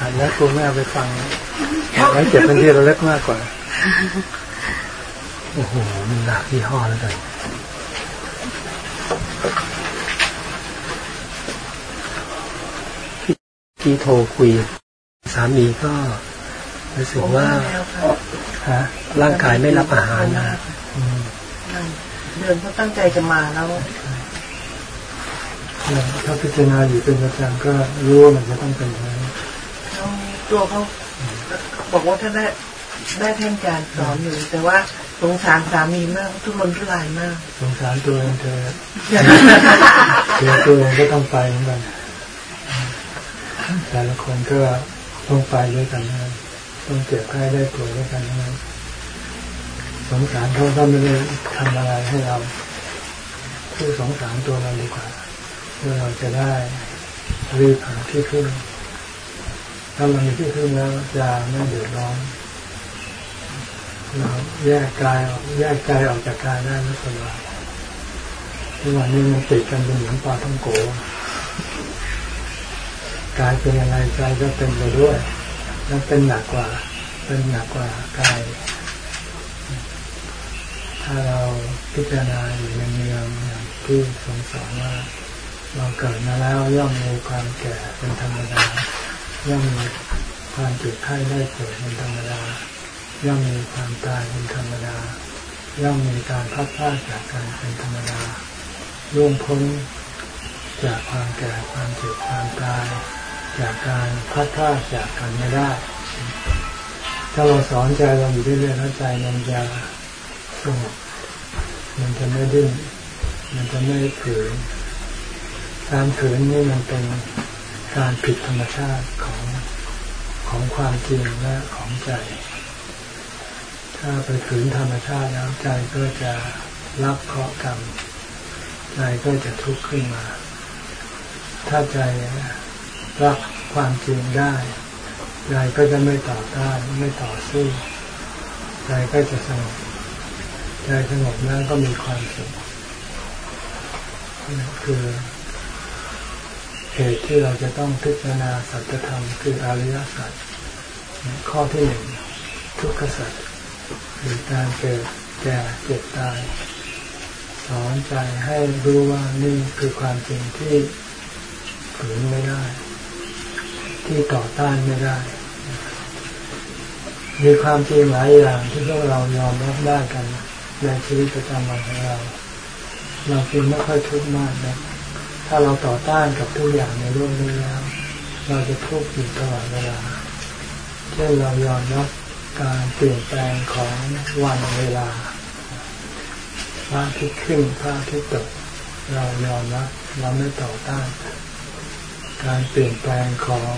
อ่านแล้วกูแม่ไปฟังแล้วเก็บเป็นที่ระลึกมากกว่า โอ้โห มันหลากยี่ห้อแล้วกันที่โทรคุย สามีก็รู้สึกว่าฮะร่างกายไม่รับอาหารนะเดินเขาตั้งใจจะมาแล้วถ้าพิจารณาอยู่เป็นประจำก็รู้ว่ามันจะต้องเป็นอย่างนั้น ตัวเขาบอกว่าถ้าได้ได้ท่านอาจารย์สอนอยู่ แต่ว่าสงสารสามีมากทุกคนทุรายมาก สงสารตัวเองเธอเธอตัวเองก็ต้องไปเหมือนกันแต่ละคนก็ต้องไปด้วยกันนะต้องเจ็บไข้ได้ป่วยด้วยกันนะสงสารเขาถ้าไม่ได้ทำอะไรให้เราผู้สงสารตัวเราดีกว่าเพื่อเราจะได้รีบหาที่พึ่ง ถ้าเรามีที่พึ่งแล้วจะไม่เดือดร้อนเราแยกกายออกแยกใจออกจากกายได้ไม่สบายทุกวันนี้มันติดกันเป็นเหมือนปลาท่องโกกายเป็นอะไรใจก็เป็นไปด้วย แล้วเป็นหนักกว่า เป็นหนักกว่ากาย ถ้าเราพิจารณาอยู่ในเมืองอย่างที่สงสารว่า เราเกิดมาแล้วย่อมมีความแก่เป็นธรรมดา ย่อมมีความเจ็บไข้ได้ป่วยเป็นธรรมดา ย่อมมีความตายเป็นธรรมดา ย่อมมีการพัดพลาดจากการเป็นธรรมดาล่วงพ้นจากความแก่ความเจ็บความตาย จากการพัดพลาดจากกันไม่ได้ ถ้าเราสอนใจเราอยู่เรื่อยๆแล้วใจมันจะสงบมันจะไม่ดิ้นมันจะไม่ขืนการขืนนี่มันเป็น การผิดธรรมชาติของของความจริงและของใจ ถ้าไปขืนธรรมชาติแล้วใจก็จะรับเคราะห์กรรม ใจก็จะทุกข์ขึ้นมา ถ้าใจรับความจริงได้ ใจก็จะไม่ต่อต้านไม่ต่อสู้ ใจก็จะสงบ ใจสงบแล้วก็มีความสุขคือ เหตุที่เราจะต้องพิจารณาสัจธรรมคืออริยสัจข้อที่หนึ่งทุกขสัจหรือการเกิดแก่เจ็บตาย สอนใจให้รู้ว่านี่คือความจริงที่ฝืนไม่ได้ ที่ต่อต้านไม่ได้ มีความจริงหลายอย่างที่พวกเรายอมรับได้กันในชีวิตประจำวันของเรา เราเพียงไม่ค่อยทุกข์มากนะ ถ้าเราต่อต้านกับทุกอย่างในโลกนี้แล้ว เราจะทุกข์อยู่ตลอดเวลา เช่นเรายอมรับการเปลี่ยนแปลงของวันเวลาพระอาทิตย์ขึ้นพระอาทิตย์ตก เรายอมรับเราไม่ต่อต้าน การเปลี่ยนแปลงของ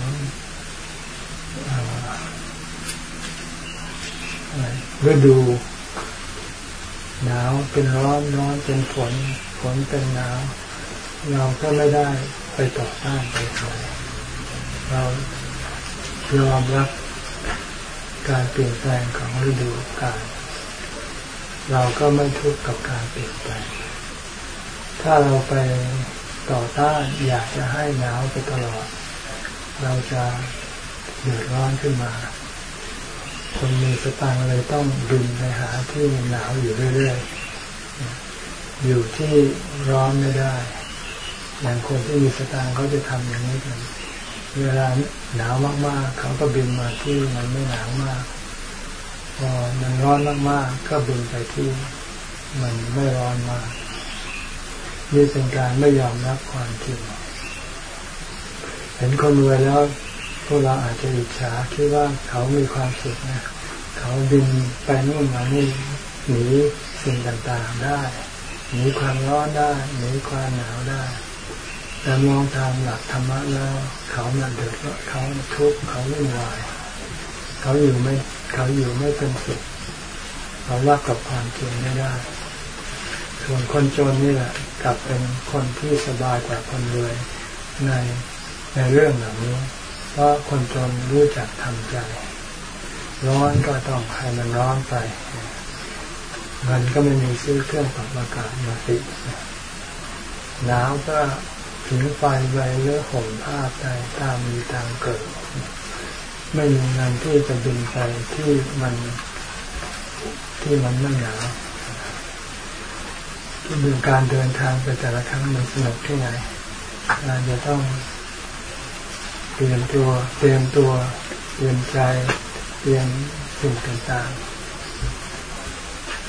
ฤดูหนาวเป็นร้อนร้อนเป็นฝน ฝนเป็นหนาว เราก็ไม่ได้ไปต่อต้านไปทำเรายอมรับการเปลี่ยนแปลงของฤดูกาลเราก็ไม่ทุกข์กับการเปลี่ยนแปลง ถ้าเราไปต่อต้านอยากจะให้หนาวไปตลอด เราจะเดือดร้อนขึ้นมา คนมีสตางค์เลยต้องบินไปหาที่หนาวอยู่เรื่อยๆ อยู่ที่ร้อนไม่ได้ อย่างคนที่มีสตางค์เขาจะทำอย่างนี้กันเวลาหนาวมากๆเขาก็บินมาที่มันไม่หนาวมาก พอมันร้อนมากๆก็บินไปที่มันไม่ร้อนมากนี่เป็นการไม่ยอมรับความจริงเห็นคนรวยแล้วพวกเราอาจจะอิจฉาคิดว่าเขามีความสุขนะ เขาบินไปนู่นมานี่หนีสิ่งต่างๆได้หนีความร้อนได้หนีความหนาวได้ แต่มองตามหลักธรรมะแล้วเขาหนักเดือดเขาทุกข์เขาวุ่นวายเขาอยู่ไม่เขาอยู่ไม่เป็นสุขเขารับกับความจริงไม่ได้ ส่วนคนจนนี่แหละกลับเป็นคนที่สบายกว่าคนรวยในในเรื่องเหล่านี้ เพราะคนจนรู้จักทำใจ ร้อนก็ต้องให้มันร้อนไปเงินก็ไม่มีซื้อเครื่องปรับอากาศมาติดหนาวก็ ถึงไฟไว้เลือห่มผ้าใจตามมีตามเกิด ไม่มีเงินที่จะบินไปที่มันที่มันไม่หนาวที่ดูการเดินทางไปแต่ละครั้งมันสนุกที่ไหนเราจะต้องเตรียมตัวเตรียมตัวเตรียมใจเตรียมสิ่งต่างๆ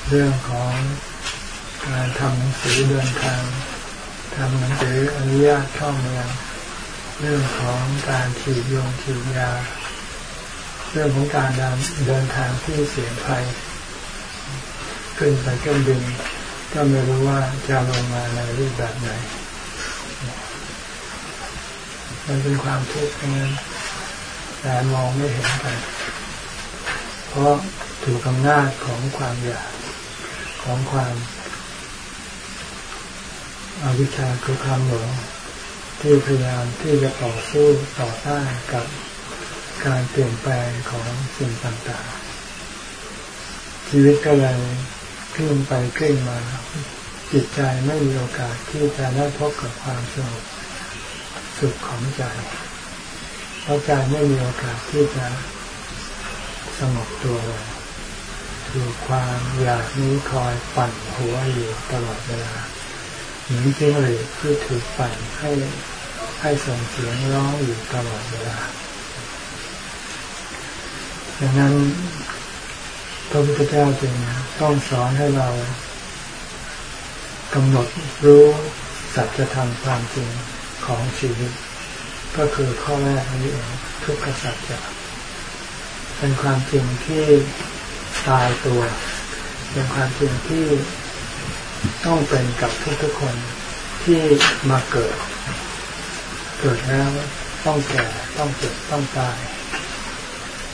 เรื่องของการทำหนังสือเดินทาง ทำหนังสืออนุญาตเข้าเมืองเรื่องของการฉีดยงฉีดยา เรื่องของการเดินทางที่เสี่ยงภัย ขึ้นไปเครื่องบิน ก็ไม่รู้ว่าจะลงมาในรูปแบบไหน มันเป็นความทุกข์นั้นแต่มองไม่เห็นกัน เพราะถูกอำนาจของความอยากของความ อาวิชชาคือความหลงที่พยายามที่จะต่อสู้ต่อต้านกับการเปลี่ยนแปลงของสิ่งต่างๆ ชีวิตก็เลยคลื่นไปคลื่นมา จิตใจไม่มีโอกาสที่จะได้พบกับความสงบสุขของใจเพราะใจไม่มีโอกาสที่จะสงบตัวเลยถูกความอยากนี้คอยปั่นหัวอยู่ตลอดเวลา เหมือนจิ้งหรีดที่ถูกปั่นให้ให้ส่งเสียงร้องอยู่ตลอดเวลาดังนั้นพระพุทธเจ้าจึงต้องสอนให้เรากำหนดรู้สัจธรรมความจริงของชีวิต ก็คือข้อแรกนี้เองทุกขสัจจะเป็นความจริงที่ตายตัว เป็นความจริงที่ ต้องเป็นกับทุกๆคนที่มาเกิด เกิดแล้วต้องแก่ต้องเจ็บต้องตาย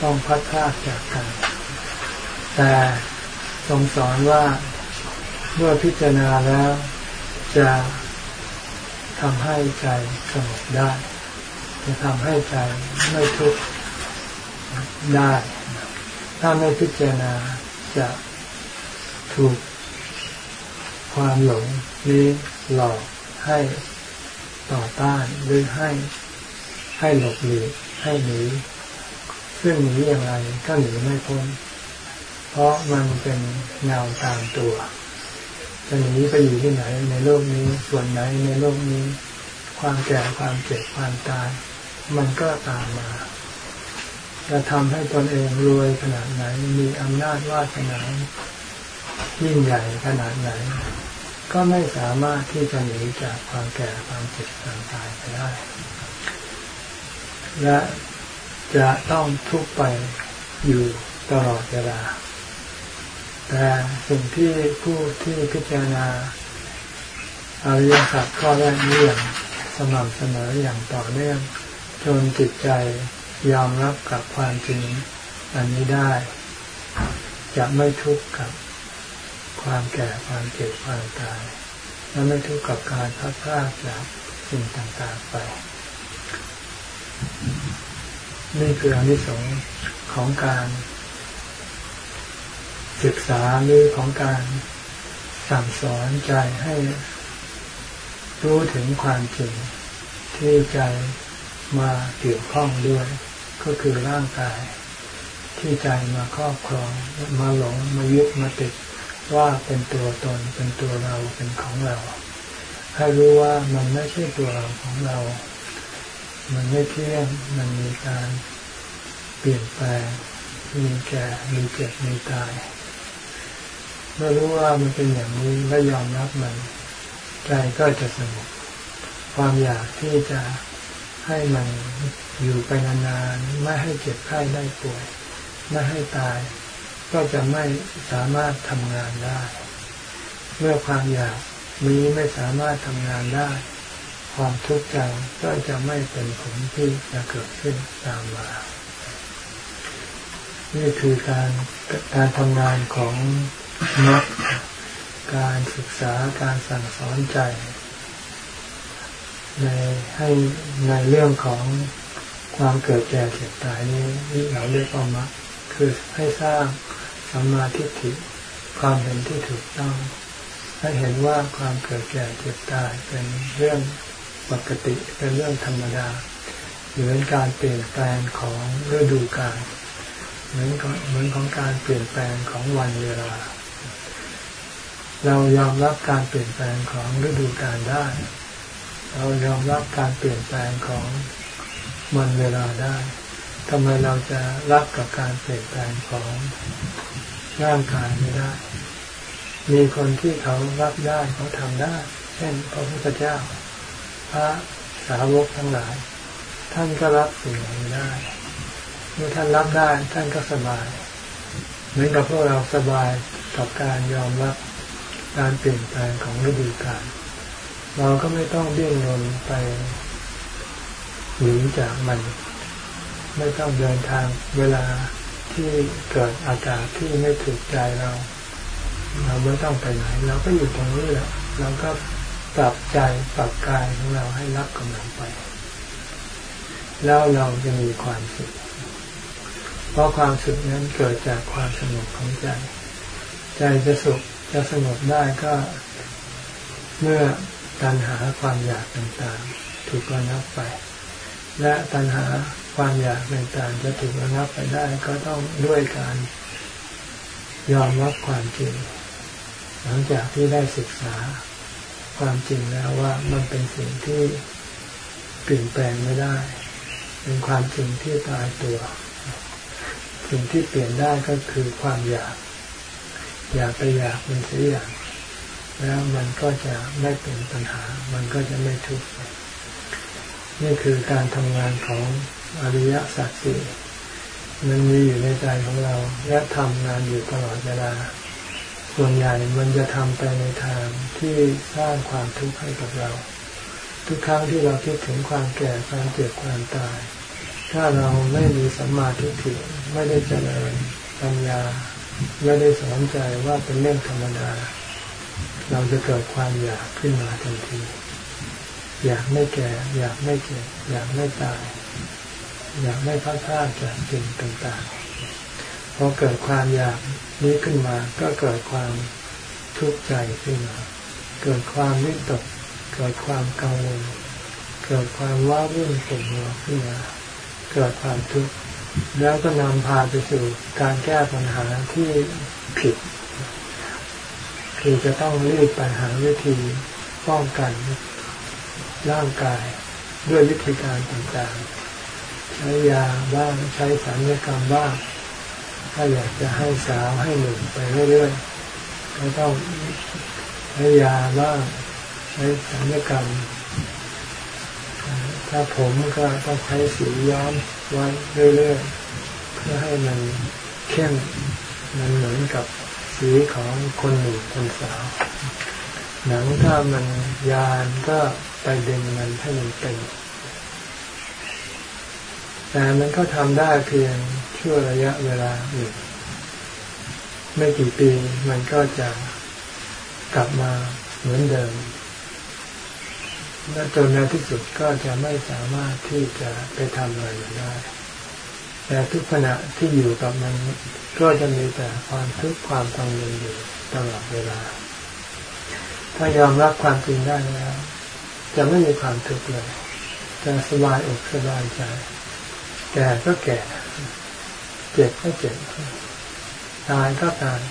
ต้องพัดพลาดจากกัน แต่ทรงสอนว่าเมื่อพิจารณาแล้วจะทำให้ใจสงบได้ จะทำให้ใจไม่ทุกข์ได้ ถ้าไม่พิจารณาจะถูก ความหลงนี้หลอกให้ต่อต้านหรือให้ให้หลบหลีกให้หนีซึ่งหนีอย่างไรก็หนีไม่พ้น เพราะมันเป็นเงาตามตัวจะหนีไปอยู่ที่ไหนในโลกนี้ส่วนไหนในโลกนี้ ความแก่ความเจ็บความตาย มันก็ตามมาจะทำให้ตนเองรวยขนาดไหนมีอำนาจวาสนา ยิ่งใหญ่ขนาดไหน ก็ไม่สามารถที่จะหนีจากความแก่ความเจ็บความตายไปได้ และจะต้องทุกไปอยู่ตลอดเวลา แต่สิ่งที่ผู้ที่พิจารณาอริยสัจข้อแรกนี้อย่างสม่ำเสมออย่างต่อเนื่องจนจิตใจยอมรับกับความจริงอันนี้ได้ จะไม่ทุกข์กับ ความแก่ความเจ็บความตาย และไม่ทุกข์กับการพัดพลาดจากสิ่งต่างๆไป นี่คืออนิสงส์ของการศึกษาหรือของการสั่งสอนใจให้รู้ถึงความจริงที่ใจมาเกี่ยวข้องด้วย ก็คือร่างกาย ที่ใจมาครอบครองมาหลงมายึดมาติด ว่าเป็นตัวตนเป็นตัวเราเป็นของเรา ให้รู้ว่ามันไม่ใช่ตัวเราของเรา มันไม่เที่ยงมันมีการเปลี่ยนแปลง มีแก่ มีเจ็บ มีตาย เมื่อรู้ว่ามันเป็นอย่างนี้และยอมรับมัน ใจก็จะสงบ ความอยากที่จะให้มันอยู่ไปนานๆ ไม่ให้เจ็บไข้ได้ป่วย ไม่ให้ตาย ก็จะไม่สามารถทำงานได้ เมื่อความอยากนี้ไม่สามารถทำงานได้ ความทุกข์ใจก็จะไม่เป็นผลที่จะเกิดขึ้นตามมา นี่คือการการทำงานของนักการศึกษาการสั่งสอนใจ ในให้ในเรื่องของความเกิดแก่เจ็บตายนี้นี่เราเรียกว่ามรรคคือให้สร้าง สัมมาทิฏฐิความเห็นที่ถูกต้องให้เห็นว่าความเกิดแก่เจ็บตายเป็นเรื่องปกติเป็นเรื่องธรรมดาเหมือนการเปลี่ยนแปลงของฤดูกาลเหมือนเหมือนของการเปลี่ยนแปลงของวันเวลา เรายอมรับการเปลี่ยนแปลงของฤดูกาลได้ เรายอมรับการเปลี่ยนแปลงของวันเวลาได้ทำไมเราจะรับกับการเปลี่ยนแปลงของ ร่างกายไม่ได้ มีคนที่เขารับได้เขาทำได้ เช่นพระพุทธเจ้า พระสาวกทั้งหลาย ท่านก็รับสิ่งนี้ได้เมื่อท่านรับได้ท่านก็สบาย เหมือนกับพวกเราสบายกับการยอมรับการเปลี่ยนแปลงของฤดูกาลเราก็ไม่ต้องเบี่ยงนนไปหนีจากมัน ไม่ต้องเดินทางเวลา ที่เกิดอากาศที่ไม่ถูกใจเรา เราไม่ต้องไปไหน เราก็อยู่ตรงนี้แหละเราก็ปรับใจปรับกายของเราให้รับกำลังไป แล้วเราจะมีความสุขเพราะความสุขนั้นเกิดจากความสงบของใจ ใจจะสุขจะสงบได้ก็เมื่อการหาความอยากต่างๆ ถูกระงับไป และตัณหา ความอยากต่างๆจะถูกระงับไปได้ก็ต้องด้วยการยอมรับความจริง หลังจากที่ได้ศึกษาความจริงแล้วว่ามันเป็นสิ่งที่เปลี่ยนแปลงไม่ได้ เป็นความจริงที่ตายตัว สิ่งที่เปลี่ยนได้ก็คือความอยาก อยากไปอยากเป็นสิ่งอย่างแล้วมันก็จะไม่เป็นปัญหา มันก็จะไม่ทุกข์นี่คือการทำงานของ อริยสัจสี่มันมีอยู่ในใจของเรา และทำงานอยู่ตลอดเวลา ส่วนใหญ่มันจะทำไปในทางที่สร้างความทุกข์ให้กับเรา ทุกครั้งที่เราคิดถึงความแก่ความเจ็บความตาย ถ้าเราไม่มีสัมมาทิฏฐิไม่ได้เจริญปัญญาไม่ได้สอนใจว่าเป็นเรื่องธรรมดา เราจะเกิดความอยากขึ้นมาทันที อยากไม่แก่ อยากไม่เจ็บอยากไม่ตาย อยากไม่พัดพลาดจากสิ่งต่างๆพอเกิดความอยากนี้ขึ้นมา ก็เกิดความทุกข์ใจขึ้นมา เกิดความวิตก เกิดความกังวล เกิดความว้าวุ่นขุ่นมัวขึ้นมา เกิดความทุกข์ แล้วก็นำพาไปสู่การแก้ปัญหาที่ผิด คือจะต้องรีบไปหาวิธีป้องกันร่างกายด้วยวิธีการต่างๆ ใช้ยาบ้างใช้สัญญกรรมบ้าง ถ้าอยากจะให้สาวให้หนุ่มไปเรื่อยๆก็ต้องใช้ยาบ้างใช้สัญญกรรม ถ้าผมก็ต้องใช้สีย้อมไว้เรื่อยๆเพื่อให้มันเข้มมันเหมือนกับสีของคนหนุ่มคนสาว หนังถ้ามันยานก็ไปดึงมันให้มันเป็น แต่มันก็ทำได้เพียงชั่วระยะเวลาหนึ่งไม่กี่ปีมันก็จะกลับมาเหมือนเดิม และจนในที่สุดก็จะไม่สามารถที่จะไปทำอะไรได้ แต่ทุกขณะที่อยู่กับมันก็จะมีแต่ความทุกข์ความกังวลอยู่ตลอดเวลา ถ้ายอมรับความจริงได้แล้ว จะไม่มีความทุกข์เลย จะสบายอกสบายใจ แก่ก็แก่ เจ็บก็เจ็บ ตายก็ตาย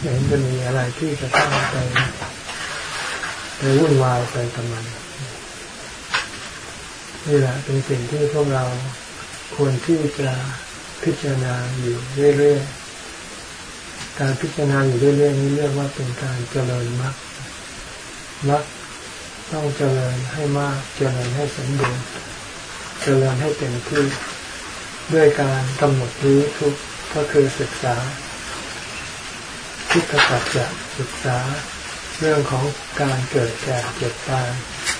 เห็นจะมีอะไรที่จะต้องไปไปวุ่นวายไปกับมันนี่แหละเป็นสิ่งที่พวกเราควรที่จะพิจารณาอยู่เรื่อยๆ การพิจารณาอยู่เรื่อยๆนี้เรียกว่าเป็นการเจริญมรรคมรรคต้องเจริญให้มาก เจริญให้สมบูรณ์ เจริญให้เต็มที่ด้วยการกำหนดรู้ทุกก็คือศึกษาทุกขสัจจะศึกษา เรื่องของการเกิดแก่เจ็บตาย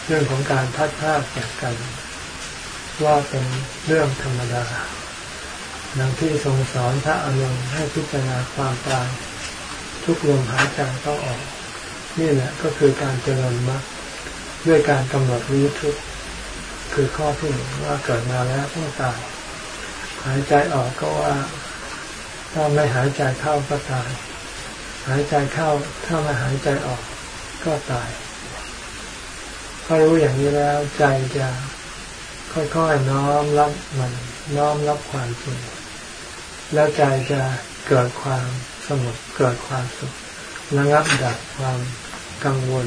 เรื่องของการพัดพาจากกัน ว่าเป็นเรื่องธรรมดาดังที่ทรงสอนพระอนุนให้พิจารณาความตายทุกลมหายใจต้องออก นี่แหละก็คือการเจริญมรรคด้วยการกำหนดรู้ทุก คือข้อที่หนึ่งว่าเกิดมาแล้วต้องตายหายใจออกก็ว่า ถ้าไม่หายใจเข้าก็ตาย หายใจเข้าถ้าไม่หายใจออกก็ตายถ้ารู้อย่างนี้แล้วใจจะค่อยๆน้อมรับมันน้อมรับความจริงแล้วใจจะเกิดความสงบเกิดความสุขระงับดับความกังวล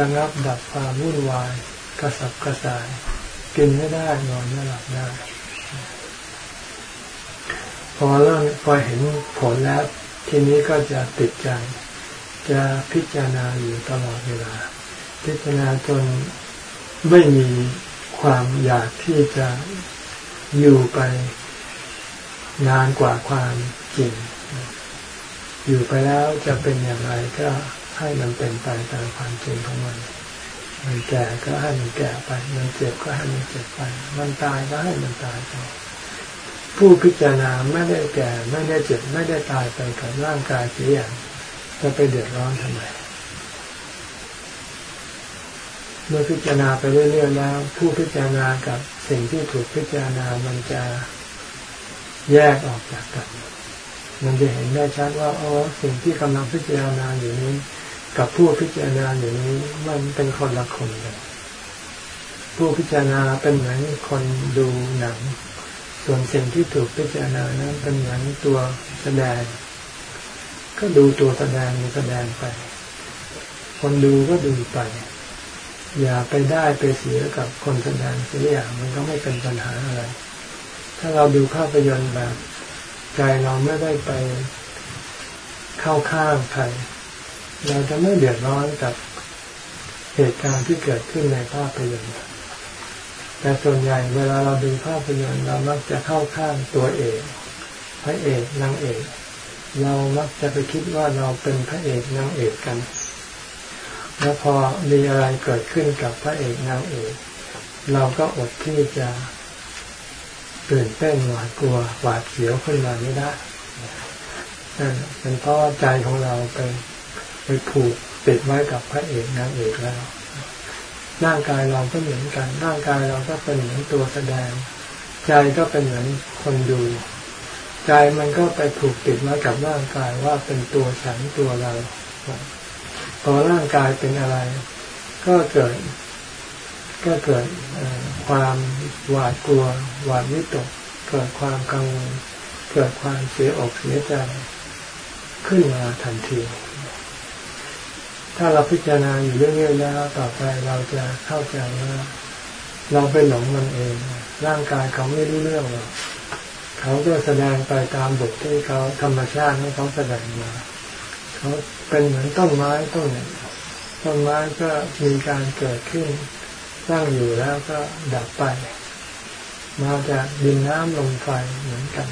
ระงับดับความวุ่นวายกระสับกระส่าย กินไม่ได้นอนไม่หลับได้ พอเริ่มพอเห็นผลแล้ว ทีนี้ก็จะติดใจ จะพิจารณาอยู่ตลอดเวลา พิจารณาจนไม่มีความอยากที่จะอยู่ไปนานกว่าความจริง อยู่ไปแล้วจะเป็นอย่างไรก็ให้มันเป็นไปตามความจริงของมัน มันแก่ก็ให้มันแก่ไป มันเจ็บก็ให้มันเจ็บไป มันตายก็ให้มันตายไปผู้พิจารณาไม่ได้แก่ไม่ได้เจ็บไม่ได้ตายไปกับร่างกายเสียอย่างจะไปเดือดร้อนทำไมเมื่อพิจารณาไปเรื่อยๆแล้วผู้พิจารณากับสิ่งที่ถูกพิจารณามันจะแยกออกจากกัน มันจะเห็นได้ชัดว่าอ๋อสิ่งที่กำลังพิจารณาอยู่นี้ กับผู้พิจารณาอยู่นี้มันเป็นคนละคนกันผู้พิจารณาเป็นเหมือนคนดูหนัง ส่วนสิ่งที่ถูกพิจารณานั้นเป็นเหมือนตัวแสดง ก็ดูตัวแสดงแสดงไป คนดูก็ดูไป อย่าไปได้ไปเสียกับคนแสดงเสียอย่างมันก็ไม่เป็นปัญหาอะไร ถ้าเราดูภาพยนตร์แบบใจเราไม่ได้ไปเข้าข้างใคร เราจะไม่เดือดร้อนกับเหตุการณ์ที่เกิดขึ้นในภาพยนตร์แต่ส่วนใหญ่เวลาเราดูภาพยนตร์เรามักจะเข้าข้างตัวเอกพระเอกนางเอก เรามักจะไปคิดว่าเราเป็นพระเอกนางเอกกัน แล้วพอมีอะไรเกิดขึ้นกับพระเอกนางเอก เราก็อดที่จะตื่นเต้นหวาดกลัวหวาดเสียวขึ้นมาไม่ได้นั่นเป็นเพราะใจของเราไป ไปผูกติดไว้กับพระเอกนางเอกแล้ว ร่างกายเราก็เหมือนกัน ร่างกายเราก็เป็นเหมือนตัวแสดง ใจก็เป็นเหมือนคนดู ใจมันก็ไปผูกติดไว้กับร่างกายว่าเป็นตัวฉันตัวเราพอร่างกายเป็นอะไร ก็เกิด ก็เกิดความหวาดกลัว หวาดวิตก เกิดความกังวล เกิดความเสียอกเสียใจขึ้นมาทันที ถ้าเราพิจารณาอยู่เรื่อยๆแล้วต่อไปเราจะเข้าใจว่าเราไปหลงมันเอง ร่างกายเขาไม่รู้เรื่องหรอกเขาก็แสดงไปตามบทที่เขาธรรมชาติให้เขาแสดงมาเขาเป็นเหมือนต้นไม้ต้นหนึ่งต้นไม้ก็มีการเกิดขึ้นตั้งอยู่แล้วก็ดับไป มาจากดินน้ำลมไฟเหมือนกัน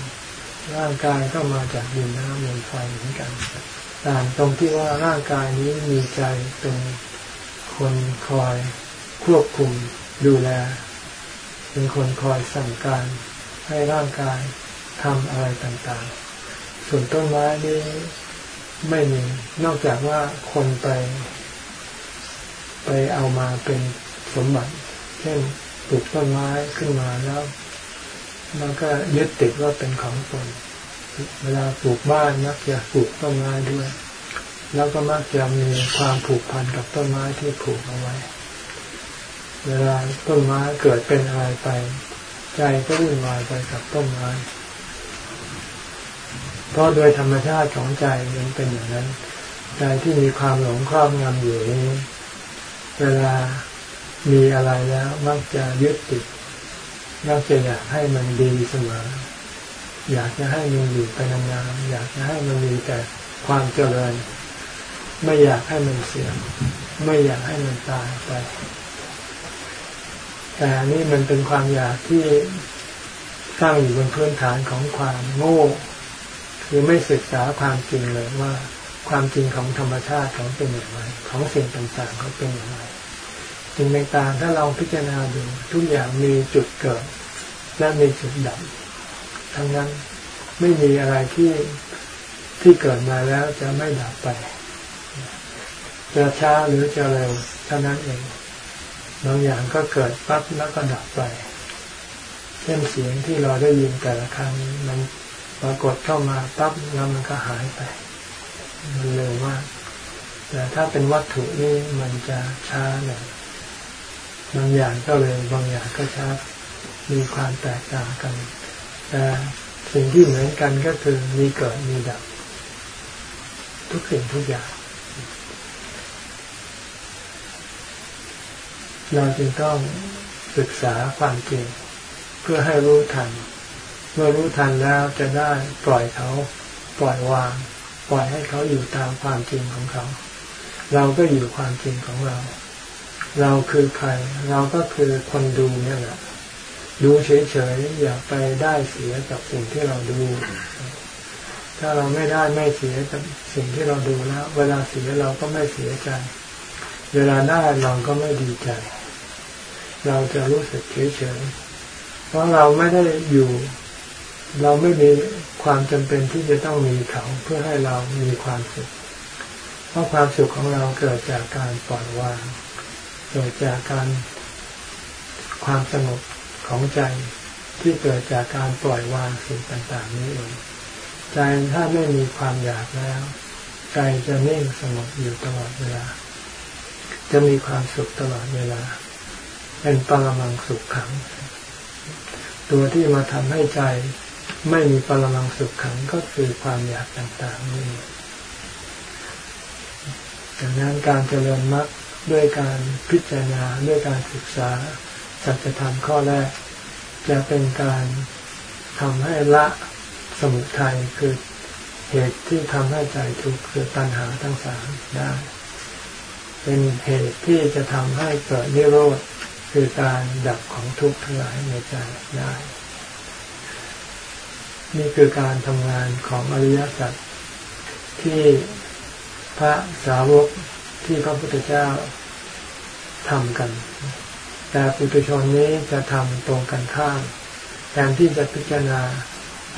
ร่างกายก็มาจากดินน้ำลมไฟเหมือนกัน ต่างตรงที่ว่าร่างกายนี้มีใจเป็นคนคอยควบคุมดูแล เป็นคนคอยสั่งการให้ร่างกายทำอะไรต่างๆ ส่วนต้นไม้นี้ไม่มี นอกจากว่าคนไป ไปเอามาเป็นสมบัติ เช่นปลูกต้นไม้ขึ้นมาแล้ว มันก็ยึดติดว่าเป็นของตน เวลาปลูกบ้านมักจะปลูกต้นไม้ด้วย แล้วก็มักจะมีความผูกพันกับต้นไม้ที่ปลูกเอาไว้ เวลาต้นไม้เกิดเป็นอะไรไป ใจก็วุ่นวายไปกับต้นไม้ เพราะโดยธรรมชาติของใจมันเป็นอย่างนั้น ใจที่มีความหลงครอบงำอยู่นี้เวลามีอะไรแล้วมักจะยึดติดมักจะอยากให้มันดีเสมอ อยากจะให้มันอยู่ไปนานๆอยากจะให้มันมีแต่ความเจริญ ไม่อยากให้มันเสื่อมไม่อยากให้มันตายไป แต่อันนี้มันเป็นความอยากที่สร้างอยู่บนพื้นฐานของความโง่ คือไม่ศึกษาความจริงเลยว่า ความจริงของธรรมชาติของเป็นอย่างไรของสิ่งต่างๆเขาเป็นอย่างไรสิ่งต่างๆถ้าเราพิจารณาดูทุกอย่างมีจุดเกิด และมีจุดดับ ทั้งนั้นไม่มีอะไรที่ที่เกิดมาแล้วจะไม่ดับไปจะช้าหรือจะเร็วเท่านั้นเองบางอย่างก็เกิดปั๊บแล้วก็ดับไปเช่นเสียงที่เราได้ยินแต่ละครั้งมันปรากฏเข้ามาปั๊บแล้วมันก็หายไป มันเร็วมาก แต่ถ้าเป็นวัตถุนี่มันจะช้าหน่อยบางอย่างก็เลยบางอย่างก็ช้ามีความแตกต่างกัน แต่สิ่งที่เหมือนกันก็คือมีเกิดมีดับ ทุกสิ่งทุกอย่าง เราจึงต้องศึกษาความจริง เพื่อให้รู้ทัน เมื่อรู้ทันแล้วจะได้ปล่อยเขา ปล่อยวาง ปล่อยให้เขาอยู่ตามความจริงของเขา เราก็อยู่ความจริงของเรา เราคือใคร เราก็คือคนดูนี่แหละ ดูเฉยๆอย่าไปได้เสียกับสิ่งที่เราดู ถ้าเราไม่ได้ไม่เสียกับสิ่งที่เราดูแล้ว เวลาเสียเราก็ไม่เสียใจ เวลาได้เราก็ไม่ดีใจ เราจะรู้สึกเฉยๆเพราะเราไม่ได้อยู่ เราไม่มีความจำเป็นที่จะต้องมีเขาเพื่อให้เรามีความสุข เพราะความสุขของเราเกิดจากการปล่อยวาง เกิดจากการความสงบ ของใจที่เกิดจากการปล่อยวางสิ่งต่าง ๆ นี้เองใจถ้าไม่มีความอยากแล้ว ใจจะนิ่งสงบอยู่ตลอดเวลา จะมีความสุขตลอดเวลา เป็นปรมังสุขขัง ตัวที่มาทำให้ใจไม่มีปรมังสุขขังก็คือความอยากต่าง ๆ นี่ดังนั้นการเจริญมรรคด้วยการพิจารณาด้วยการศึกษา สัจธรรมข้อแรก จะเป็นการทำให้ละสมุทัยคือเหตุที่ทำให้ใจทุกข์คือตัณหาทั้งสามได้ เป็นเหตุที่จะทำให้เกิดนิโรธคือการดับของทุกข์ทั้งหลายในใจได้ นี่คือการทำงานของอริยสัจที่พระสาวกที่พระพุทธเจ้าทำกัน แต่ปุถุชนนี้จะทำตรงกันข้ามแทนที่จะพิจารณา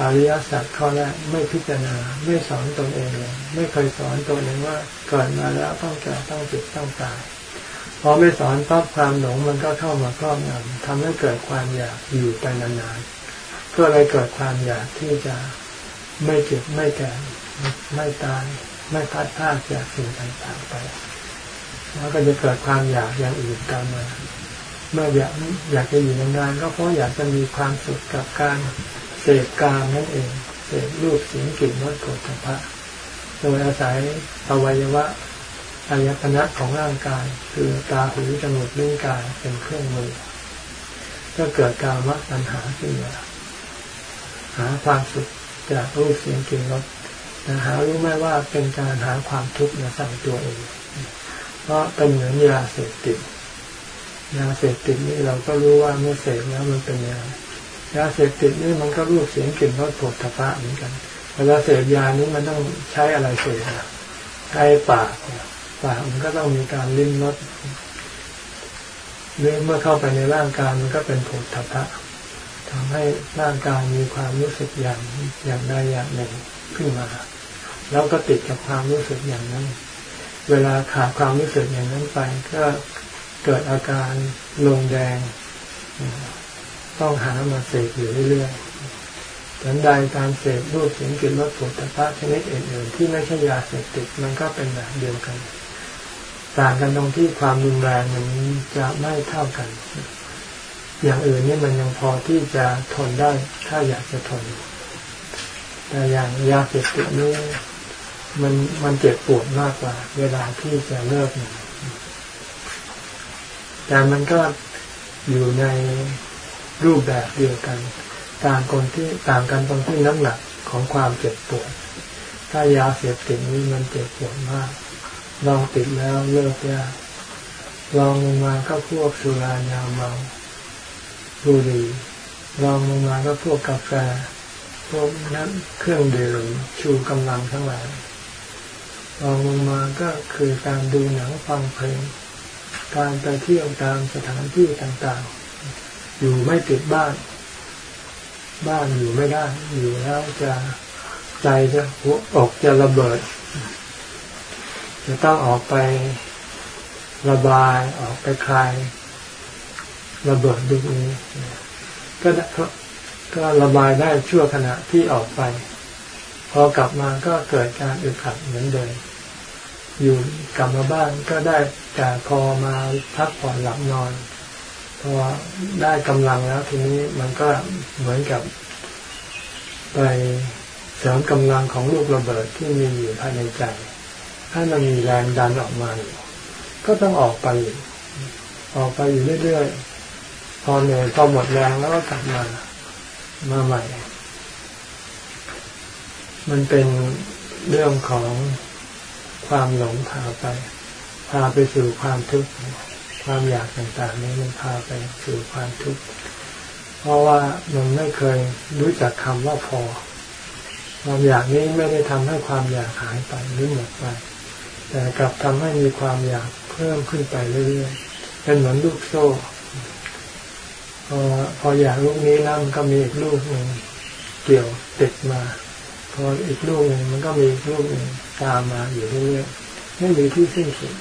อริยสัจข้อแรกไม่พิจารณาไม่สอนตนเองเลยไม่เคยสอนตัวเองว่าเกิดมาแล้วต้องแก่ต้องเจ็บต้องตายพอไม่สอนปั๊บความหลงมันก็เข้ามาครอบงำทำให้เกิดความอยากอยู่ไปนานๆก็เลยเกิดความอยากที่จะไม่เจ็บไม่แก่ไม่ตายไม่พัดพลาดจากสิ่งต่างๆไป แล้วก็จะเกิดความอยากอย่างอื่นตามมา เมื่ออยากอยากจะอยู่นานๆก็เพราะอยากจะมีความสุขกับการเสพกามนั่นเอง เสพรูปเสียงกลิ่นรสโผฏฐัพพะโดยอาศัยอวัยวะอายตนะของร่างกาย คือตาหูจมูกลิ้นกายเป็นเครื่องมือก็เกิดการวัตัญหาขึ้นมาหาความสุขจากรูปเสียงกลิ่นรสแต่หารู้ไหมว่าเป็นการหาความทุกข์มาใส่ตัวเอง เพราะเป็นเหมือนยาเสพติด ยาเสพติดนี่เราก็รู้ว่าเมื่อเสพแล้วมันเป็นยายาเสพติดนี่มันก็รูปเสียงกลิ่นรสผดทพะเหมือนกันเวลาเสพยานี้มันต้องใช้อะไรเสพใช้ปากปากมันก็ต้องมีการลิ้มรสเมื่อเมื่อเข้าไปในร่างกายมันก็เป็นผดทพะทำให้ร่างกายมีความรู้สึกอย่างอย่างใดอย่างหนึ่งขึ้นมา แล้วก็ติดกับความรู้สึกอย่างนั้น เวลาขาดความรู้สึกอย่างนั้นไป ก็ เกิดอาการลงแดง ต้องหามาเสพอยู่เรื่อยๆฉันใดการเสพรูปเสียงกลิ่นรสผลิภัณฑ์ชนิดอื่นๆที่ไม่ใช่ยาเสพติดมันก็เป็นแบบเดียวกัน ต่างกันตรงที่ความรุนแรงมันจะไม่เท่ากัน อย่างอื่นนี่มันยังพอที่จะทนได้ถ้าอยากจะทน แต่อย่างยาเสพติดนี่มันมันเจ็บปวดมากกว่า เวลาที่จะเลิกมัน แต่มันก็อยู่ในรูปแบบเดียวกัน ต่างคนที่ต่างกันตรงที่น้ำหนักของความเจ็บปวด ถ้ายาเสพติดนี้มันเจ็บปวดมาก ลองติดแล้วเลิกยากลองลงมาก็พวกสุรายาเมาบุหรี่ลองลงมาก็พวกกาแฟ พวกน้ำเครื่องดื่มชูกำลังทั้งหลายลองลงมาก็คือการดูหนังฟังเพลง การไปเที่ยวตามสถานที่ต่างๆ อยู่ไม่ติดบ้าน บ้านอยู่ไม่ได้ อยู่แล้วจะใจจะหัวอกจะระเบิด จะต้องออกไประบายออกไปคลายระเบิดดูนี้ก็ก็ระบายได้ชั่วขณะที่ออกไป พอกลับมาก็เกิดการอึดอัดเหมือนเดิม อยู่กลับมาบ้านก็ได้แต่พอมาพักผ่อนหลับนอนพอได้กำลังแล้วทีนี้มันก็เหมือนกับไปเสริมกำลังของลูกระเบิดที่มีอยู่ภายในใจให้มันมีแรงดันออกมา ก็ต้องออกไป ออกไปอยู่เรื่อยๆ พอเหนื่อยพอหมดแรงแล้วก็กลับมา มาใหม่ มันเป็นเรื่องของ ความหลงพาไป พาไปสู่ความทุกข์ความอยากต่างๆ นี้มันพาไปสู่ความทุกข์เพราะว่ามันไม่เคยรู้จักคำว่าพอ ความอยากนี้ไม่ได้ทำให้ความอยากหายไปหรือหมดไป แต่กลับทำให้มีความอยากเพิ่มขึ้นไปเรื่อยๆเป็นเหมือนลูกโซ่พอพออยากลูกนี้แล้วมันก็มีอีกลูกหนึ่งเกี่ยวติดมา พออีกลูกหนึ่งมันก็มีอีกลูกหนึ่ง ตามมาอยู่เรื่อยๆไม่มีที่สิ้นสุด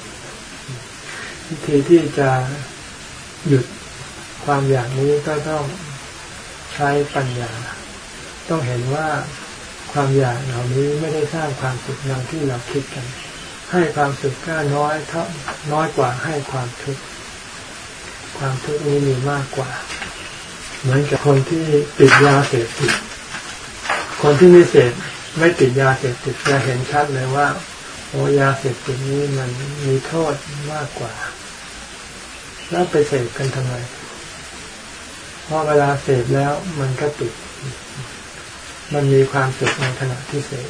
วิธีที่จะหยุดความอยากนี้ก็ต้องใช้ปัญญา ต้องเห็นว่าความอยากเหล่านี้ไม่ได้สร้างความสุขอย่างที่เราคิดกัน ให้ความสุขก็น้อยเท่าน้อยกว่าให้ความทุกข์ความทุกข์นี้มีมากกว่า เหมือนกับคนที่ติดยาเสพติดคนที่ไม่เสพ ไม่ติดยาเสพติดจะเห็นชัดเลยว่า โอ้ยาเสพติดนี้มันมีโทษมากกว่า แล้วไปเสพกันทำไมเพราะเวลาเสพแล้วมันก็ติด มันมีความสุขในขณะที่เสพ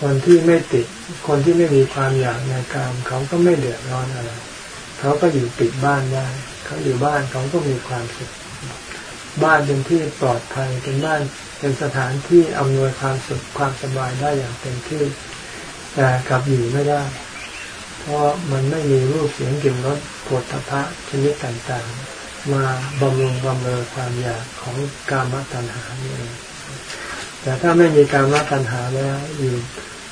คนที่ไม่ติด คนที่ไม่มีความอยากในกามเขาก็ไม่เดือดร้อนอะไร เขาก็อยู่ติดบ้านได้ เขาอยู่บ้านเขาก็มีความสุข บ้านเป็นที่ปลอดภัยเป็นบ้านเป็นสถานที่อำนวยความสุขความสบายได้อย่างเต็มที่แต่กลับอยู่ไม่ได้ เพราะมันไม่มีรูปเสียงกลิ่นรสโผฏฐพะชนิดต่างๆ มาบำรุงบำเรอความอยากของกามตัณหานี่เองแต่ถ้าไม่มีการมาตัณหาแล้วอยู่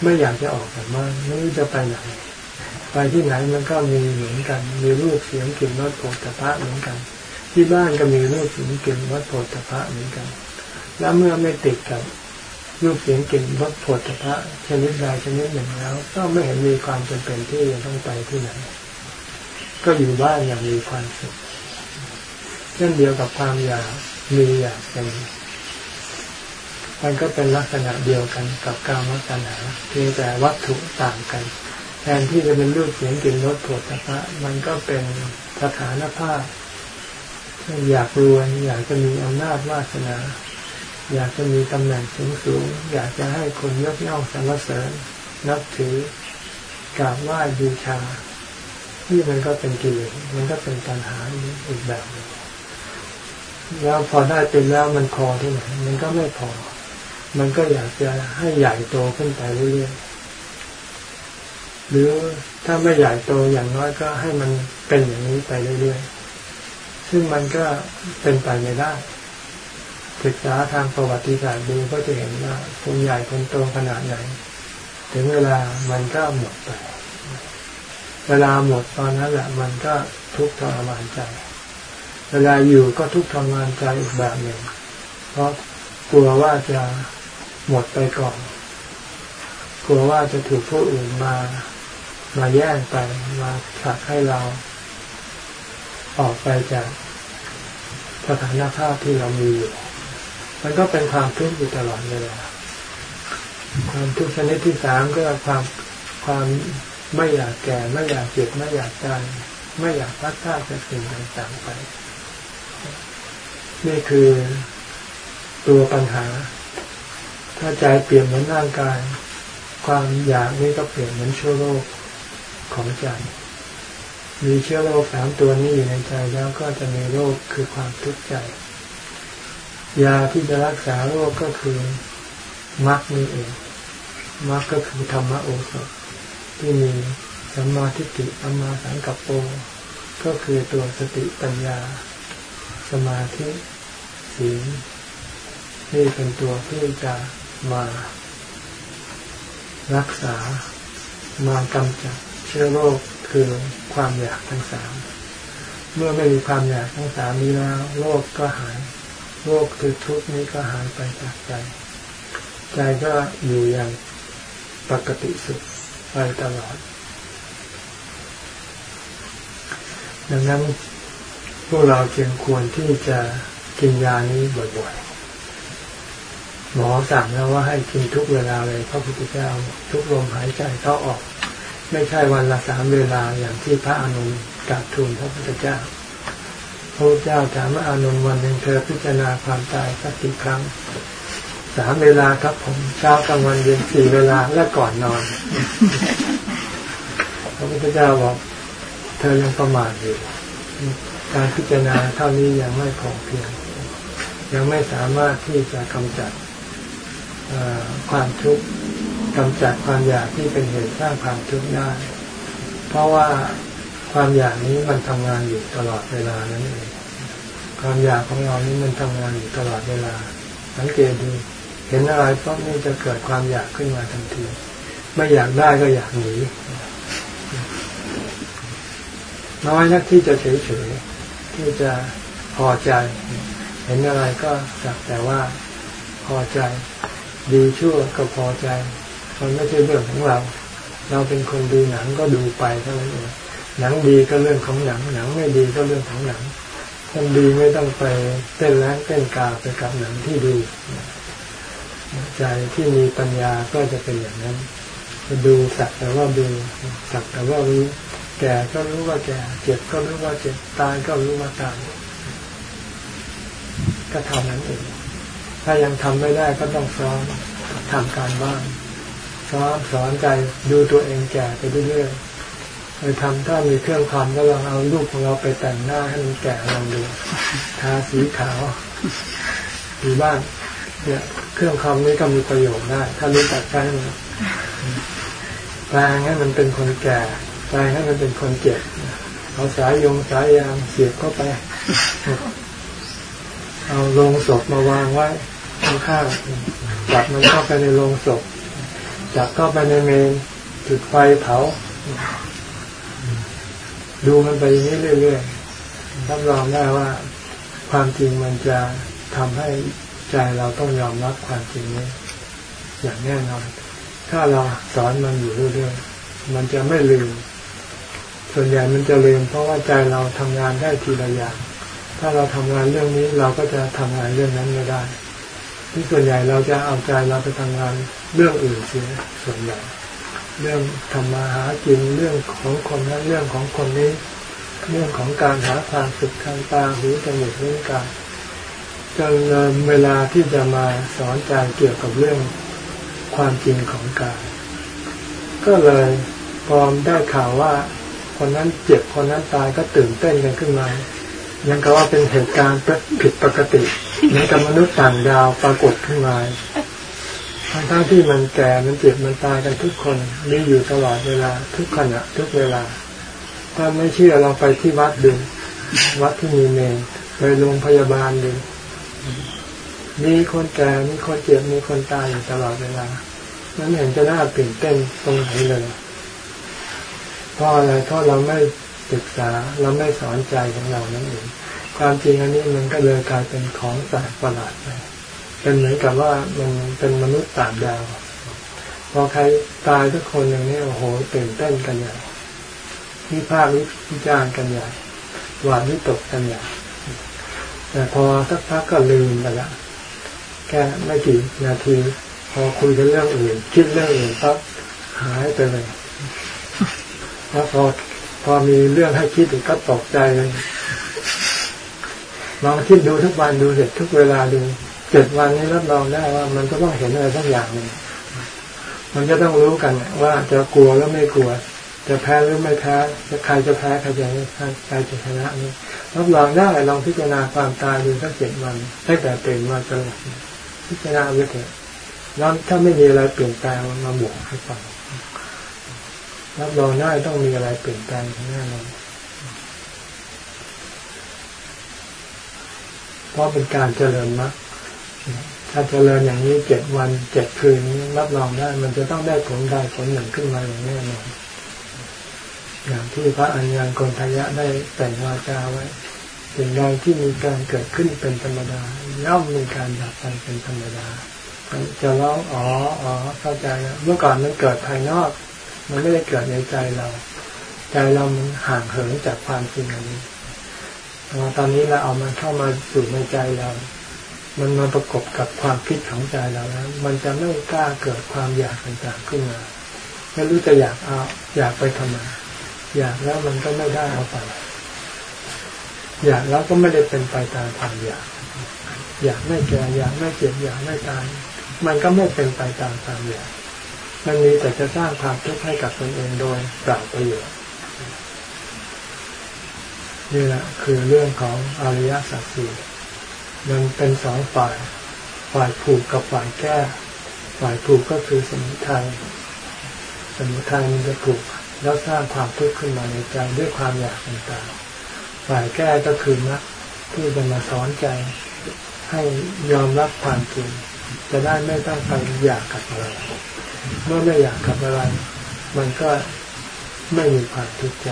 ไม่อยากจะออกจากบ้านไม่รู้จะไปไหน ไปที่ไหนมันก็มีเหมือนกัน มีรูปเสียงกลิ่นรสโผฏฐพะเหมือนกัน ที่บ้านก็มีรูปเสียงกลิ่นรสโผฏฐพะเหมือนกัน แล้วเมื่อไม่ติดกับรูปเสียงกลิ่นรสโผฏฐพะชนิดใดชนิดหนึ่งแล้ว ก็ไม่เห็นมีความจำเป็นที่จะต้องไปที่ไหนก็อยู่บ้านอย่างมีความสุขเช่นเดียวกับความอยากมีอยากเป็นมันก็เป็นลักษณะเดียวกันกับกามตัณหาเพียงแต่วัตถุต่างกัน แทนที่จะเป็นรูปเสียงกลิ่นรสโผฏฐะมันก็เป็นสถานภาพ อยากรวย อยากจะมีอำนาจวาสนา อยากจะมีตำแหน่งสูงสูง อยากจะให้คนยกย่องสรรเสริญ นับถือกราบไหว้บูชาที่มันก็เป็นกิเลสมันก็เป็นปัญหาอีกแบบนึงแล้วพอได้เป็นแล้วมันพอที่ไหนมันก็ไม่พอ มันก็อยากจะให้ใหญ่โตขึ้นไปเรื่อยๆหรือถ้าไม่ใหญ่โตอย่างน้อยก็ให้มันเป็นอย่างนี้ไปเรื่อยๆ ซึ่งมันก็เป็นไปไม่ได้ ศึกษาทางประวัติศาสตร์ดูก็จะเห็นว่าคนใหญ่คนโตขนาดไหน ถึงเวลามันก็หมดไป เวลาหมดตอนนั้นแหละมันก็ทุกข์ทรมานใจ เวลาอยู่ก็ทุกข์ทรมานใจอีกแบบหนึ่ง เพราะกลัวว่าจะหมดไปก่อน กลัวว่าจะถูกผู้อื่นมา มาแย่งไป มาผลักให้เรา ออกไปจากสถานภาพที่เรามีอยู่ มันก็เป็นความทุกข์อยู่ตลอดเวลาความทุกข์ชนิดที่สามก็ความความไม่อยากแก่ ไม่อยากเจ็บไม่อยากตายไม่อยากพัดพลาดจากสิ่งต่างๆไป นี่คือตัวปัญหา ถ้าใจเปลี่ยนเหมือนร่างกาย ความอยากนี่ก็เปลี่ยนเหมือนเชื้อโรคของใจ มีเชื้อโรคสามตัวนี้อยู่ในใจแล้วก็จะมีโรคคือความทุกข์ใจ ยาที่จะรักษาโรคก็คือมรรคนี่เองมรรคก็คือธรรมโอสถที่มีสัมมาทิฏฐิสัมมาสังกัปโปก็คือตัวสติปัญญา สมาธิศีลนี่เป็นตัวที่จะมารักษามากำจัดเชื้อโรค คือความอยากทั้งสาม เมื่อไม่มีความอยากทั้งสามนี้แล้วโรคก็หายโรคคือทุกข์นี้ก็หายไปจากใจ ใจก็อยู่อย่างปกติสุขไปตลอด ดังนั้นพวกเราจึงควรที่จะกินยานี้บ่อยๆ หมอสั่งแล้วว่าให้กินทุกเวลาเลยพระพุทธเจ้าทุกลมหายใจเข้าออก ไม่ใช่วันละสามเวลาอย่างที่พระอนุนกราบทูลพระพุทธเจ้า พระพุทธเจ้าถามว่าอนุนวันหนึ่งเธอพิจารณาความตายสักกี่ครั้งสามเวลาครับผมเช้ากลางวันเย็นสี่เวลาและก่อนนอน พระพุทธเจ้าบอก เธอยังประมาทอยู่ การพิจารณาเท่านี้ยังไม่พอเพียง ยังไม่สามารถที่จะกำจัดความทุกข์ กำจัดความอยากที่เป็นเหตุสร้างความทุกข์ได้ เพราะว่าความอยากนี้มันทำงานอยู่ตลอดเวลานั่นเองความอยากของเรานี้มันทำงานอยู่ตลอดเวลา สังเกตดูเห็นอะไรก็นี่จะเกิดความอยากขึ้นมาทันทีไม่อยากได้ก็อยากหนีน้อยนักที่จะเฉยๆที่จะพอใจ เห็นอะไรก็สักแต่ว่าพอใจ ดีชั่วก็พอใจ มันไม่ใช่เรื่องของเรา เราเป็นคนดูหนังก็ดูไปเท่านั้นเองหนังดีก็เรื่องของหนัง หนังไม่ดีก็เรื่องของหนังคนดีไม่ต้องไปเต้นแรงเต้นกาไปกับหนังที่ดีใจที่มีปัญญาก็จะเป็นอย่างนั้นดูสักแต่ว่าดูสักแต่ว่ารู้แก่ก็รู้ว่าแก่ เจ็บก็รู้ว่าเจ็บตายก็รู้ว่าตายก็เท่านั้นเองถ้ายังทำไม่ได้ก็ต้องซ้อมทำการบ้าน ซ้อมสอนใจดูตัวเองแก่ไปเรื่อยๆไปทำถ้ามีเครื่องทำก็ลองเอารูปของเราไปแต่งหน้าให้มันแก่ลองดูทาสีขาวอยู่บ้านเนี่ยเครื่องคำนี้ก็มีประโยชน์ได้ ถ้ารู้จักใช้แปลงให้มันเป็นคนแก่แปลงให้มันเป็นคนเจ็บเอาสายยงสายยางเสียบเข้าไป เอาโลงศพมาวางไว้ข้างๆจับมันเข้าไปในโลงศพ จับเข้าไปในเมนจุดไฟเผา ดูมันไปอย่างนี้เรื่อยๆรับรองได้ว่า ความจริงมันจะทำให้ใจเราต้องยอมรับความจริงนี้ อย่างแน่นอน ถ้าเราสอนมันอยู่เรื่อยๆมันจะไม่ลืม ส่วนใหญ่มันจะลืม เพราะว่าใจเราทำงานได้ทีละอย่าง ถ้าเราทำงานเรื่องนี้เราก็จะทำงานเรื่องนั้นไม่ได้ที่ส่วนใหญ่เราจะเอาใจเราไปทำงาน เรื่องอื่นเสียส่วนใหญ่เรื่องทำมาหากินเรื่องของคนนั้นเรื่องของคนนี้ เรื่องของการหาความสุขทางตาหูจมูกลิ้นกายจนเวลาที่จะมาสอนใจเกี่ยวกับเรื่องความจริงของกายก็เลยพอได้ข่าวว่า คนนั้นเจ็บคนนั้นตายก็ตื่นเต้นกันขึ้นมายังก็ว่าเป็นเหตุการณ์ผิดปกติเหมือนกับมนุษย์ต่างดาวปรากฏขึ้นมา ทั้งที่มันแก่มันเจ็บมันตายกันทุกคนมีอยู่ตลอดเวลาทุกขณะทุกเวลา ถ้าไม่เชื่อเราไปที่วัดดูวัดที่มีเมนไปโรงพยาบาลดูมีคนแก่มีคนเจ็บมีคนตายอยู่ตลอดเวลานั้นเห็นจะน่าตื่นเต้นตรงไหนเลยเพราะอะไรเพราะเราไม่ศึกษาเราไม่สอนใจของเรานั่นเองความจริงอันนี้มันก็เลยกลายเป็นของแปลกประหลาดไป เป็นเหมือนกับว่ามันเป็นมนุษย์ต่างดาวพอใครตายทุกคนอย่างนี้โอ้โหตื่นเต้นกันใหญ่วิพากษ์วิจารณ์กันใหญ่หวานวิตกกันใหญ่แต่พอสักพักก็ลืมไปละแค่ไม่กี่นาที พอคุยกันเรื่องอื่น คิดเรื่องอื่นปั๊บหายไปเลยแล้วพอพอมีเรื่องให้คิดอีกก็ตกใจเลยลองคิดดูทุกวันดูเสร็จทุกเวลาดู เจ็ดวันนี้รับรองได้ว่า มันก็ต้องเห็นอะไรสักอย่างหนึ่งมันจะต้องรู้กันว่าจะกลัวแล้วไม่กลัว จะแพ้หรือไม่แพ้จะใครจะแพ้ใครจะใครจะชนะนี่รับรองได้ลองพิจารณาความตายดูสักเจ็ดวันตั้งแต่ตื่นมาจนพิจารณาไปเถอะแล้วถ้าไม่มีอะไรเปลี่ยนแปลงมาบอกให้ฟังรับรองได้ต้องมีอะไรเปลี่ยนแปลงแน่นอนเพราะเป็นการเจริญมรรค ถ้าเจริญอย่างนี้เจ็ดวันเจ็ดคืนรับรองได้ มันจะต้องได้ผลได้ผลหนึ่งขึ้นมาอย่างแน่นอนอย่างที่พระอัญญาณกนทยะได้แต่งวาจาไว้สิ่งใดที่มีการเกิดขึ้นเป็นธรรมดาย่อมมีการดับไปเป็นธรรมดาจะร้องอ๋ออ๋อเข้าใจแล้วเมื่อก่อนมันเกิดภายนอก มันไม่ได้เกิดในใจเรา ใจเรามันห่างเหินจากความจริงอันนี้ตอนนี้เราเอามันเข้ามาสู่ในใจเรา มันมาประกบกับความคิดของใจเราแล้ว มันจะไม่กล้าเกิดความอยากต่างๆขึ้นมาไม่รู้จะอยากเอาอยากไปทำไมอยากแล้วมันก็ไม่ได้เอาไป อยากแล้วก็ไม่ได้เป็นไปตามความอยาก อยากไม่แก่อยากไม่เจ็บอยากไม่ตาย มันก็ไม่เป็นไปตามความอยาก มันมีแต่จะสร้างความทุกข์ให้กับตนเองโดยเปล่าประโยชน์นี่แหละคือเรื่องของอริยสัจสี่ มันเป็นสองฝ่าย ฝ่ายผูกกับฝ่ายแก้ ฝ่ายผูกก็คือสมุทัยสมุทัยมันจะผูกแล้วสร้างความทุกข์ขึ้นมาในใจด้วยความอยากต่างๆ ฝ่ายแก้ก็คือมรรคที่จะมาสอนใจ ให้ยอมรับความจริงจะได้ไม่ต้องไปอยากกับอะไร เมื่อไม่อยากกับอะไร มันก็ไม่มีความทุกข์ใจ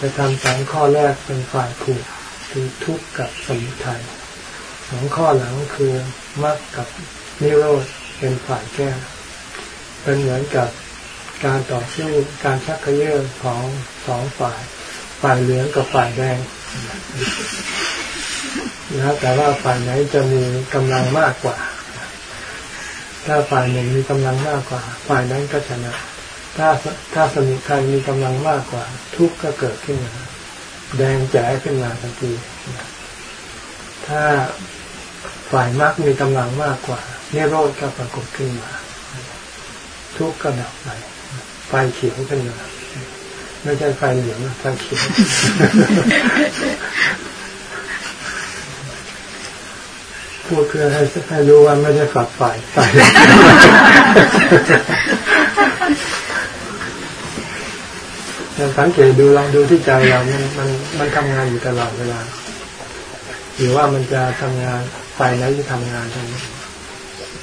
จะทำสองข้อแรกเป็นฝ่ายผูก คือทุกข์กับสมุทัยสองข้อหลังคือมรรคกับนิโรธเป็นฝ่ายแก้เป็นเหมือนกับการต่อสู้การชักกระเยาะของสองฝ่าย ฝ่ายเหลืองกับฝ่ายแดงนะแต่ว่าฝ่ายไหนจะมีกำลังมากกว่า ถ้าฝ่ายหนึ่งมีกำลังมากกว่า ฝ่ายนั้นก็ชนะ ถ้าถ้าสมุทัยมีกำลังมากกว่า ทุกข์ก็เกิดขึ้นมา แดงแจ๋ขึ้นมาทันทีถ้าฝ่ายมรรคมีกำลังมากกว่านิโรธก็ปรากฏขึ้นมา ทุกข์ก็ดับไปไฟเขียวขึ้นมาไม่ใช่ไฟเหลืองไฟเขียวพูดเพื่อให้ให้รู้ว่าไม่ได้ฝักฝ่าย ไฟสังเกตดูลองดูที่ใจเรามันมันมันทำงานอยู่ตลอดเวลาหรือว่ามันจะทำงานฝ่ายไหนที่ทำงานทังนี้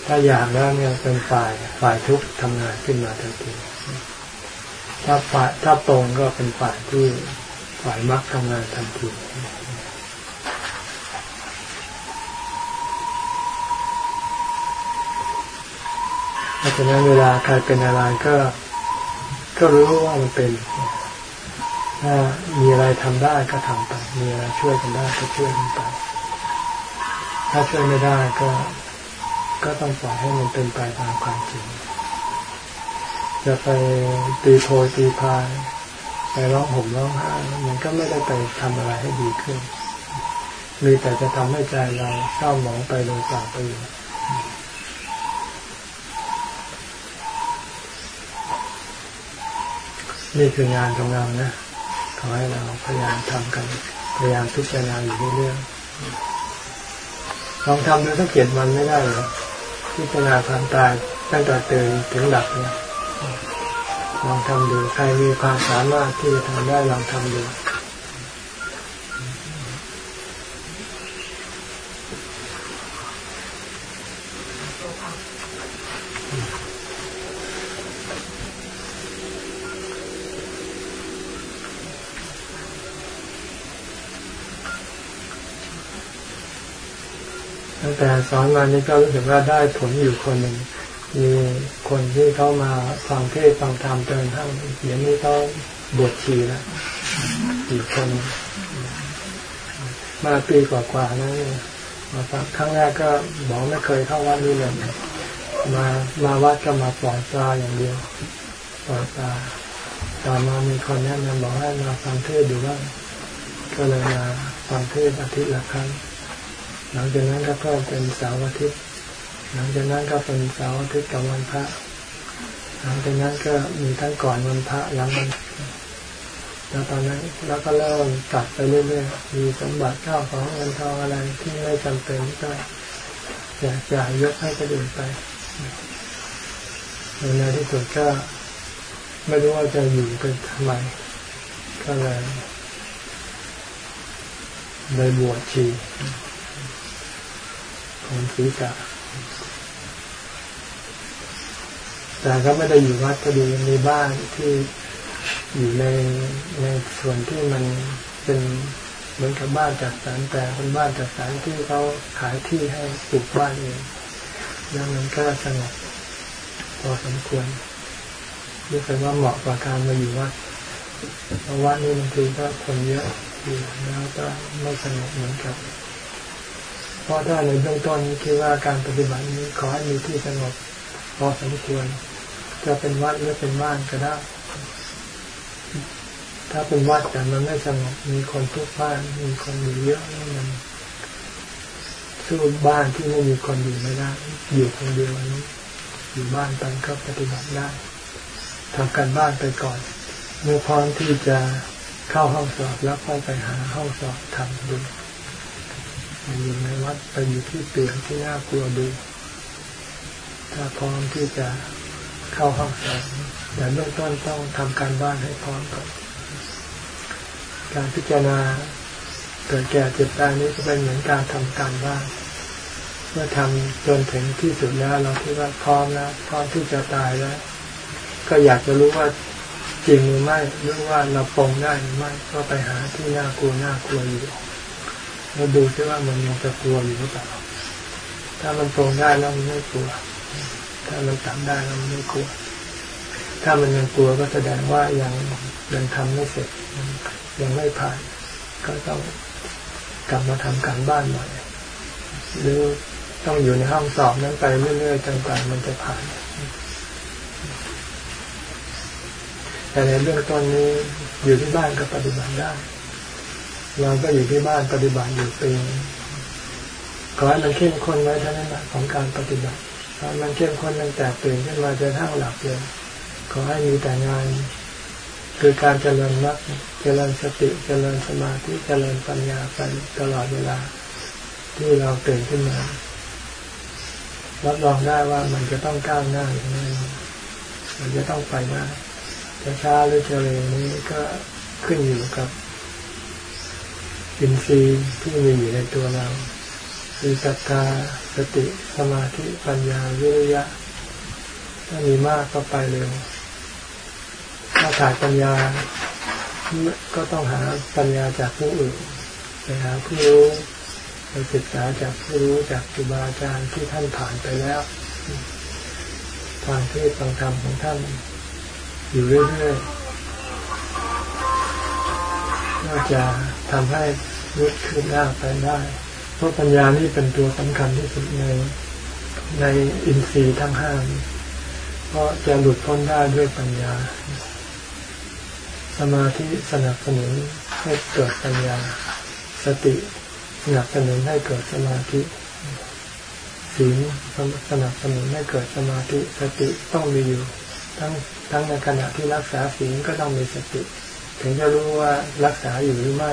ถ้าอยากแล้วเนี่ยเป็นฝ่ายฝ่ายทุกทำงานขึ้นมาทันทีถ้าฝ่ายถ้าตรงก็เป็นฝ่ายที่ฝ่ายมักทำงานทันทีเพราะฉะนั้นเวลาใครเป็นอะไรก็ ก็รู้ว่ามันเป็น ถ้ามีอะไรทำได้ก็ทำไป มีอะไรช่วยกันได้ก็ช่วยกันไป ถ้าช่วยไม่ได้ก็ก็ต้องปล่อยให้มันเป็นไปตามความจริง จะไปตีโพยตีพายไปร้องห่มร้องไห้มันก็ไม่ได้ไปทำอะไรให้ดีขึ้น มีแต่จะทำให้ใจเราเศร้าหมองไปโดยเปล่าประโยชน์นี่คืองานของเรานะ ขอให้เราพยายามทำกัน พยายามพิจารณาอยู่เรื่อยๆลองทำดูสักเจ็ดวันไม่ได้หรอพิจารณาความตายตั้งแต่ตื่นถึงหลับเนี่ยลองทำดูใครมีความสามารถที่จะทำได้ลองทำดู อนมานี้ก็รู้สึกว่าได้ผลอยู่คนหนึ่งมีคนที่เขามาฟังเทศฟังธรรมจนทั้งเดี๋ยวนี้เขาบวชชีแล้วอีกคนมาปีกว่าๆนั่นมาฟังครั้งแรกก็บอกไม่เคยเข้าวัดนี้เลยมามาวัดก็มาปล่อยปลาอย่างเดียวปล่อยปลาต่อมามีคนแนะนำบอกให้มาฟังเทศดูบ้างก็เลยมาฟังเทศอาทิตย์ละครั้ง หลังจากนั้นก็เพิ่มเป็นเสาร์อาทิตย์ หลังจากนั้นก็เป็นเสาร์อาทิตย์กับวันพระ หลังจากนั้นก็มีทั้งก่อนวันพระหลังวันแล้วตอนนั้นแล้วก็เริ่มตัดไปเรื่อยๆ มีสมบัติข้าวของเงินทองอะไรที่ไม่จำเป็นก็อยากจะยกให้คนอื่นไปในที่สุดก็ไม่รู้ว่าจะอยู่เป็นทำไม ก็เลยเลยบวชชี ของศีรษะแต่ก็ไม่ได้อยู่วัดพอดีมีบ้านที่อยู่ในในส่วนที่มันเป็นเหมือนกับบ้านจัดสรรแต่เป็นบ้านจัดสรรที่เขาขายที่ให้ปลูกบ้านเองแล้วมันก็สงบพอสมควรรู้สึกว่าเหมาะกับการมาอยู่วัดเพราะวัดนี่บางทีก็คนเยอะอยู่แล้วก็ไม่สงบเหมือนกับ เพราะถ้าในเบื้องต้นคิดว่าการปฏิบัตินี้ขอให้มีที่สงบพอสมควร จะเป็นวัดหรือเป็นบ้านก็ได้ ถ้าเป็นวัดแต่มันไม่สงบมีคนทุกบ้านมีคนอยู่เยอะนี่มันสู้บ้านที่ไม่มีคนอยู่ไม่ได้อยู่คนเดียวนี้อยู่บ้านไปก็ปฏิบัติได้ทำการบ้านไปก่อนเมื่อพร้อมที่จะเข้าห้องสอบแล้วค่อยไปหาห้องสอบทำดู อยู่ในวัดไปอยู่ที่เปลี่ยนที่น่ากลัวดูถ้าพร้อมที่จะเข้าห้องสอบแต่เบื้องต้นต้องทำการบ้านให้พร้อมก่อนการพิจารณาเกิดแก่เจ็บตายนี้ก็เป็นเหมือนการทำการบ้านเมื่อทำจนถึงที่สุดแล้วเราคิดว่าพร้อมแล้วพร้อมที่จะตายแล้ว ก็อยากจะรู้ว่าจริงหรือไม่หรือว่าเราปรงได้หรือไม่ก็ไปหาที่น่ากลัวน่ากลัวอยู่ เราดูซิว่ามันยังจะกลัวอยู่หรือเปล่าถ้ามันปรงได้แล้วมันไม่กลัว ถ้ามันตัดได้แล้วมันไม่กลัว ถ้ามันยังกลัวก็แสดงว่ายังยังทำไม่เสร็จ ยังไม่ผ่าน ก็ต้องกลับมาทำการบ้านใหม่หรือต้องอยู่ในห้องสอบนั้นไปเรื่อยๆจนกว่ามันจะผ่าน แต่ในเรื่องต้นนี้อยู่ที่บ้านก็ปฏิบัติได้ เราก็อยู่ที่บ้านปฏิบัติอยู่ปีขอให้มันเข้มข้นไว้เท่านั้นแหละของการปฏิบัติมันเข้มข้นตั้งแต่ตื่นขึ้นมาจนทั้งหลับเลย ขอให้มีแต่งาน คือการเจริญมรรคเจริญสติเจริญสมาธิเจริญปัญญาไปตลอดเวลา ที่เราตื่นขึ้นมารับรองได้ว่ามันจะต้องก้าวหน้าอย่างนี้มันจะต้องไปได้จะช้าหรือจะเร็วนี้ก็ขึ้นอยู่กับ อินทรีย์ที่มีอยู่ในตัวเราคือศรัทธาสติสมาธิปัญญาวิริยะ ถ้ามีมากก็ไปเร็ว ถ้าขาดปัญญา ก็ต้องหาปัญญาจากผู้อื่นไปหาผู้รู้ไปศึกษาจากผู้รู้จากครูบาอาจารย์ที่ท่านผ่านไปแล้วทางเทศทางธรรมของท่าน อยู่เรื่อยๆน่าจะทำให้ ลุกขึ้นหน้าไปได้เพราะปัญญานี่เป็นตัวสำคัญที่สุดในในอินทรีย์ทั้งห้าเพราะจะหลุดพ้นได้ด้วยปัญญา สมาธิสนับสนุนให้เกิดปัญญา สติสนับสนุนให้เกิดสมาธิศีลสนับสนุนให้เกิดสมาธิสติต้องมีอยู่ ทั้งทั้งในขณะที่รักษาศีลก็ต้องมีสติ ถึงจะรู้ว่ารักษาอยู่หรือไม่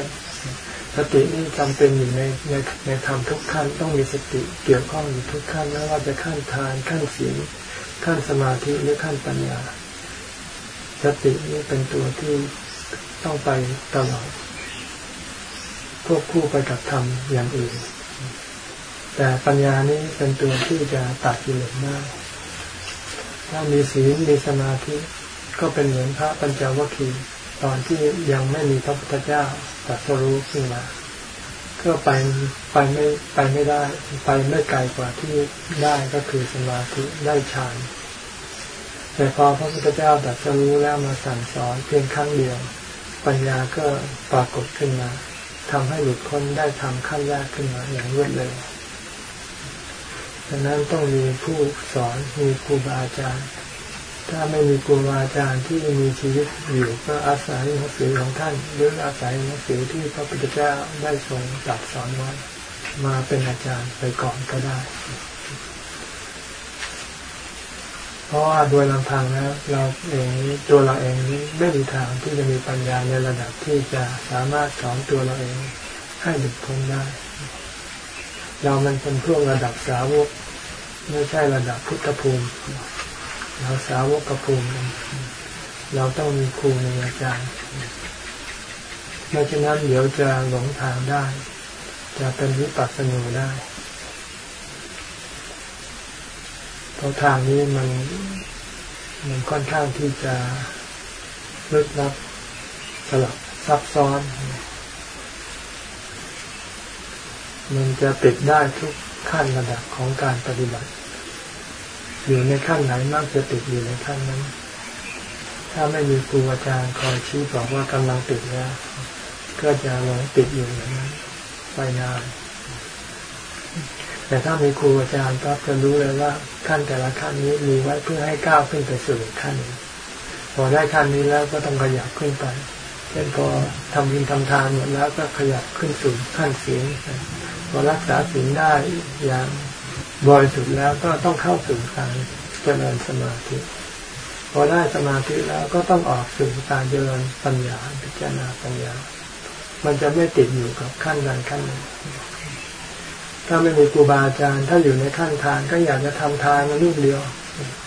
สตินี่จำเป็นอยู่ในในในธรรมทุกขั้นต้องมีสติเกี่ยวข้องอยู่ทุกขั้นไม่ว่าจะขั้นทานขั้นศีลขั้นสมาธิหรือขั้นปัญญา สตินี่เป็นตัวที่ต้องไปตลอดควบคู่ไปกับธรรมอย่างอื่น แต่ปัญญานี้เป็นตัวที่จะตัดกิเลสได้ถ้ามีศีลมีสมาธิ ก็เป็นเหมือนพระปัญจวัคคีย์ ตอนที่ยังไม่มีพระพุทธเจ้าตรัสรู้ขึ้นมาก็ไปไปไม่ไปไม่ได้ ไปไม่ไกลกว่าที่ได้ก็คือสมาธิได้ฌานแต่พอพระพุทธเจ้าตรัสรู้แล้วมาสั่งสอนเพียงครั้งเดียว ปัญญาก็ปรากฏขึ้นมาทำให้หลุดพ้นได้ทำขั้นแรกขึ้นมาอย่างรวดเร็วดังนั้นต้องมีผู้สอนมีครูบาอาจารย์ ถ้าไม่มีครูบาอาจารย์ที่มีชีวิตอยู่ก็อาศัยหนังสือของท่าน หรืออาศัยหนังสือที่พระพุทธเจ้าได้ทรงตรัสสอนไว้มาเป็นอาจารย์ไปก่อนก็ได้ เพราะว่าโดยลำพังแล้วเราเองตัวเราเองนี้ไม่มีทางที่จะมีปัญญาในระดับที่จะสามารถสอนตัวเราเองให้หลุดพ้นได้ เรามันเป็นพวกระดับสาวกไม่ใช่ระดับพุทธภูมิ เราสาวกกภูมิเราต้องมีครูในอาจารย์ไม่เช่นนั้นเดี๋ยวจะหลงทางได้ จะเป็นวิปัสสนูได้เพราะทางนี้มันมันค่อนข้างที่จะลึกลับสลับซับซ้อน มันจะติดได้ทุกขั้นระดับของการปฏิบัติ อยู่ในขั้นไหนมักจะติดอยู่ในขั้นนั้น ถ้าไม่มีครูอาจารย์คอยชี้บอกว่ากำลังติดแล้วก็จะหลงติดอยู่อย่างนั้นไปนานแต่ถ้ามีครูอาจารย์ก็จะรู้เลยว่าขั้นแต่ละขั้นนี้มีไว้เพื่อให้ก้าวขึ้นไปสู่ขั้นพอได้ขั้นนี้แล้วก็ต้องขยับขึ้นไปเช่นพอทำบุญทำทานหมดแล้วก็ขยับขึ้นสู่ขั้นศีลพอรักษาศีลได้อย่าง บริสุทธิ์แล้วก็ต้องเข้าสู่การเจริญสมาธิพอได้สมาธิแล้วก็ต้องออกสู่การเจริญปัญญาพิจารณาปัญญา มันจะไม่ติดอยู่กับขั้นใดขั้นหนึ่งถ้าไม่มีครูบาอาจารย์ ถ้าอยู่ในขั้นทานก็อยากจะทำทานมาลูกเดียว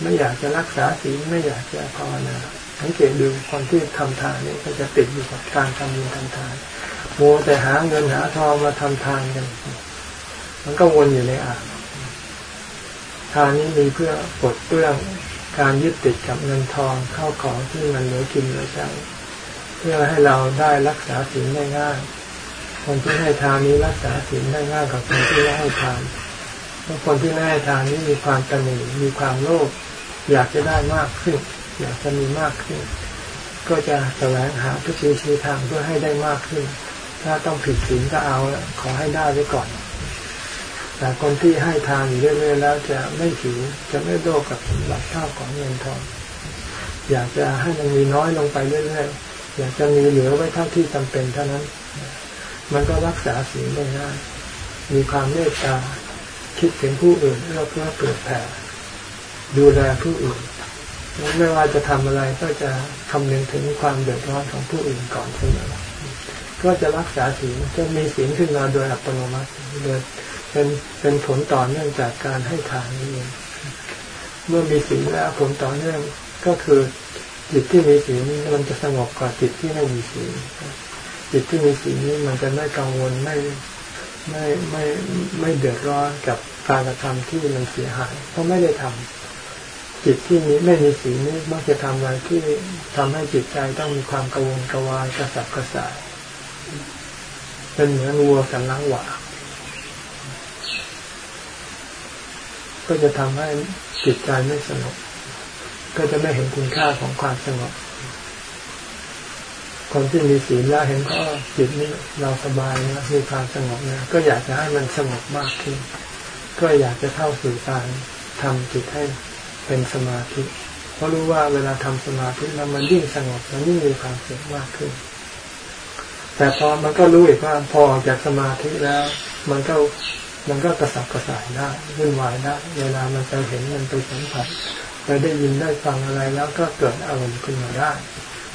ไม่อยากจะรักษาศีลไม่อยากจะภาวนาสังเกตดูคนที่ทำทานนี่ก็จะติดอยู่กับการทำบุญทำทานโมแต่หาเงินหาทองมาทำทานกันมันก็วนอยู่ในอ่าง ทานนี้มีเพื่อปลดเปลื้องการยึดติดกับเงินทองเข้าของที่มันเหลือกินเหลือใช้เพื่อให้เราได้รักษาศีลได้ง่ายคนที่ให้ทานนี้รักษาศีลได้ง่ายกว่าคนที่ไม่ให้ทานเพราะคนที่ไม่ให้ทานนี้มีความตนีมีความโลภอยากจะได้มากขึ้น อยากจะมีมากขึ้น ก็จะแสวงหาทุกวิธีทางเพื่อให้ได้มากขึ้น ถ้าต้องผิดศีลก็เอาขอให้ได้ไว้ก่อน แต่คนที่ให้ทานอยู่เรื่อยๆแล้วจะไม่หิวจะไม่โลภกับหลักข้าวของเงินทองอยากจะให้มันมีน้อยลงไปเรื่อยๆอยากจะมีเหลือไว้เท่าที่จำเป็นเท่านั้น มันก็รักษาศีลได้ง่ายมีความเมตตาคิดถึงผู้อื่นเอื้อเพื่อเปิดแผ่ดูแลผู้อื่นไม่ว่าจะทำอะไรก็จะคำนึงถึงความเดือดร้อนของผู้อื่นก่อนเสมอก็จะรักษาศีลจะมีศีลขึ้นมาโดยอัตโนมัติโดย เป็นเป็นผลต่อเนื่องจากการให้ทานนี่เองเมื่อมีศีลแล้วผลต่อเนื่องก็คือจิตที่มีศีลมันจะสงบกว่าจิตที่ไม่มีศีลจิตที่มีสิ่งนี้มันจะไม่กังวลไม่ไม่ไม่ไม่เดือดร้อนกับการกระทำที่มันเสียหาย เพราะไม่ได้ทำจิตที่นี้ไม่มีสิ่งนี้มักจะทำอะไรที่ทำให้จิตใจต้องมีความกังวลกวายกระสับกระส่ายเป็นเหมือนวัวกันล้างหวา ก็จะทำให้จิตใจไม่สงบก็จะไม่เห็นคุณค่าของความสงบคนที่มีศีลแล้วเห็นก็จิตนี้เราสบายนะมีความสงบนะก็อยากจะให้มันสงบมากขึ้น ก็อยากจะเข้าสู่การทำจิตให้เป็นสมาธิเพราะรู้ว่าเวลาทำสมาธิแล้วมันยิ่งสงบมันยิ่งมีความสุขมากขึ้น แต่พอมันก็รู้อีกว่าพอออกจากสมาธิแล้ว มันก็ มันก็กระสับกระส่ายได้วุ่นวายได้เวลามันไปเห็นมันไปสัมผัสไปได้ยินได้ฟังอะไรแล้วก็เกิดอารมณ์ขึ้นมาได้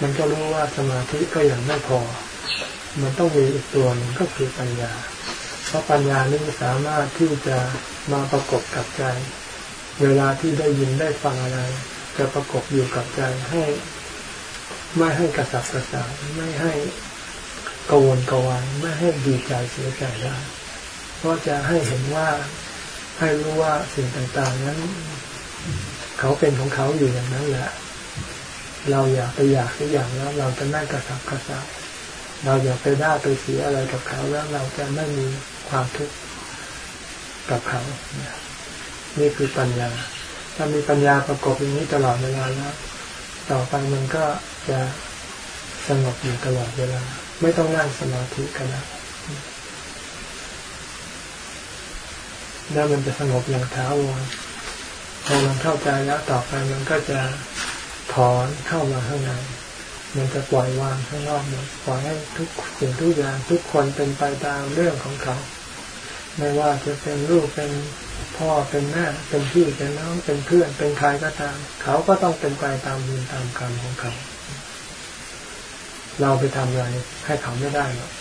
มันก็รู้ว่าสมาธิก็ยังไม่พอ มันต้องมีอีกตัวหนึ่งก็คือปัญญา เพราะปัญญานี้สามารถที่จะมาประกบกับใจ เวลาที่ได้ยินได้ฟังอะไร จะประกบอยู่กับใจให้ ไม่ให้กระสับกระส่ายไม่ให้กวนกวายไม่ให้ดีใจเสียใจได้ เพราะจะให้เห็นว่าให้รู้ว่าสิ่งต่างๆนั้น เขาเป็นของเขาอยู่อย่างนั้นแหละ เราอยากไปอยากทุกอย่างแล้วเราจะไม่กระสับกระส่ายเราอยากไปได้ไปเสียอะไรกับเขาแล้วเราจะไม่มีความทุกข์กับเขานี่คือปัญญา ถ้ามีปัญญาประกอบอย่างนี้ตลอดเวลาแล้วต่อไปมันก็จะสงบอยู่ตลอดเวลา ไม่ต้องนั่งสมาธิกันแล้ว แล้วมันจะสงบอย่างท้าวรพอมันเข้าใจแล้วต่อไปมันก็จะถอนเข้ามาข้างในมันจะปล่อยวางข้างนอกหมดปล่อยให้ทุกสิ่งทุกอย่างทุกคนเป็นไปตามเรื่องของเขา ไม่ว่าจะเป็นลูกเป็นพ่อเป็นแม่เป็นพี่เป็นน้องเป็นเพื่อนเป็นใครก็ตาม เขาก็ต้องเป็นไปตามบุญตามกรรมของเขา เราไปทำอะไรให้เขาไม่ได้หรอก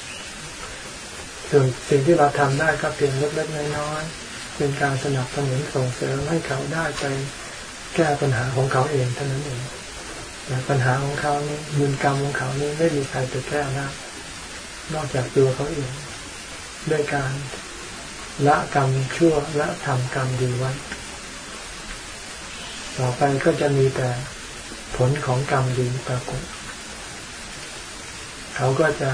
ส่วนสิ่งที่เราทำได้ก็เพียงเล็กๆน้อยๆ เป็นการสนับสนุนส่งเสริมให้เขาได้ไปแก้ปัญหาของเขาเองเท่านั้นเองแต่ปัญหาของเขานี่บุญกรรมของเขานี่ไม่มีใครไปแก้ได้นอกจากตัวเขาเองด้วยการละกรรมชั่วละทำกรรมดีไว้ต่อไปก็จะมีแต่ผลของกรรมดีปรากฏ เขาก็จะ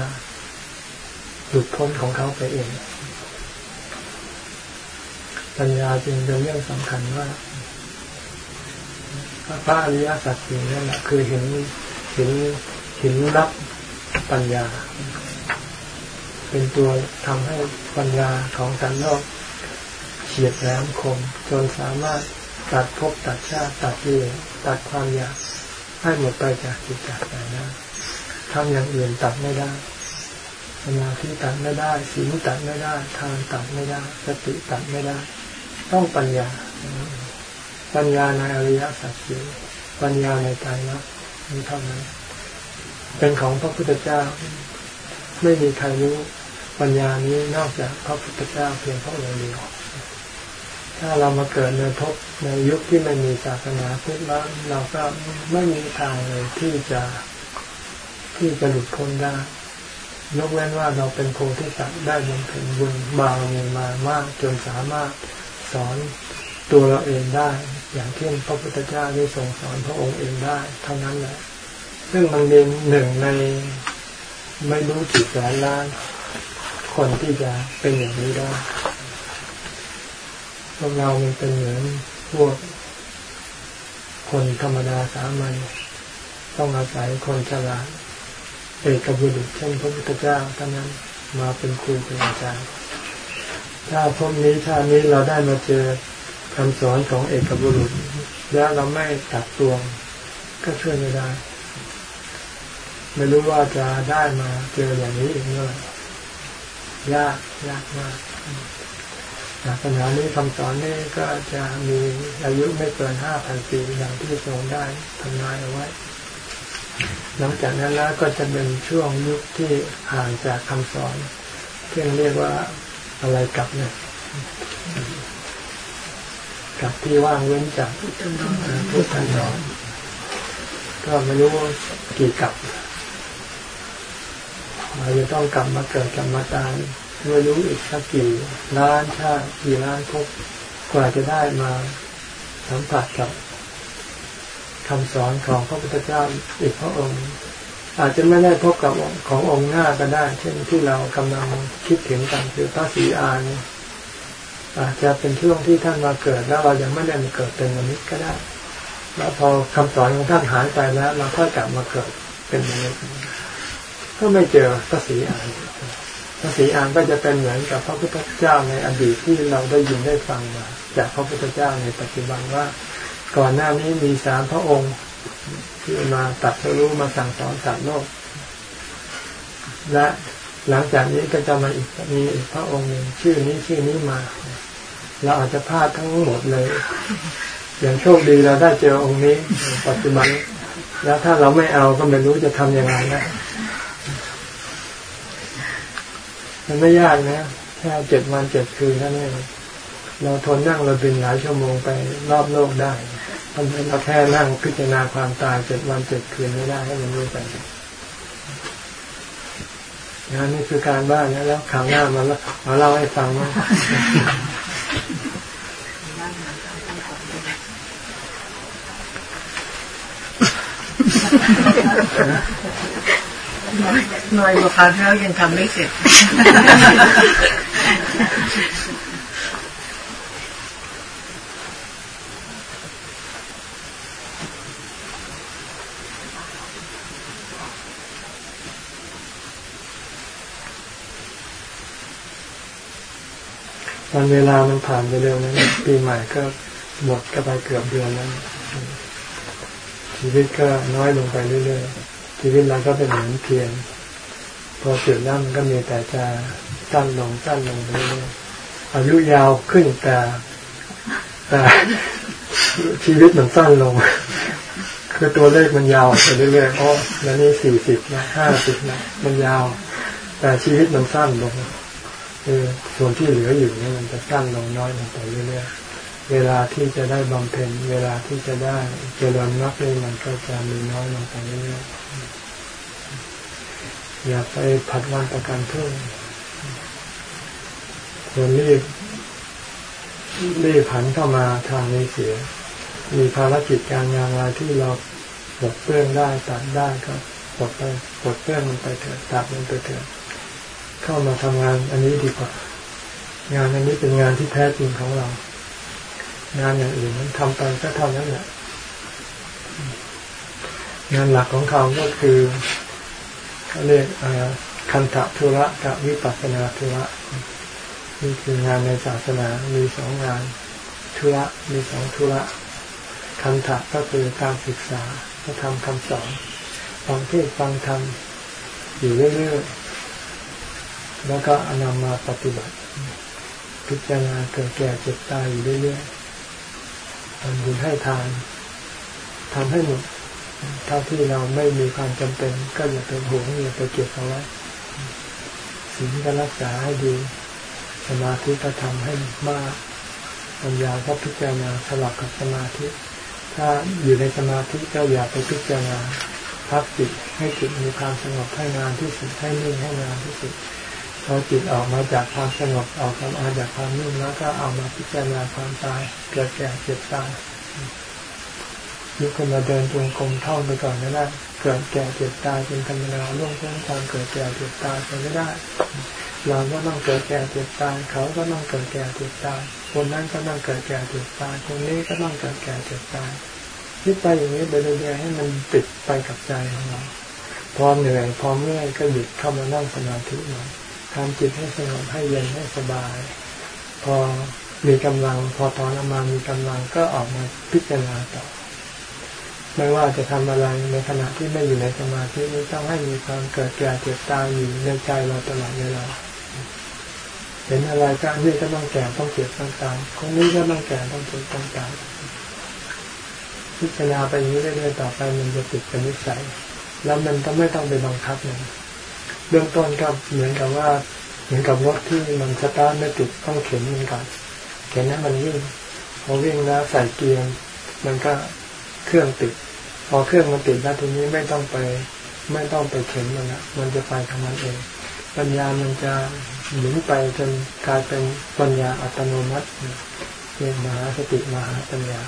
หลุดพ้นของเขาไปเอง ปัญญาจึงเป็นเรื่องสำคัญว่าพระอริยสัจสี่นั่นแหละคือเห็นเหินเหินรับปัญญา เป็นตัวทำให้ปัญญาของสันโลกเฉียดแหลมคม จนสามารถตัดภพตัดชาติตัดเยื่ตัดความอยากให้หมดไปจากจิตจากใจได้ทำอย่างอื่นตัดไม่ได้สมาธิตัดไม่ได้สีลตัดไม่ได้ ทานตัดไม่ได้ สติตัดไม่ได้ ต้องปัญญา ปัญญาในอริยสัจสี่ปัญญาในใจนะนี่เท่านั้น เป็นของพระพุทธเจ้า ไม่มีใครรู้ปัญญานี้นอกจากพระพุทธเจ้าเพียงพระองค์เดียว ถ้าเรามาเกิดในภพในยุคที่ไม่มีศาสนาพุทธแล้วเราก็ไม่มีทางเลยที่จะที่จะหลุดพ้นได้ยกเว้นว่าเราเป็นโพธิสัตว์ได้บำเพ็ญบุญบารมีมามากจนสามารถ สอนตัวเราเองได้ อย่างที่พระพุทธเจ้าได้ทรงสอนพระองค์เองได้เท่านั้นแหละ ซึ่งมันเป็นหนึ่งในไม่รู้กี่แสนล้านคนที่จะเป็นอย่างนี้ได้ พวกเรามันเป็นเหมือนพวกคนธรรมดาสามัญต้องอาศัยคนฉลาดเอกบุรุษเช่นพระพุทธเจ้าเท่านั้นมาเป็นครูเป็นอาจารย์ ถ้าพวกนี้ชาตินี้เราได้มาเจอคำสอนของเอกบุรุษ แล้วเราไม่ตัดตวง ก็ช่วยไม่ได้ ไม่รู้ว่าจะได้มาเจออย่างนี้อีกเมื่อไหร่ยากยากมากศาสนานี้คำสอนนี้ก็จะมีอายุไม่เกินห้าพันปีอย่างที่ทรงได้ทำนายเอาไว้ หลังจากนั้นแล้วก็จะเป็นช่วงยุคที่ห่างจากคำสอนที่เรียกว่า อะไรกลับเนี่ยกลับที่ว่างเว้นจากพุทธันดรก็ไม่รู้กี่กลับเราจะต้องกลับมาเกิดกลับมาตายไม่รู้อีกสักกี่ล้านชาติกี่ล้านพบกว่าจะได้มาสัมผัสกับคำสอนของพระพุทธเจ้าอีกพระองค์ อาจจะไม่ได้พบกับขององค์หน้าก็ได้ เช่นที่เรากำลังคิดถึงกันคือพระศรีอานอาจจะเป็นช่วงที่ท่านมาเกิดแล้วเรายังไม่ได้มาเกิดเป็นมนุษย์ก็ได้ แล้วพอคำสอนของท่านหายไปแล้ว เราค่อยกลับมาเกิดเป็นมนุษย์ก็ไม่เจอพระศรีอานพระศรีอานก็จะเป็นเหมือนกับพระพุทธเจ้าในอดีตที่เราได้ยินได้ฟังมา จากพระพุทธเจ้าในปัจจุบันว่า ก่อนหน้านี้มีสามพระองค์ ที่มาตัดรู้มาสั่งสอนสัตว์โลก และหลังจากนี้ก็จะมาอีกมีอีกพระองค์หนึ่งชื่อนี้ชื่อนี้มา เราอาจจะพลาดทั้งหมดเลย อย่างโชคดีเราได้เจอองค์นี้ ปัจจุบัน แล้วถ้าเราไม่เอาก็ไม่รู้จะทํำยังไงนะมันไม่ยากนะแค่เจ็ดวันเจ็ดคืนแค่นี้เราทนนั่งเราบินหลายชั่วโมงไปรอบโลกได้ ทำไมเราแค่นั่งพิจารณาความตายเจ็ดวันเจ็ดคืนไม่ได้ให้มันรู้ไปงานนี้คือการบ้านนะแล้วข่าวหน้ามาแล้วมาเล่าให้ฟังว่าน้อยกว่าคราวที่แล้วยังทำไม่เสร็จ วันเวลามันผ่านไปเร็วนะปีใหม่ก็หมดก็ไปเกือบเดือนแล้ว ชีวิตก็น้อยลงไปเรื่อยๆ ชีวิตเราก็เป็นเหมือนเพียงพอจุดนั้นมันก็มีแต่จะสั้นลงสั้นลงไปเรื่อยๆอายุยาวขึ้นแต่แต่ชีวิตมันสั้นลง คือตัวเลขมันยาวไปเรื่อยๆเพราะแล้วนี่สี่สิบนะห้าสิบนะมันยาว แต่ชีวิตมันสั้นลง คือส่วนที่เหลืออยู่นี่มันจะสั้นลงน้อยลงไปเรื่อยๆเวลาที่จะได้บำเพ็ญเวลาที่จะได้เจริญมรรคนี่มันก็จะมีน้อยลงไปเรื่อยๆอย่าไปผัดวันประกันพรุ่งควรรีบรีบผันเข้ามาทางนี้เสีย มีภารกิจการงานอะไรที่เราปลดเปลื้องได้ตัดได้ก็ปลดไปปลดเปลื้องมันไปเถิดตัดมันไปเถิด เข้ามาทำงานอันนี้ดีกว่า งานอันนี้เป็นงานที่แท้จริงของเรา งานอย่างอื่นมันทำไปก็เท่านั้นแหละงานหลักของเขาก็คือเขาเรียกคันธทุระกับวิปัสสนาธุระนี่คืองานในศาสนา มีสองงาน ธุระ มีสองธุระ คันธะก็คือการศึกษาพระธรรมคำสอน ฟังเทศฟังธรรมอยู่เรื่อยๆ แล้วก็นำมาปฏิบัติ พิจารณาเกิดแก่เจ็บตายอยู่เรื่อยๆทำบุญให้ทานทำให้หมดเท่าที่เราไม่มีความจำเป็น ก็อย่าไปหวงอย่าไปเก็บเอาไว้สิ่งก็รักษาให้ดี สมาธิก็ทำให้มากปัญญาก็พิจารณาสลับกับสมาธิ ถ้าอยู่ในสมาธิก็อย่าไปพิจารณาพักจิตให้จิตมีความสงบให้นานที่สุดให้นิ่งให้นานที่สุด พอจิตออกมาจากความสงบออกมาจากความนิ่งแล้วก็เอามาพิจารณาความตาย เกิดแก่เจ็บตายยุคนมาเดินจงกรมท่องไปก่อนก็ได้เกิดแก่เจ็บตายเป็นธรรมดาล่วงพ้นความเกิดแก่เจ็บตายไปไม่ได้เราก็ต้องเกิดแก่เจ็บตายเขาก็ต้องเกิดแก่เจ็บตายคนนั้นก็ต้องเกิดแก่เจ็บตายคนนี้ก็ต้องเกิดแก่เจ็บตายคิดไปอย่างนี้ไปเรื่อยๆให้มันติดไปกับใจของเราพอเหนื่อยพอเมื่อยก็หยุดเข้ามานั่งสมาธิหน่อย ทำจิตให้สงบให้เย็นให้สบาย พอมีกำลัง พอตอนออกมามีกำลังก็ออกมาพิจารณาต่อ ไม่ว่าจะทำอะไรในขณะที่ไม่อยู่ในสมาธินี้ต้องให้มีความเกิดแก่เจ็บตายอยู่ในใจเราตลอดเวลาเห็นอะไรก็นี่ก็ต้องแก่ต้องเจ็บต้องตายคนนี้ก็ต้องแก่ต้องเจ็บต้องตายพิจารณาไปนี้เรื่อยๆต่อไปมันจะติดเป็นนิสัย แล้วมันก็ไม่ต้องไปบังคับมัน เบื้องต้นก็เหมือนกับว่า เหมือนกับรถที่มันสตาร์ทไม่ติดต้องเข็นมันก่อนเข็นให้มันวิ่งพอวิ่งแล้วใส่เกียร์มันก็เครื่องติด พอเครื่องมันติดแล้วทีนี้ไม่ต้องไป ไม่ต้องไปเข็นมันละมันจะไปทำมันเอง ปัญญามันจะหมุนไปจนกลายเป็นปัญญาอัตโนมัติเรียกมหาสติมหาปัญญา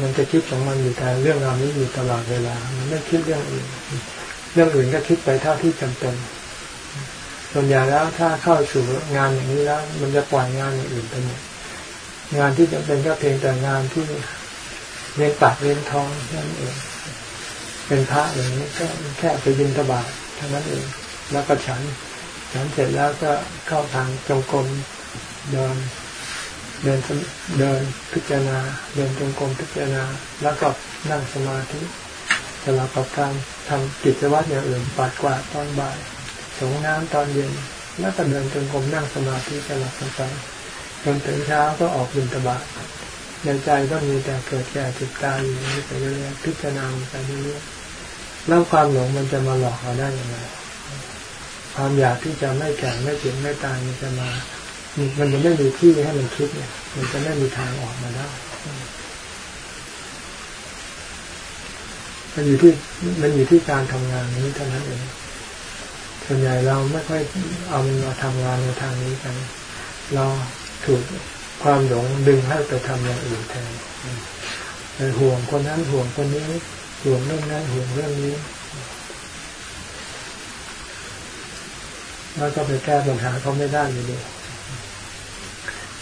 มันจะคิดของมันอยู่แต่เรื่องราวนี้อยู่ตลอดเวลา มันไม่คิดเรื่องอื่น เรื่องอื่นก็คิดไปเท่าที่จำเป็นส่วนใหญ่แล้วถ้าเข้าสู่งานอย่างนี้แล้ว มันจะปล่อยงานอย่างอื่นไปหมดงานที่จำเป็นก็เพียงแต่งานที่เลี้ยงปากเลี้ยงท้องนั่นเอง เป็นพระอย่างนี้ก็แค่ไปยินตบาทเท่านั้นเอง แล้วก็ฉัน ฉันเสร็จแล้วก็เข้าทางจงกรมเดินเดินเดินพิจารณา เดินจงกรมพิจารณา แล้วก็นั่งสมาธิสลับกับการ ทำกิจวัตรอย่างอื่นปัดกวาดตอนบ่ายสงน้ำตอนเย็นแล้วก็เดินจงกรมนั่งสมาธิสลับกันไปจนถึงเช้าก็ออกบินตบาทในใจก็มีแต่เกิดแก่จิตตายอยู่นี้ไปเรื่อยๆพิจารณาไปเรื่อยๆแล้วความหลงมันจะมาหลอกเราได้ยังไงความอยากที่จะไม่แก่ไม่เจ็บไม่ตายมันจะมา มันจะไม่มีที่ให้มันคิดเนี่ย มันจะไม่มีทางออกมาได้ มันอยู่ที่มันอยู่ที่การทำงานนี้เท่านั้นเองส่วนใหญ่เราไม่ค่อยเอามันมาทำงานในทางนี้กัน เราถูกความหลงดึงให้ไปทำอย่างอื่นแทนห่วงคนนั้นห่วงคนนี้ห่วงเรื่องนั้นห่วงเรื่องนี้แล้วก็ไปแก้ปัญหาเขาไม่ได้อยู่ดี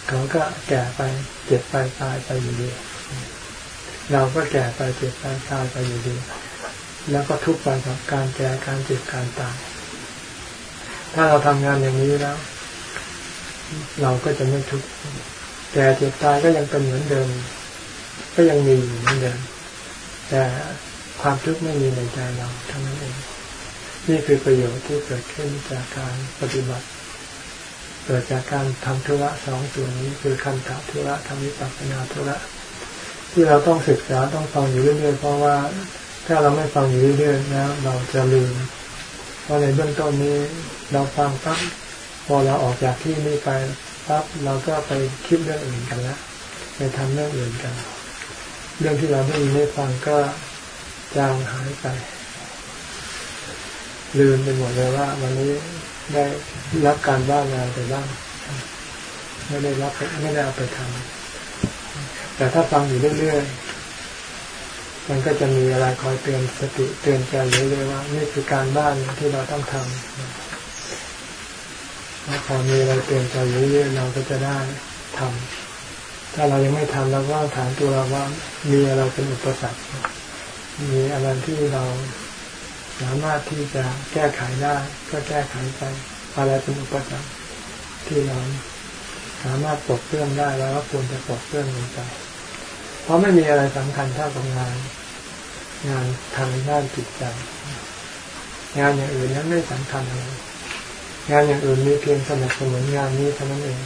เขาก็แก่ไปเจ็บไปตายไปอยู่ดี เราก็แก่ไปเจ็บไปตายไปอยู่ดี แล้วก็ทุกข์ไปกับการแก่การเจ็บการตาย ถ้าเราทำงานอย่างนี้แล้ว เราก็จะไม่ทุกข์แก่เจ็บตายก็ยังเป็นเหมือนเดิม ก็ยังมีอยู่เหมือนเดิม แต่ความทุกข์ไม่มีในใจเราทั้งนั้นเอง นี่คือประโยชน์ที่เกิดขึ้นจากการปฏิบัติเกิดจากการทำธุระสองส่วนนี้คือคันธธุระทำวิปัสสนาธุระ ที่เราต้องศึกษาต้องฟังอยู่เรื่อยๆ เพราะว่าถ้าเราไม่ฟังอยู่เรื่อยๆนะเราจะลืมเพราะในเบื้องต้นนี้เราฟังปั๊บพอเราออกจากที่นี้ไปปั๊บเราก็ไปคิดเรื่องอื่นกันแล้วไปทำเรื่องอื่นกัน เรื่องที่เราได้ยินได้ฟังก็จางหายไป ลืมไปหมดเลยว่า วันนี้ได้รับการบ้านงานไปบ้างไม่ได้รับไม่ได้เอาไปทำ แต่ถ้าฟังอยู่เรื่อยๆ มันก็จะมีอะไรคอยเตือนสติเตือนใจเรื่อยๆว่า นี่คือการบ้านที่เราต้องทำพอมีอะไรเปลี่ยนใจเรื่อยๆเราก็จะได้ทำถ้าเรายังไม่ทำเราก็ถามตัวเราว่า มีอะไรเป็นอุปสรรค มีอะไรที่เราสามารถที่จะแก้ไขได้ก็แก้ไขไปอะไรเป็นอุปสรรคที่เราสามารถปลดเครื่องได้แล้วก็ควรจะปลดเครื่องลงไป ราะไม่มีอะไรสำคัญเท่ากับงาน งานทางด้านจิตใจ งานอย่างอื่นนั้นไม่สำคัญอะไรงานอย่างอื่นมีเพียงสนับสนุนงานนี้เท่านั้นเอง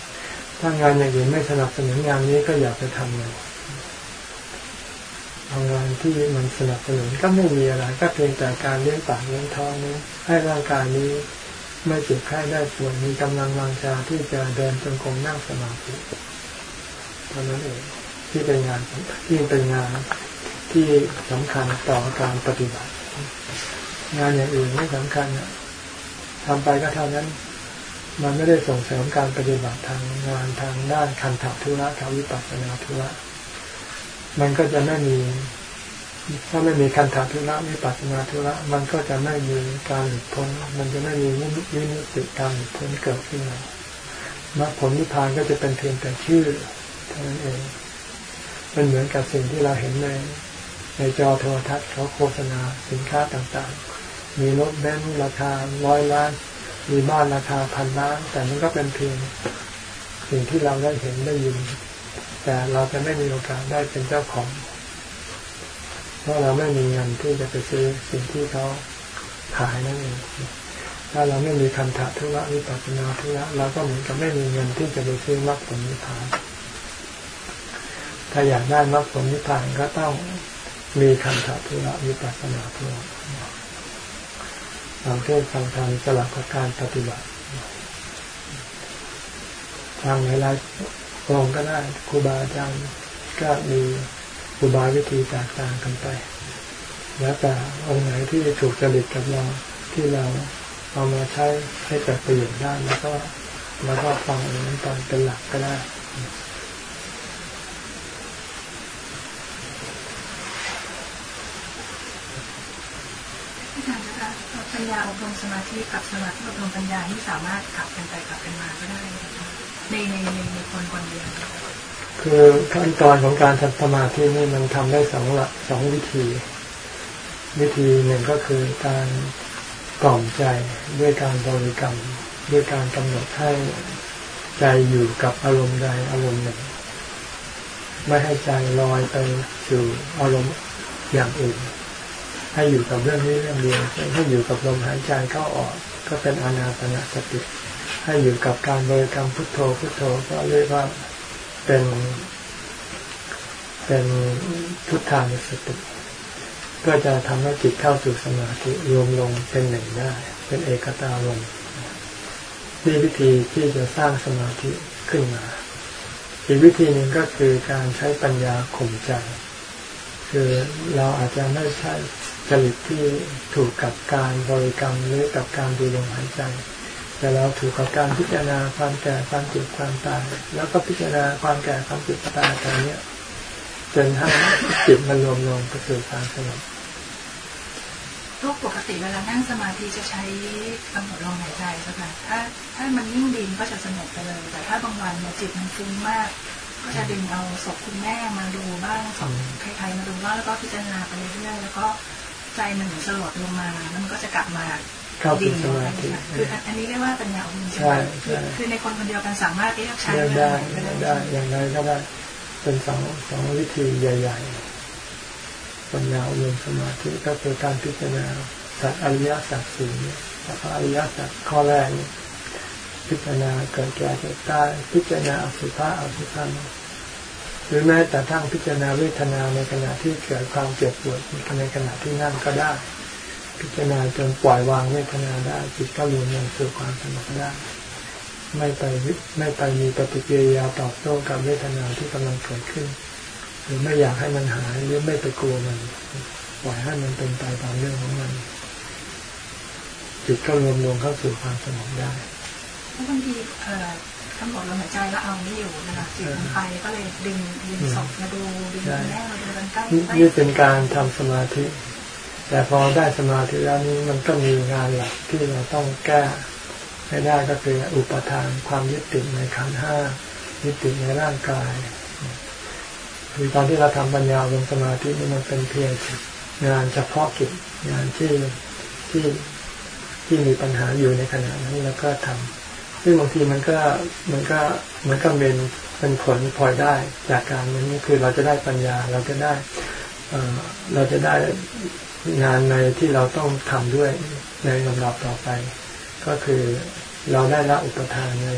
ถ้างานอย่างอื่นไม่สนับสนุนงานนี้ก็อยากไปทำเลยทำงานที่มันสนับสนุนก็ไม่มีอะไร ก็เพียงแต่การเลี้ยงปากเลี้ยงท้องนี้ ให้ร่างกายนี้ไม่เจ็บไข้ได้ป่วยมีกำลังวังชาที่จะเดินจงกรมนั่งสมาธิเท่านั้นเอง ที่เป็นงานที่เป็นงานที่สำคัญต่อการปฏิบัติ งานอย่างอื่นไม่สำคัญทำไปก็เท่านั้น มันไม่ได้ส่งเสริมการปฏิบัติทางงานทางด้านคันถธุระทางวิปัสสนาธุระมันก็จะไม่มีถ้าไม่มีคันถธุระวิปัสสนาธุระมันก็จะไม่มีการหลุดพ้น มันจะไม่มีวิมุตติการหลุดพ้นเกิดขึ้นมามรรคผลนิพพานก็จะเป็นเพียงแต่ชื่อเท่านั้นเอง มันเหมือนกับสิ่งที่เราเห็นในในจอโทรทัศน์เขาโฆษณาสินค้าต่างๆ มีรถแบนซ์ราคาร้อยล้าน มีบ้านราคาพันล้าน แต่มันก็เป็นเพียงสิ่งที่เราได้เห็นได้ยิน แต่เราจะไม่มีโอกาสได้เป็นเจ้าของ เพราะเราไม่มีเงินที่จะไปซื้อสิ่งที่เขาขายนั่นเอง ถ้าเราไม่มีคันถะทุระวิปัสสนาทุระเราก็เหมือนกับไม่มีเงินที่จะไปซื้อมรรคผลนิพพาน ถ้าอยากได้มรรคผลนิพพานก็ต้องมีคันธทุระวิปัสสนาทุระทางเทศทางธรรมสลับกับการปฏิบัติทางหลายๆองก็ได้ครูบาอาจารย์ก็มีครูบาวิธีแตกต่างกันไป แล้วแต่องค์ไหนที่ถูกจริตกับเราที่เราเอามาใช้ให้เกิดประโยชน์ได้แล้วก็แล้วก็ฟังองค์นั้นตอนเป็นหลักก็ได้ ปัญญาอบรมสมาธิกับสมาธิอบรมปัญญาที่สามารถขับกันไปขับกันมาก็ได้ในในในในคนคนเดียวคือขั้นตอนของการทำสมาธินี่มันทำได้สองละสองวิธี วิธีหนึ่งก็คือการกล่อมใจด้วยการบริกรรมด้วยการกำหนดให้ใจอยู่กับอารมณ์ใดอารมณ์หนึ่ง ไม่ให้ใจลอยไปสู่อารมณ์อย่างอื่น ให้อยู่กับเรื่องนี้เรื่องเดียวให้อยู่กับลมหายใจเข้าออก ก็เป็นอนาปนาสติ ให้อยู่กับการบริกรรมพุทโธพุทโธก็เรียกว่าเป็น เป็นพุทธานุสติ ก็จะทำให้จิตเข้าสู่สมาธิรวมลงเป็นหนึ่งได้ เป็นเอกตาลมนี่วิธีที่จะสร้างสมาธิขึ้นมา อีกวิธีหนึ่งก็คือการใช้ปัญญาข่มใจ คือเราอาจจะไม่ใช่ จริตที่ถูกกับการบริกรรมหรือกับการดูลมหายใจ แต่เราถูกกับการพิจารณาความแก่ความเจ็บความตายแล้วก็พิจารณาความแก่ความเจ็บความตายตรงนี้จนให้จิตมันรวมลงไปสู่การสงบทุกปกติเวลานั่งสมาธิจะใช้กำหนดลมหายใจใช่ไหมถ้าถ้ามันยิ่งดีก็จะสงบไปเลย แต่ถ้าบางวันเนี่ยจิตมันฟุ้งมากก็จะดึงเอาศพคุณแม่มาดูบ้างศพใครๆมาดูบ้างแล้วก็พิจารณาไปเรื่อยๆแล้วก็ ใจมันเหมือนสลดลงมา มันก็จะกลับมาดิ่งลงคืออันนี้เรียกว่าปัญญาอุใช่คือในคนคนเดียวกันสามารถที่จะใช้ได้ได้ อย่างไรก็ได้เป็นสองสองวิธีใหญ่ ๆ ปัญญาอุสมาธิก็คือการพิจารณาสัตว์อริยสัจสี่สัพอริยสัจข้อแรกพิจารณาเกิดแก่เกิดตายพิจารณาอสุภะอสุภะห รือแม้แต่ทั้งพิจารณาเวทนาในขณะที่เกิดความเจ็บปวดในขณะที่นั่งก็ได้ พิจารณาจนปล่อยวางเวทนาได้จิตก็รวมลงสู่ความสงบได้ไม่ไปไม่ไปมีปฏิกิริยาตอบโต้กับเวทนาที่กำลังเกิดขึ้น หรือไม่อยากให้มันหายหรือไม่ไปกลัวมันปล่อยให้มันเป็นไปตามเรื่องของมัน จิตก็รวมลงเข้าสู่ความสงบได้บางที กำหนดลมหายใจแล้วเอาไม่อยู่นะคะจิตมันไปก็เลยดึงดึงศพมาดูดึงแม่มาดูกันใกล้นี่เป็นการทำสมาธิ แต่พอได้สมาธิแล้วนี้มันก็มีงานหลักที่เราต้องแก้ให้ได้ก็คืออุปทานความยึดติดในขันห้ายึดติดในร่างกายคือตอนที่เราทำปัญญาลงสมาธินี่มันเป็นเพียงงานเฉพาะกิจงานที่ที่ที่มีปัญหาอยู่ในขณะนั้นแล้วก็ทำ ซึ่งบางทีมันก็มันก็มันก็เป็นเป็นผลพลอยได้จากการนี้คือเราจะได้ปัญญาเราจะได้เราจะได้งานในที่เราต้องทำด้วยในลำดับต่อไป ก็คือเราได้รับอุปทานใน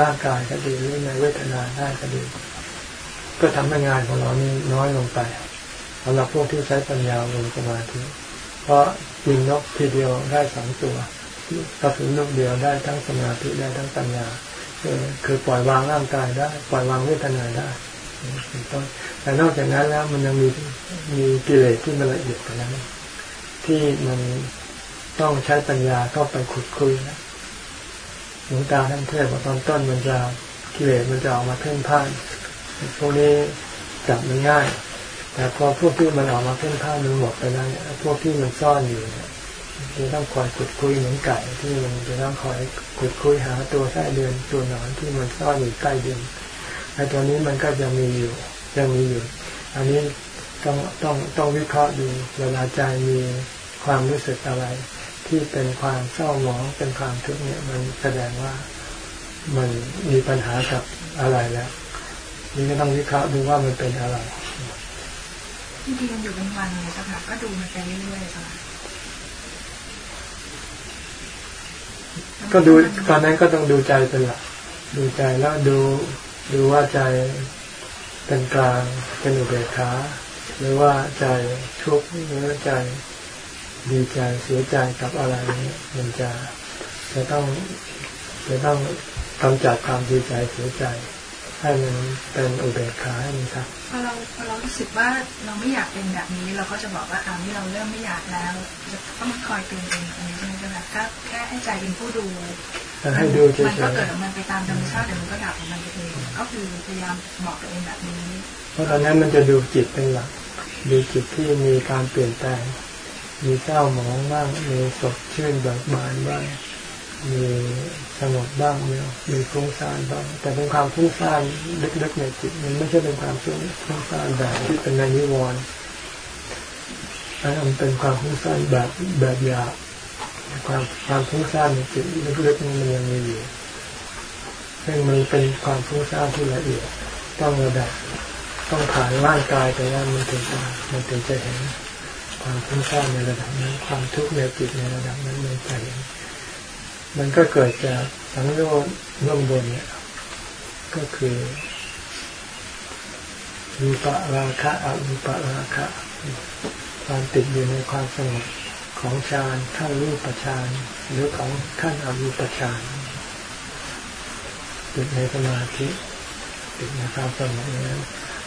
ร่างกายก็ดีหรือในเวทนาได้ก็ดี ก็ทำให้งานของเรานี่น้อยลงไปสำหรับพวกที่ใช้ปัญญาลงสมาธิเพราะยิงนกทีเดียวได้สองตัว กระสุนลูกเดียวได้ทั้งสมาธิได้ทั้งปัญญาคือปล่อยวางร่างกายได้ ปล่อยวางเวทนาได้ต้นแต่นอกจากนั้นแล้วมันยังมีมีกิเลสที่มันละเอียดกว่านั้นที่มันต้องใช้ปัญญาเข้าไปขุดคุยนะหลวงตาท่านเทศว่าตอนต้นมันจะกิเลสมันจะออกมาเพ่นพ่านพวกนี้จับมันง่าย แต่พอพวกที่มันออกมาเพ่นพ่านมันหมดไปแล้วพวกที่มันซ่อนอยู่เนี่ย จะต้องคอยขุดคุยเหมือนไก่ที่มันจะต้องคอยขุดคุยหาตัวไส้เดือนตัวหนอนที่มันซ่อนอยู่ใต้ดินไอ้ตัวนี้มันก็จะมีอยู่ยังมีอยู่ อันนี้ต้องต้องต้องวิเคราะห์ดูเวลาใจมีความรู้สึกอะไร ที่เป็นความเศร้าหมองเป็นความทุกข์เนี่ยมันแสดงว่ามันมีปัญหากับอะไรแล้ว นี่ก็ต้องวิเคราะห์ดูว่ามันเป็นอะไรที่ดีมันอยู่เป็นวันเลยจ้ะค่ะก็ดูมันไปเรื่อยๆจ้ะ ก็ดูตอนนั้นก็ต้องดูใจเป็นหลักดูใจแล้วดูดูว่าใจเป็นกลางเป็นอุเบกขาหรือว่าใจทุกข์หรือใจดีใจเสียใจกับอะไรนี้มันจะจะต้องจะต้องกำจัดความดีใจเสียใจ ให้มันเป็นอุเบกขาให้มันครับ พอเราพอเรารู้สึกว่าเราไม่อยากเป็นแบบนี้ เราก็จะบอกว่าอ่านี่เราเริ่มไม่อยากแล้วจะต้องคอยเตือนเองอันนี้ใช่ไหมคะก็แค่ให้ใจเป็นผู้ดูให้ดูเฉยๆมันก็เกิดมันไปตามธรรมชาติเดี๋ยวมันก็ดับของมันเองก็คือพยายามบอกตัวเองแบบนี้เพราะตอนนั้นมันจะดูจิตเป็นหลักดูจิตที่มีการเปลี่ยนแปลงมีเศร้าหมองบ้างมีสดชื่นเบิกบานบ้างมี สงบบ้างมีมีฟุ้งซ่านบ้างแต่เป็นความฟุ้งซ่านลึกๆในจิตมันไม่ใช่เป็นความฟุ้งซ่านแบบที่เป็นในนิวรณ์อันนั้นเป็นความฟุ้งซ่านแบบแบบหยาบความความฟุ้งซ่านในจิตลึกๆมันยังมีอยู่ซึ่งมันเป็นความฟุ้งซ่านที่ละเอียดต้องระดับต้องผ่านร่างกายไปแล้วมันถึงจะมันถึงจะเห็นความฟุ้งซ่านในระดับนั้นความทุกข์ในจิตในระดับนั้นมันจะเห็น มันก็เกิดจากสังโยชน์เบื้องบนเนี่ย ก็คือรูปราคะอรูปราคะ ความติดอยู่ในความสงบของฌานขั้นรูปฌานหรือของขั้นอรูปฌานติดในสมาธิติดในความสงบนั้น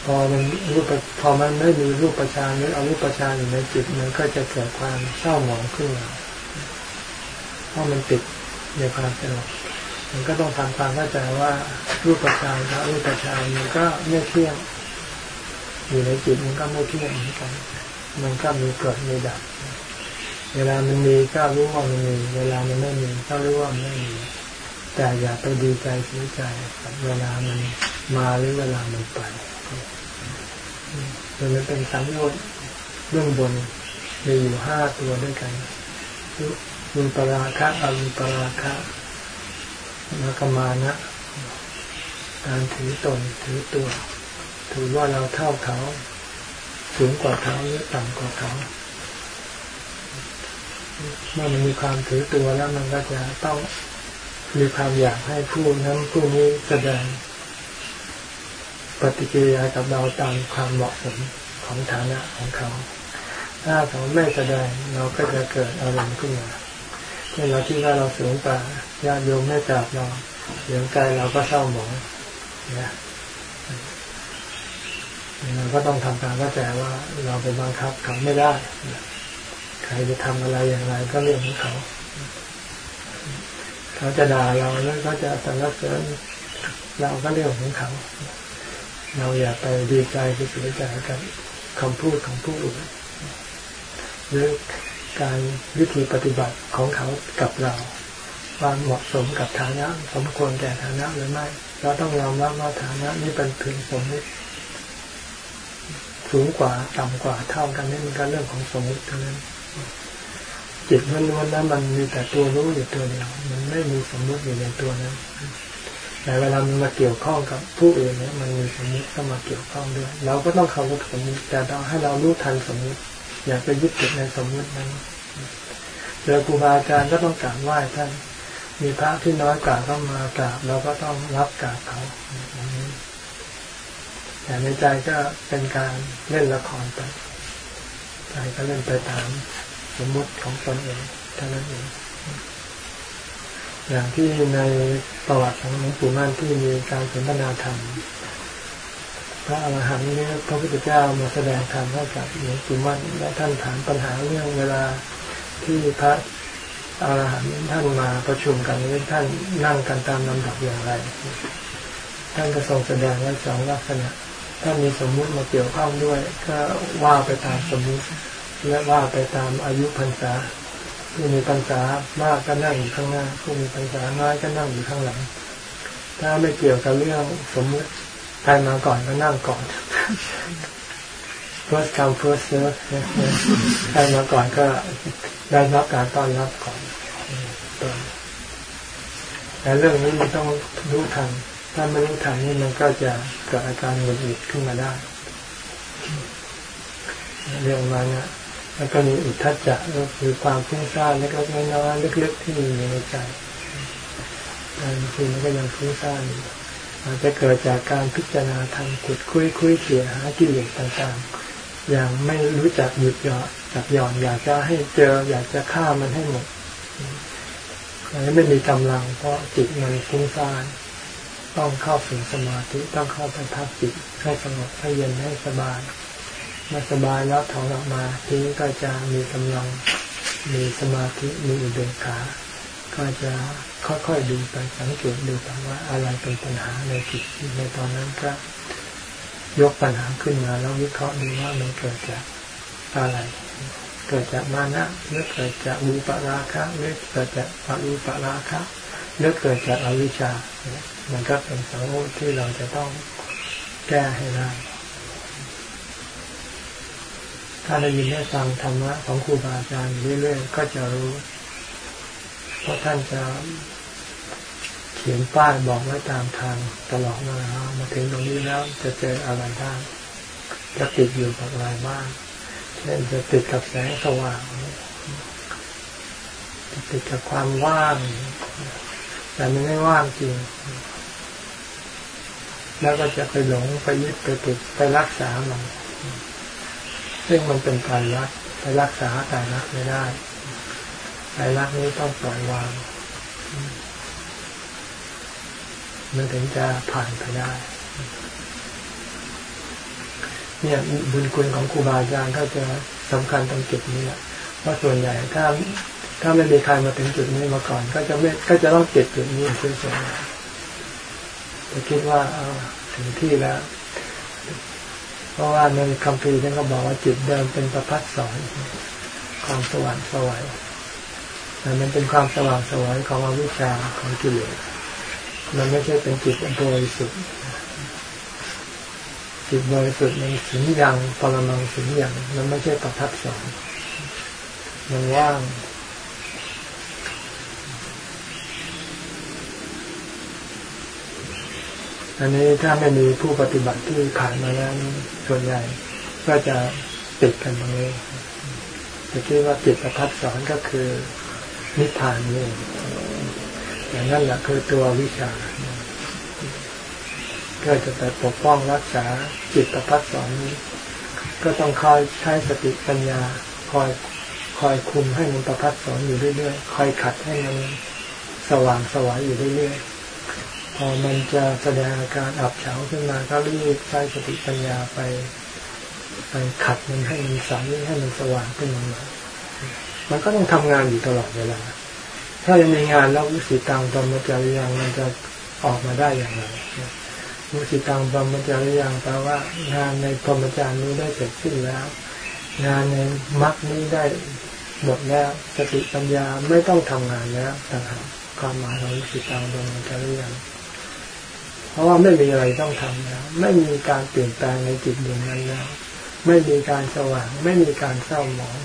พอมันรูปพอมันไม่มีรูปฌานหรืออรูปฌานอยู่ในจิตมันก็จะเกิดความเศร้าหมองขึ้นมาเพราะมันติด ในความสงบมันก็ต้องทำความเข้าใจว่ารูปฌานกับรูปฌานมันก็ไม่เที่ยง อยู่ในจิตมันก็ไม่เที่ยงเหมือนกัน มันก็มีเกิดมีดับ เวลามันมีก็รู้ว่ามันมี เวลามันไม่มีก็รู้ว่ามันไม่มี แต่อย่าไปดีใจเสียใจเวลามันมาหรือเวลามันไปมันเป็นสังโยชน์เบื้องบนมีอยู่ห้าตัวด้วยกัน รุปราคะอรุปราคะมากมานะ การถือตนถือตัว ถือว่าเราเท่าเขา สูงกว่าเขาหรือต่ำกว่าเขาเมื่อมันมีความถือตัวแล้วมันก็จะต้องมีความอยากให้ผู้นั้นผู้นี้แสดง ปฏิกิริยากับเราตามความเหมาะสมของฐานะของเขา ถ้าเขาไม่แสดงเราก็จะเกิดอารมณ์ขึ้นมา เช่นเราคิดว่าเราสูงกว่าญาติโยมไม่จับเราเดี๋ยวใจเราก็เศร้าหมองนะเราก็ต้องทำการเข้าใจว่าเราไปบังคับเขาไม่ได้ ใครจะทำอะไรอย่างไรก็เรื่องของเขา เขาจะด่าเราแล้วเขาจะสรรเสริญเราก็เรื่องของเขา เราอย่าไปดีใจไปเสียใจกับคำพูดของผู้อื่นหรือ การวิธีปฏิบัติของเขากับเราความเหมาะสมกับฐานะสมควรแก่ฐานะหรือไม่ เราต้องยอมรับว่าฐานะนี้เป็นเพียงสมมติสูงกว่าต่ำกว่าเท่ากันนี่มันก็เรื่องของสมมติเท่านั้นจิตล้วนนั้นมันมีแต่ตัวรู้อยู่ตัวเดียวมันไม่มีสมมติอยู่ในตัวนั้นแต่เวลามันมาเกี่ยวข้องกับผู้อื่นเนี่ยมันมีสมมติเข้ามาเกี่ยวข้องด้วย เราก็ต้องเคารพสมมติแต่เราให้เรารู้ทันสมมติ อย่าไปยึดติดในสมมตินั้นเจอครูบาอาจารย์ก็ต้องกราบไหว้ท่าน มีพระที่น้อยกว่าก็มากราบเราก็ต้องรับกราบเขาแต่ในใจก็เป็นการเล่นละครไปใจก็เล่นไปตามสมมติของตนเองเท่านั้นเองอย่างที่ในประวัติของหลวงปู่มั่นที่มีการสนทนาธรรม พระอรหันต์นี้พระพุทธเจ้ามาแสดงธรรมให้กับหลวงปู่มั่นและท่านถามปัญหาเรื่องเวลาที่พระอรหันต์ท่านมาประชุมกันหรือท่านนั่งกันตามลำดับอย่างไร ท่านก็ทรงแสดงไว้สองลักษณะ ถ้ามีสมมุติมาเกี่ยวข้องด้วย ก็ว่าไปตามสมมุติ และว่าไปตามอายุพรรษาผู้มีพรรษามากก็นั่งอยู่ข้างหน้าผู้มีพรรษาน้อยก็นั่งอยู่ข้างหลัง ถ้าไม่เกี่ยวกับเรื่องสมมุติ ใครมาก่อนก็นั่งก่อน first come first serve ใครมาก่อนก็ได้รับการต้อนรับก่อนแต่เรื่องนี้มันต้องรู้ทัน ถ้าไม่รู้ทันนี่มันก็จะเกิดอาการหงุดหงิดขึ้นมาได้ เรื่องมาเนี่ยแล้วก็มีอุทธัจจะก็คือความฟุ้งซ่านเล็กๆน้อยๆลึกๆที่มีในใจบางทีมันก็ยังฟุ้งซ่านอาจจะเกิดจากการพิจารณาทางขุดคุยคุยเขี่ยหากิเลสต่างๆ อย่างไม่รู้จักหยุดหย่อนจับหย่อนอยากจะให้เจออยากจะฆ่ามันให้หมดอันนี้ไม่มีกำลัง เพราะจิตมันฟุ้งซ่านต้องเข้าถึงสมาธิต้องเข้าไปพักจิตให้สงบให้เย็นให้สบายเมาสบายแล้วถอนออกมาทีนี้ก็จะมีกำลังมีสมาธิมีอุเบกขา ก็จะค่อยๆดูไปสังเกตดูไปว่าอะไรเป็นปัญหาในจิตในตอนนั้นก็ยกปัญหาขึ้นมาแล้ววิเคราะห์ดูว่ามันเกิดจากอะไร เกิดจากมานะหรือเกิดจากอุปราคะหรือเกิดจากอรูปราคะหรือเกิดจากอวิชชา มันก็เป็นสังโฆที่เราจะต้องแก้ให้ได้ถ้าได้ยินได้ฟังธรรมะของครูบาอาจารย์เรื่อยๆก็จะรู้ เพราะท่านจะเขียนป้ายบอกไว้ตามทางตลอดมามาถึงตรงนี้แล้วจะเจออะไรบ้างจะติดอยู่กับอะไรบ้างเช่นจะติดกับแสงสว่างจะติดกับความว่าง แต่มันไม่ว่างจริง แล้วก็จะไปหลงไปยึดไปติดไปรักษามันซึ่งมันเป็นการรักไปรักษาการรักไม่ได้ การรักนี้ต้องปล่อยวางมันถึงจะผ่านไปได้ เนี่ยบุญคุณของครูบาอาจารย์ก็จะสำคัญตรงจุดนี้แหละว่าส่วนใหญ่ถ้าถ้าไม่มีใครมาถึงจุดนี้มาก่อน ก็จะไม่ก็จะต้องเก็บจุดนี้เฉยๆจะคิดว่าเอาถึงที่แล้ว เพราะว่าในคำพีท่นก็บอกว่าจิตเดิมเป็นประพัดสอนความสว่างสวัย แต่มันเป็นความสว่างสวยของอวิชชาของกิเลสมันไม่ใช่เป็นจิตบริสุทธิ์จิตบริสุทธิ์มันสิงยังปรมังสิงยังมันไม่ใช่ประทัดสอนมันว่างอันนี้ถ้าไม่มีผู้ปฏิบัติที่ผ่านมาแล้วส่วนใหญ่ก็จะติดกันตรงนี้จะคิดว่าจิตประทับสอนก็คือ นิพพานนี่อย่างนั้นแหละคือตัววิชา ก็จะไปปกป้องรักษาจิตประทับสอนนี้ ก็ต้องคอยใช้สติปัญญา คอยคอยคุมให้มันประทับสอนอยู่เรื่อยๆ คอยขัดให้มันสว่างสวายอยู่เรื่อยๆ พอมันจะแสดงอาการอับเฉาขึ้นมาก็รีบใช้สติปัญญาไป ไปขัดมันให้มันใสให้มันสว่างขึ้นมา มันก็ต้องทำงานอยู่ตลอดเวลา ถ้ายังมีงานแล้ววุสิตังตรรมจริยังมันจะออกมาได้อย่างไรวุสิตังตรมจริยังแปลว่างานในพรหมจารย์นี้ได้เสร็จสิ้นแล้ว งานในมรรคนี้ได้หมดแล้วสติปัญญาไม่ต้องทำงานแล้วต่างหากความหมายของวุสิตังตรมจริยังเพราะว่าไม่มีอะไรต้องทำแล้ว ไม่มีการเปลี่ยนแปลงในจิตดวงนั้นแล้ว ไม่มีการสว่าง ไม่มีการเศร้าหมอง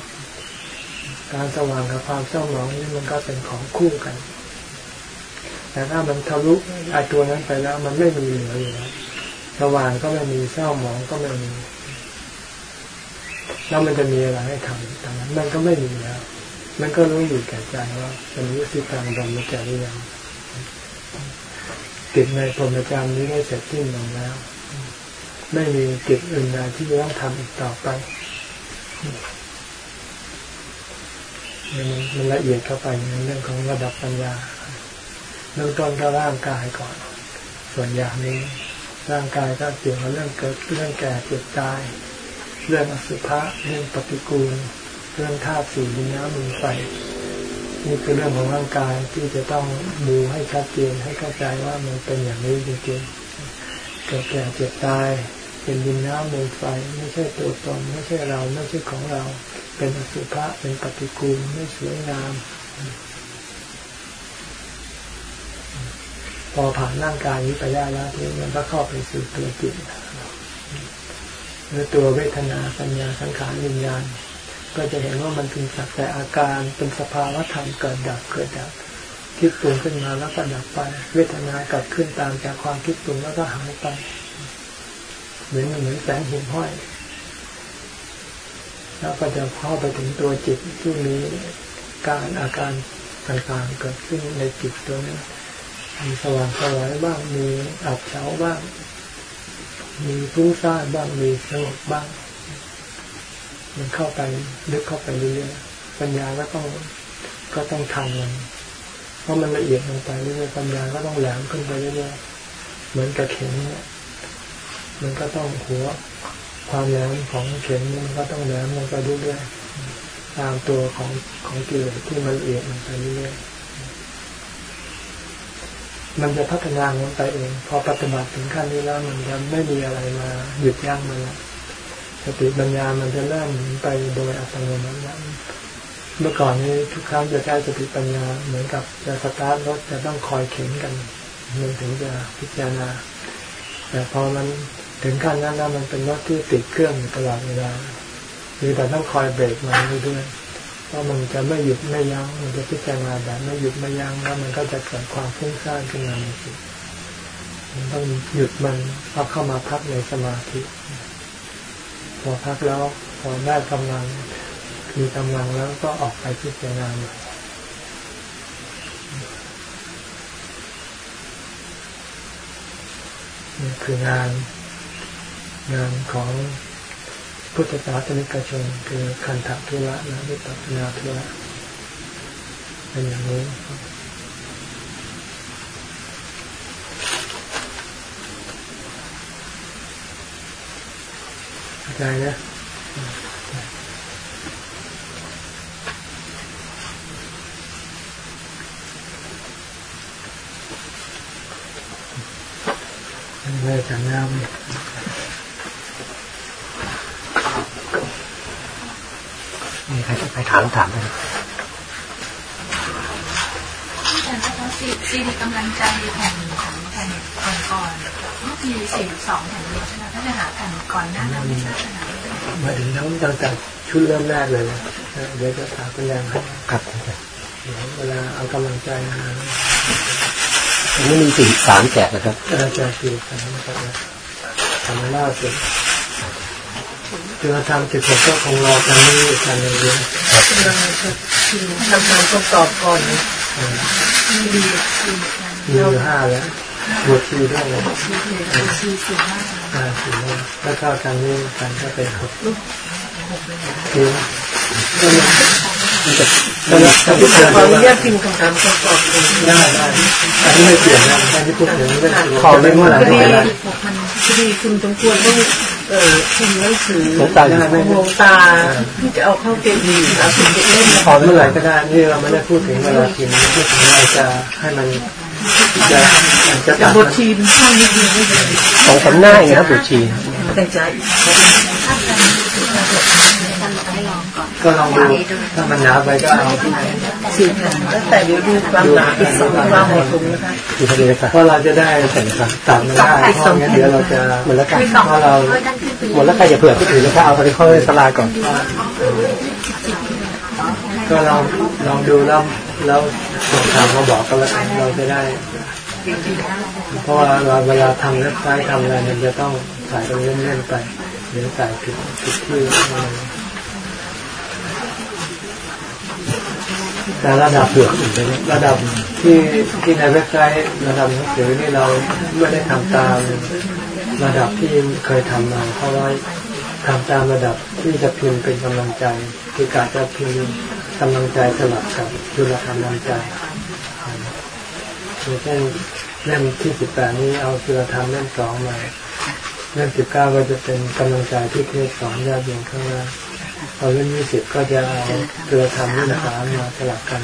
การสว่างกับความเศร้าหมองนี่มันก็เป็นของคู่กัน แต่ถ้ามันทะลุไอ้ตัวนั้นไปแล้ว มันไม่มีเหลืออยู่แล้วสว่างก็ไม่มีเศร้าหมองก็ไม่มีแล้วมันจะมีอะไรให้ทำตอนนั้นมันก็ไม่มีแล้ว มันก็รู้อยู่แก่ใจว่าเป็นวิธีการบำบัดใจหรือยังกิจในพรหมจรรย์นี้ได้เสร็จสิ้นลงแล้ว ไม่มีกิจอื่นใดที่จะต้องทำอีกต่อไป มันมันละเอียดเข้าไปในเรื่องของระดับปัญญาเริ่มต้นก็ร่างกายก่อน ส่วนอย่างนี้ ร่างกายก็เกี่ยวกับเรื่องเกิดเรื่องแก่เจ็บตาย เรื่องอสุภะเรื่องปฏิกูล เรื่องธาตุสี่ดินน้ำลมไฟนี่คือเรื่องของร่างกายที่จะต้องดูให้ชัดเจนให้เข้าใจว่ามันเป็นอย่างนี้จริงๆเกิดแก่เจ็บตายเป็นดินน้ำลมไฟไม่ใช่ตัวตนไม่ใช่เราไม่ใช่ของเรา เป็นอสุภะเป็นปฏิกูลไม่สวยงาม พอผ่านร่างกายนี้ไปได้แล้วทีนี้มันก็เข้าไปสู่ตัวจิตหรือตัวเวทนาสัญญาสังขารวิญญาณ ก็จะเห็นว่ามันเป็นสักแต่อาการเป็นสภาวะธรรมเกิดดับเกิดดับคิดปรุงขึ้นมาแล้วก็ดับไป เวทนาเกิดขึ้นตามจากความคิดปรุงแล้วก็หายไป เหมือนเหมือนแสงหิ่งห้อย แล้วก็จะเข้าไปถึงตัวจิตที่มีการอาการต่างๆเกิดขึ้นในจิตตัวนี้มีสว่างสวายบ้างมีอับเฉาบ้าง มีฟุ้งซ่านบ้างมีสงบบ้าง มันเข้าไปลึกเข้าไปเรื่อยๆปัญญาก็ต้องก็ต้องทันมันเพราะมันละเอียดลงไปเรื่อยๆปัญญาก็ต้องแหลมขึ้นไปเรื่อยๆเหมือนกับเข็มเนี่ยมันก็ต้องหัว ความแหลมของเข็มมันก็ต้องแหลมลงไปเรื่อยๆตามตัวของของกิเลสที่มันละเอียดลงไปเรื่อยๆมันจะพัฒนาลงไปเอง พอปฏิบัติถึงขั้นนี้แล้วมันจะไม่มีอะไรมาหยุดยั้งมันล้วสติปัญญามันจะเริ่มไปโดยอัตโนมัติแล้วเมื่อก่อนนี้ทุกครั้งจะใช้สติปัญญาเหมือนกับจะสตาร์ทรถจะต้องคอยเข็นกันมันถึงจะพิจารณาแต่พอมัน ถึงขั้นนั้นแล้วมันเป็นรถที่ติดเครื่องตลอดเวลามีแต่ต้องคอยเบรกมันเรื่อยๆเพราะมันจะไม่หยุดไม่ยัง้ง มันจะพิจารณาแบบไม่หยุดไม่ยั้งแล้วมันก็จะเกิดความฟุ้งซ่านขึ้นมาในจิตมันต้องหยุดมันเอาเข้ามาพักในสมาธิ พอพักแล้วพอได้กำลังมีกำลังแล้วก็ออกไปพิจารณาใหม่นี่คืองาน งานของพุทธศาสนิกชนคือคันธทุระและวิปัสนาทุระเป็นอย่างนี้ใจนะไม่จังน้ำมี ใครใครถามถามไปอาจารย์คะซีซีดีกำลังใจแผ่นของแผ่นก่อนก่อนเมื่อปีสี่สองแผ่นเดียวใช่ไหมถ้าจะหาแผ่นก่อนหน้านั้นไม่ทราบจะหามาถึงน้องตั้งแต่ชุดเริ่มแรกเลยนะเดี๋ยวจะถามคุณยังครับเวลาเอากำลังใจมาอันนี้มีสี่สามแจกนะครับแจกสี่สามนะครับทำล่าสุด คือเราทำจิตก็คงรอกันนี้กันเยอะทำงานทดสอบก่อนมีดีมีอยู่ห้าแล้วบวชชีด้วยเลยชีสี่ห้าอ่าสี่ห้าแล้วก็การนี้การก็เป็นหกคือ ขออนุญาตพิมพ์คำถามคำตอบได้ได้อันนี้ไม่เปลี่ยนนะอันนี้พูดถึงเรื่องขอไม่เมื่อไหร่ก็ได้พอดีคุณสมควรต้องเอ่อพิมพ์หนังสือหลวงตาหลวงตาที่จะเอาเข้าเกมีเอาถึงจะเล่นขอเมื่อไหร่ก็ได้นี่เราไม่ได้พูดถึงเวลาพิมพ์พูดถึงเราจะให้มันจะจะตัดบทชีมข้างนี้ดีไม่ดีสองสามหน้าอย่างนี้ครับบทชีแต่ใจให้ลอง ก่อนก็ลองดูถ้ามันหนาไปก็เอาที่ไหนสี่แผ่นแล้วแต่เดี๋ยวดูความหนาอีกสองความเหมาะสมนะคะอยู่ทะเลค่ะเพราะเราจะได้ตัดไม่ได้เพราะงั้นเดี๋ยวเราจะหมดแล้วค่ะเพราะเราหมดแล้วค่ะอย่าเผื่อที่อื่นนะคะเอาไปเข้าสลาก่อน ก็ลองลองดูแล้วแล้วส่งทางมาบอกก็แล้วกันเราจะได้ เพราะว่าเราเวลาทำเว็บไซต์ทำอะไรมันจะต้องใส่ตรงเล่นๆไปเดี๋ยวใส่ผิดผิดที่อะไร แต่ระดับเผื่ออื่นระดับที่ที่ในเว็บไซต์ระดับหนังสือนี่เราไม่ได้ทำตามระดับที่เคยทำมาเพราะว่าทำตามระดับที่จะพิมพ์เป็นกำลังใจ คือการจะพิมพ์กำลังใจสลับกับจุลกำลังใจอย่างเช่นเล่มที่สิบแปดนี้เอาจุลธรรมเล่มสองมาเล่มสิบเก้าก็จะเป็นกำลังใจที่เทศสอนญาติโยมข้างล่าง พอเล่มยี่สิบก็จะเอาจุลธรรมวินาสามมาสลับกัน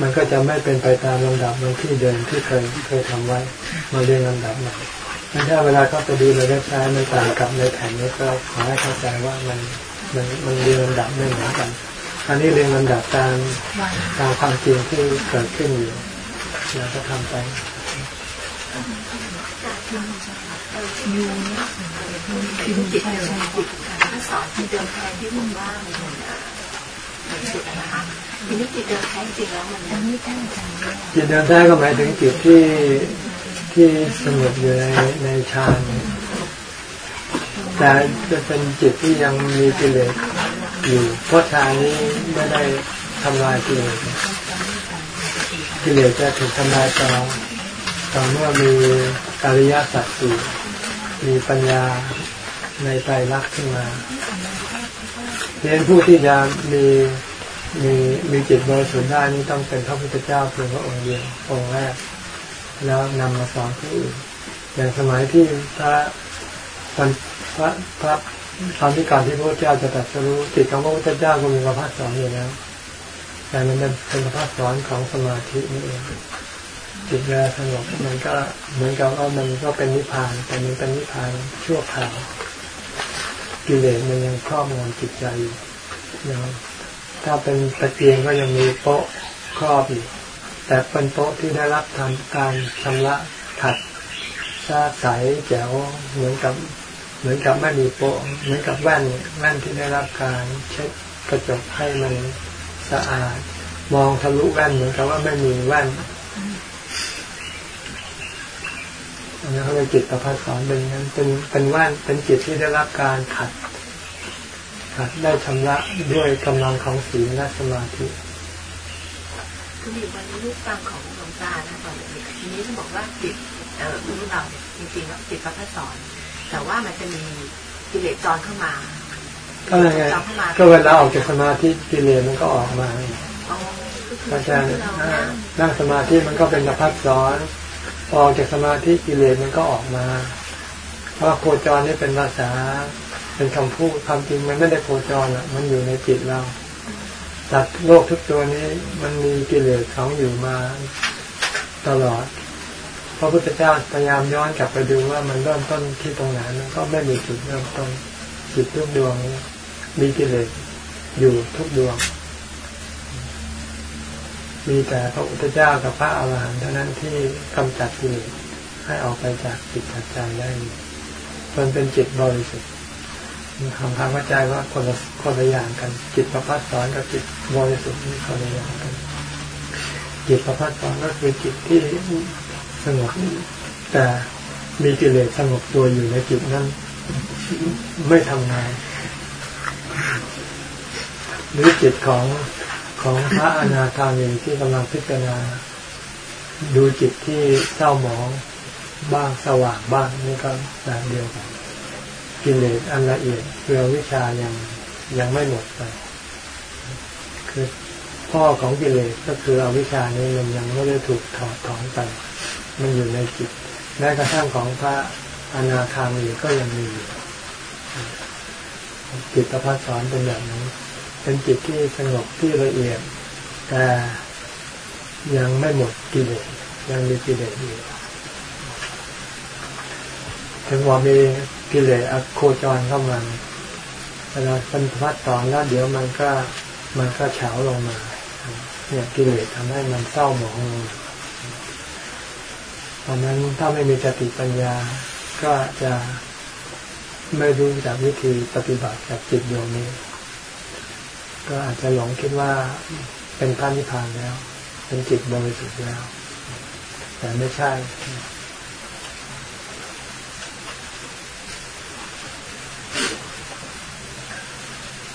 มันก็จะไม่เป็นไปตามลำดับในที่เดิมที่เคยเคยทำไว้ มาเรียงลำดับใหม่ไม่ใช่เวลาเขาไปดูในเว็บไซต์มันต่างกับในแผ่นนี้ก็ขอให้เข้าใจว่ามันมันมันเรียงลำดับไม่เหมือนกัน อันนี้เรียงลำดับตามตามความจริงที่เกิดขึ้นอยู่เราก็ทำไป พิมพ์จิตเดิมจิตถ้าสอนจิตเดิมแทนที่มันว่ามันจิตนะคะทีนี้จิตเดิมแท้จริงแล้วมันไม่ได้ทำด้วยจิตเดินได้ก็หมายถึงจิตที่ที่สงบอยู่ในในฌานแต่จะเป็นจิตที่ยังมีกิเลสอยู่เพราะฌานนี้ไม่ได้ทำลายกิเลสกิเลสจะถูกทำลายต่อต่อเมื่อมีอริยสัจสี่ มีปัญญาในใจรักขึ้นมาเรียนผู้ที่จะมีมีมีจิตบริสุทธิ์ได้นี่ต้องเป็นพระพุทธเจ้าเพียงพระองค์เดียวองค์แรก แล้วนำมาสอนผู้อื่นอย่างสมัยที่พระตอนพระพระตอนที่ก่อนที่พระพุทธเจ้าจะตรัสรู้จิตของพระพุทธเจ้าก็มีพระพัฒสอนอยู่แล้วแต่มันเป็นพระพัฒสอนของสมาธินี่เอง จิตเวลาสงบมันก็เหมือนกับว่ามันก็เป็นนิพพานแต่มันเป็นนิพพานชั่วคราวกิเลสมันยังครอบงำจิตใจอยู่ยังถ้าเป็นตะเกียงก็ยังมีโป๊ะครอบอยู่แต่เป็นโต๊ะที่ได้รับทำการชำระขัดซาใสแจ๋วเหมือนกับเหมือนกับไม่มีโป๊ะเหมือนกับแว่นแว่นที่ได้รับการเช็ดกระจกให้มันสะอาด มองทะลุแว่นเหมือนกับว่าไม่มีแว่นอั นนี้เขาเรียกจิตประพัฒสอนเป็นนั้นเป็นเป็นแว่นเป็นจิตที่ได้รับการขัดขัดได้ชำระด้วยกำลังของศีลและสมาธิคือมีวันนี้ลูกฟังของหลวงตานะตอนเด็กๆทีนี้ท่านบอกว่าจิตเอ่อมนุษย์เราเนี่ยจริงๆแล้วจิตพระพัฒสอน แต่ว่ามันจะมีกิเลสจรเข้ามาก็เลยไงก็เวลาออกจากสมาธิกิเลสมันก็ออกมาอ๋อก็คืออาจารย์เราอ่านั่งนั่งสมาธิมันก็เป็นประพัดสอน ออกจากสมาธิกิเลสมันก็ออกมา เพราะโคจรนี่เป็นภาษา เป็นคำพูดความจริงมันไม่ได้โคจรอะ มันอยู่ในจิตเราสัตว์โลกทุกตัวนี้มันมีกิเลสของอยู่มาตลอดพระพุทธเจ้าพยายามย้อนกลับไปดูว่ามันเริ่มต้นที่ตรงไหนมันก็ไม่มีจุดเริ่มต้นจิตทุกดวงนี้มีกิเลสอยู่ทุกดวง มีแต่พระพุทธเจ้ากับพระอาหารหันต์เท่านั้นที่กำจัดกิเลสให้ออกไปจากจิตจากใจได้มันเป็นจิตบริสุทธิ์มีคำคำเข้าใจว่าคนละคนละอย่างกัน จิตประพัดสอนกับจิตบริสุทธิ์นี่คนละอย่างกัน จิตประพัดสอนก็คือจิตที่สงบแต่มีกิเลสสงบตัวอยู่ในจิตนั้น ไม่ทำงานหรือจิตของ ของพระอนาคามีที่กำลังพิจารณา ดูจิตที่เศร้าหมองบ้างสว่างบ้างนี่ก็แบบเดียวกันกิเลสอันละเอียดเรือวิชายังยังไม่หมดไป คือพ่อของกิเลสก็คืออวิชานี้มันยังไม่ได้ถูกถอดถอนไป มันอยู่ในจิตแม้กระทั่งของพระอนาคามีก็ยังมีอยู่จิตประพัฒสอนเป็นแบบนี้ เป็นจิตที่สงบที่ละเอียด แต่ยังไม่หมดกิเลสยังมีกิเลสอยู่ถึงว่ามีกิเลสอโคจรเข้ามาเวลาเป็นพัดสอนแล้วเดี๋ยวมันก็มันก็เฉาลงมา เนี่ยกิเลสทำให้มันเศร้าหมองลงมาเพราะนั้นถ้าไม่มีสติปัญญาก็จะไม่รู้จากวิธีปฏิบัติกับจิตดวงนี้ ก็อาจจะหลงคิดว่าเป็นพระนิพพานแล้ว เป็นจิตบริสุทธิ์แล้ว แต่ไม่ใช่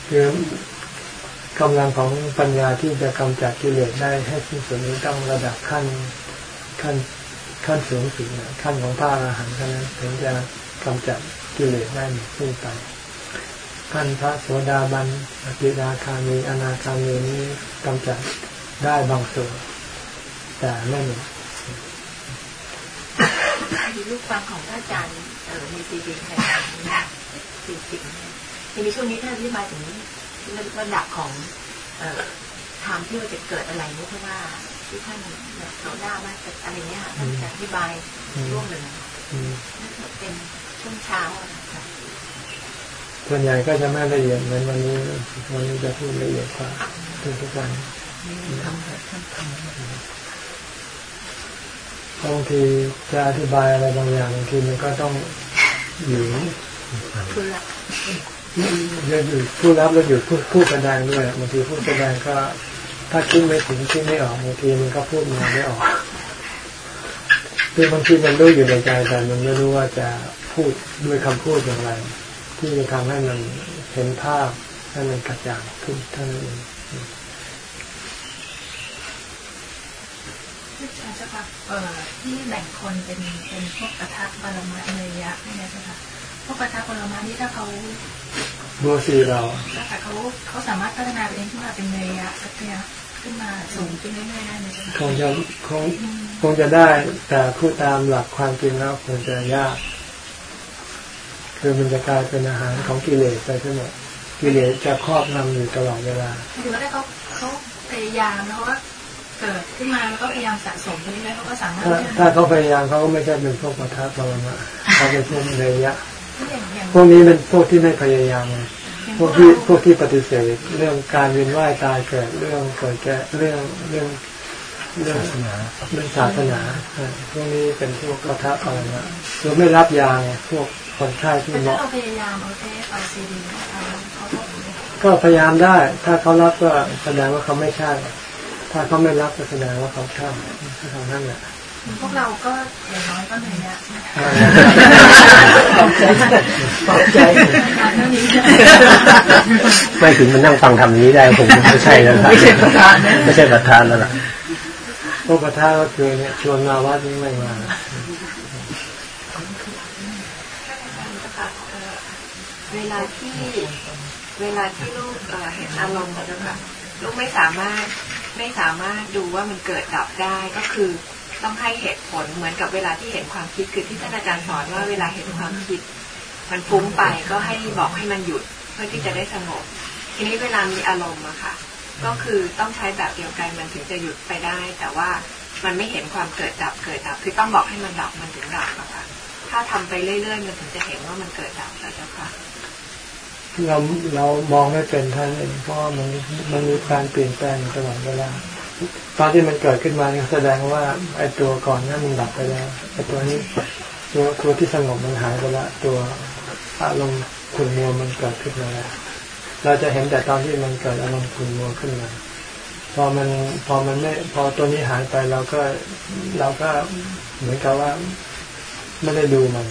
คือกำลังของปัญญาที่จะกำจัดกิเลสได้ให้ที่สุดนี้ต้องระดับขั้นขั้นขั้นสูงสุดขั้นของพระอรหันต์เท่านั้นถึงจะกำจัดกิเลสได้หมดสิ้นไป ขั้นพระโสดาบันอภิราคามีอนาคามีนี้กำจัดได้บางส่วนแต่ไม่หมดมีลูกฟังของท่านอาจารย์เออมีซีดีไทยสี่สิบทีนี้ช่วงนี้ท่านอธิบายถึงระดับของเอ่อธรรมที่ว่าจะเกิดอะไรนี่เพราะว่าที่ท่านแบบโสดาบันอะไรเงี้ยค่ะท่านจะอธิบายร่วมหนึ่งอืมเป็นช่วงเช้าอะค่ะ ส่วนใหญ่ก็จะไม่ละเอียดเหมือนวันนี้วันนี้จะพูดละเอียดกว่าทุกทุกวันบานบางทีจะอธิบายอะไรบางอย่างบางทีมันก็ต้องอยู่คือละจะอยู่ผู้รับแล้วอยู่ผู้ผู้แสดงด้วยบางทีผู้แสดงก็ ถ้าคิดไม่ถึงคิดไม่ออกบางทีมันก็พูดมาไม่ออกคือบางทีมันรู้อยู่ในใจแต่มันไม่รู้ว่าจะพูดด้วยคำพูดอย่างไร ที่จะทำให้มันเห็นภาพให้มันกระจ่างขึ้นเท่านั้นเองที่อาจารย์เจ้าค่ะเอ่อที่แบ่งคนเป็นเป็นพวกกระทักบารมะเนยยะนี่นะเจ้าค่ะพวกกระทักบารมะนี่ถ้าเขาบัวสีเราถ้าแต่เขาเขาสามารถพัฒนาไปเองขึ้นมาเป็นเนยยะสักเนี่ยขึ้นมาสูงขึ้นเรื่อยๆได้ไหมเจ้าคค่ะงจะคงคงจะได้แต่พูดตามหลักความจริงแล้วคงจะยาก คือมันจะกลายเป็นอาหารของกิเลสไปทั้งหมดกิเลสจะครอบงำอยู่ตลอดเวลาถือว่าถ้าเขาเขาพยายามแล้วเขาก็เกิดขึ้นมาแล้วก็พยายามสะสมไปเรื่อยๆเขาก็สามารถถ้าที่จะถ้าเขาพยายามเขาก็ไม่ใช่เป็นพวกปทัปรมะเขาเป็นพวกเนยยะอย่างอย่างพวกนี้เป็นพวกที่ไม่พยายามไงอย่างพพววกกที่เราพวกที่ปฏิเสธเรื่องการเวียนว่ายตายเกิดเรื่องเกิดแก่เรื่องเรื่องเรื่องเรื่องศาสนาอ่าพวกนี้เป็นพวกปทัปรมะเราไม่รับยาไงพวก คนไข้ที่แต่เหถ้ามาะเราพยายามเอาเทปเอาซีดีเอาเขาก็ก็พยายามได้ ถ้าเขารับก็แสดงว่าเขาไม่ใช่ ถ้าเขาไม่รับก็แสดงว่าเขาใช่เท่านั้นแหละพวกเราก็อย่างน้อยก็เหนื่อยอะใช่ไหมคะปลอบใจปลอบใจอ่านเท่านี้ไม่ถึงมันนั่งฟังทำนี้ได้ผมไม่ใช่แล้วครับไม่ใช่ประธานนะไม่ใช่ประธานแล้วล่ะพวกประธานก็คือเนี่ยชวนมาวัดนี้ไม่มา เวลาที่เวลาที่ลูกเห็นอารมณ์นะคะลูกไม่สามารถไม่สามารถดูว่ามันเกิดดับได้ก็คือต้องให้เหตุผลเหมือนกับเวลาที่เห็นความคิดคือที่ท่านอาจารย์สอนว่าเวลาเห็นความคิด มันฟุ้งไปก็ให้บอกให้มันหยุดเพื่อที่จะได้สงบ ทีนี้เวลามีอารมณ์อะค่ะ ก็คือต้องใช้แบบเดียวกันมันถึงจะหยุดไปได้ แต่ว่ามันไม่เห็นความเกิดดับเกิดดับ คือต้องบอกให้มันดับมันถึงดับอะค่ะถ้าทำไปเรื่อยๆมันถึงจะเห็นว่ามันเกิดดับแล้วเจ้าค่ะ เราเรามองไม่เป็นท่านเองเพราะมันมันมีการเปลี่ยนแปลงตลอดเวลาตอนที่มันเกิดขึ้นมาเนี่ยแสดงว่าไอ้ตัวก่อนนั้นมันดับไปแล้วไอ้ตัวนี้ตัวตัวที่สงบมันหายไปล้วตัวอารมณ์ขุ่นมัวมันเกิดขึ้นมาแล้วเราจะเห็นแต่ตอนที่มันเกิดอารมณ์ขุ่นมัวขึ้นมาพอมันพอมันไม่พอตัวนี้หายไปเราก็เราก็เหมือนกับว่าไม่ได้ดูมัน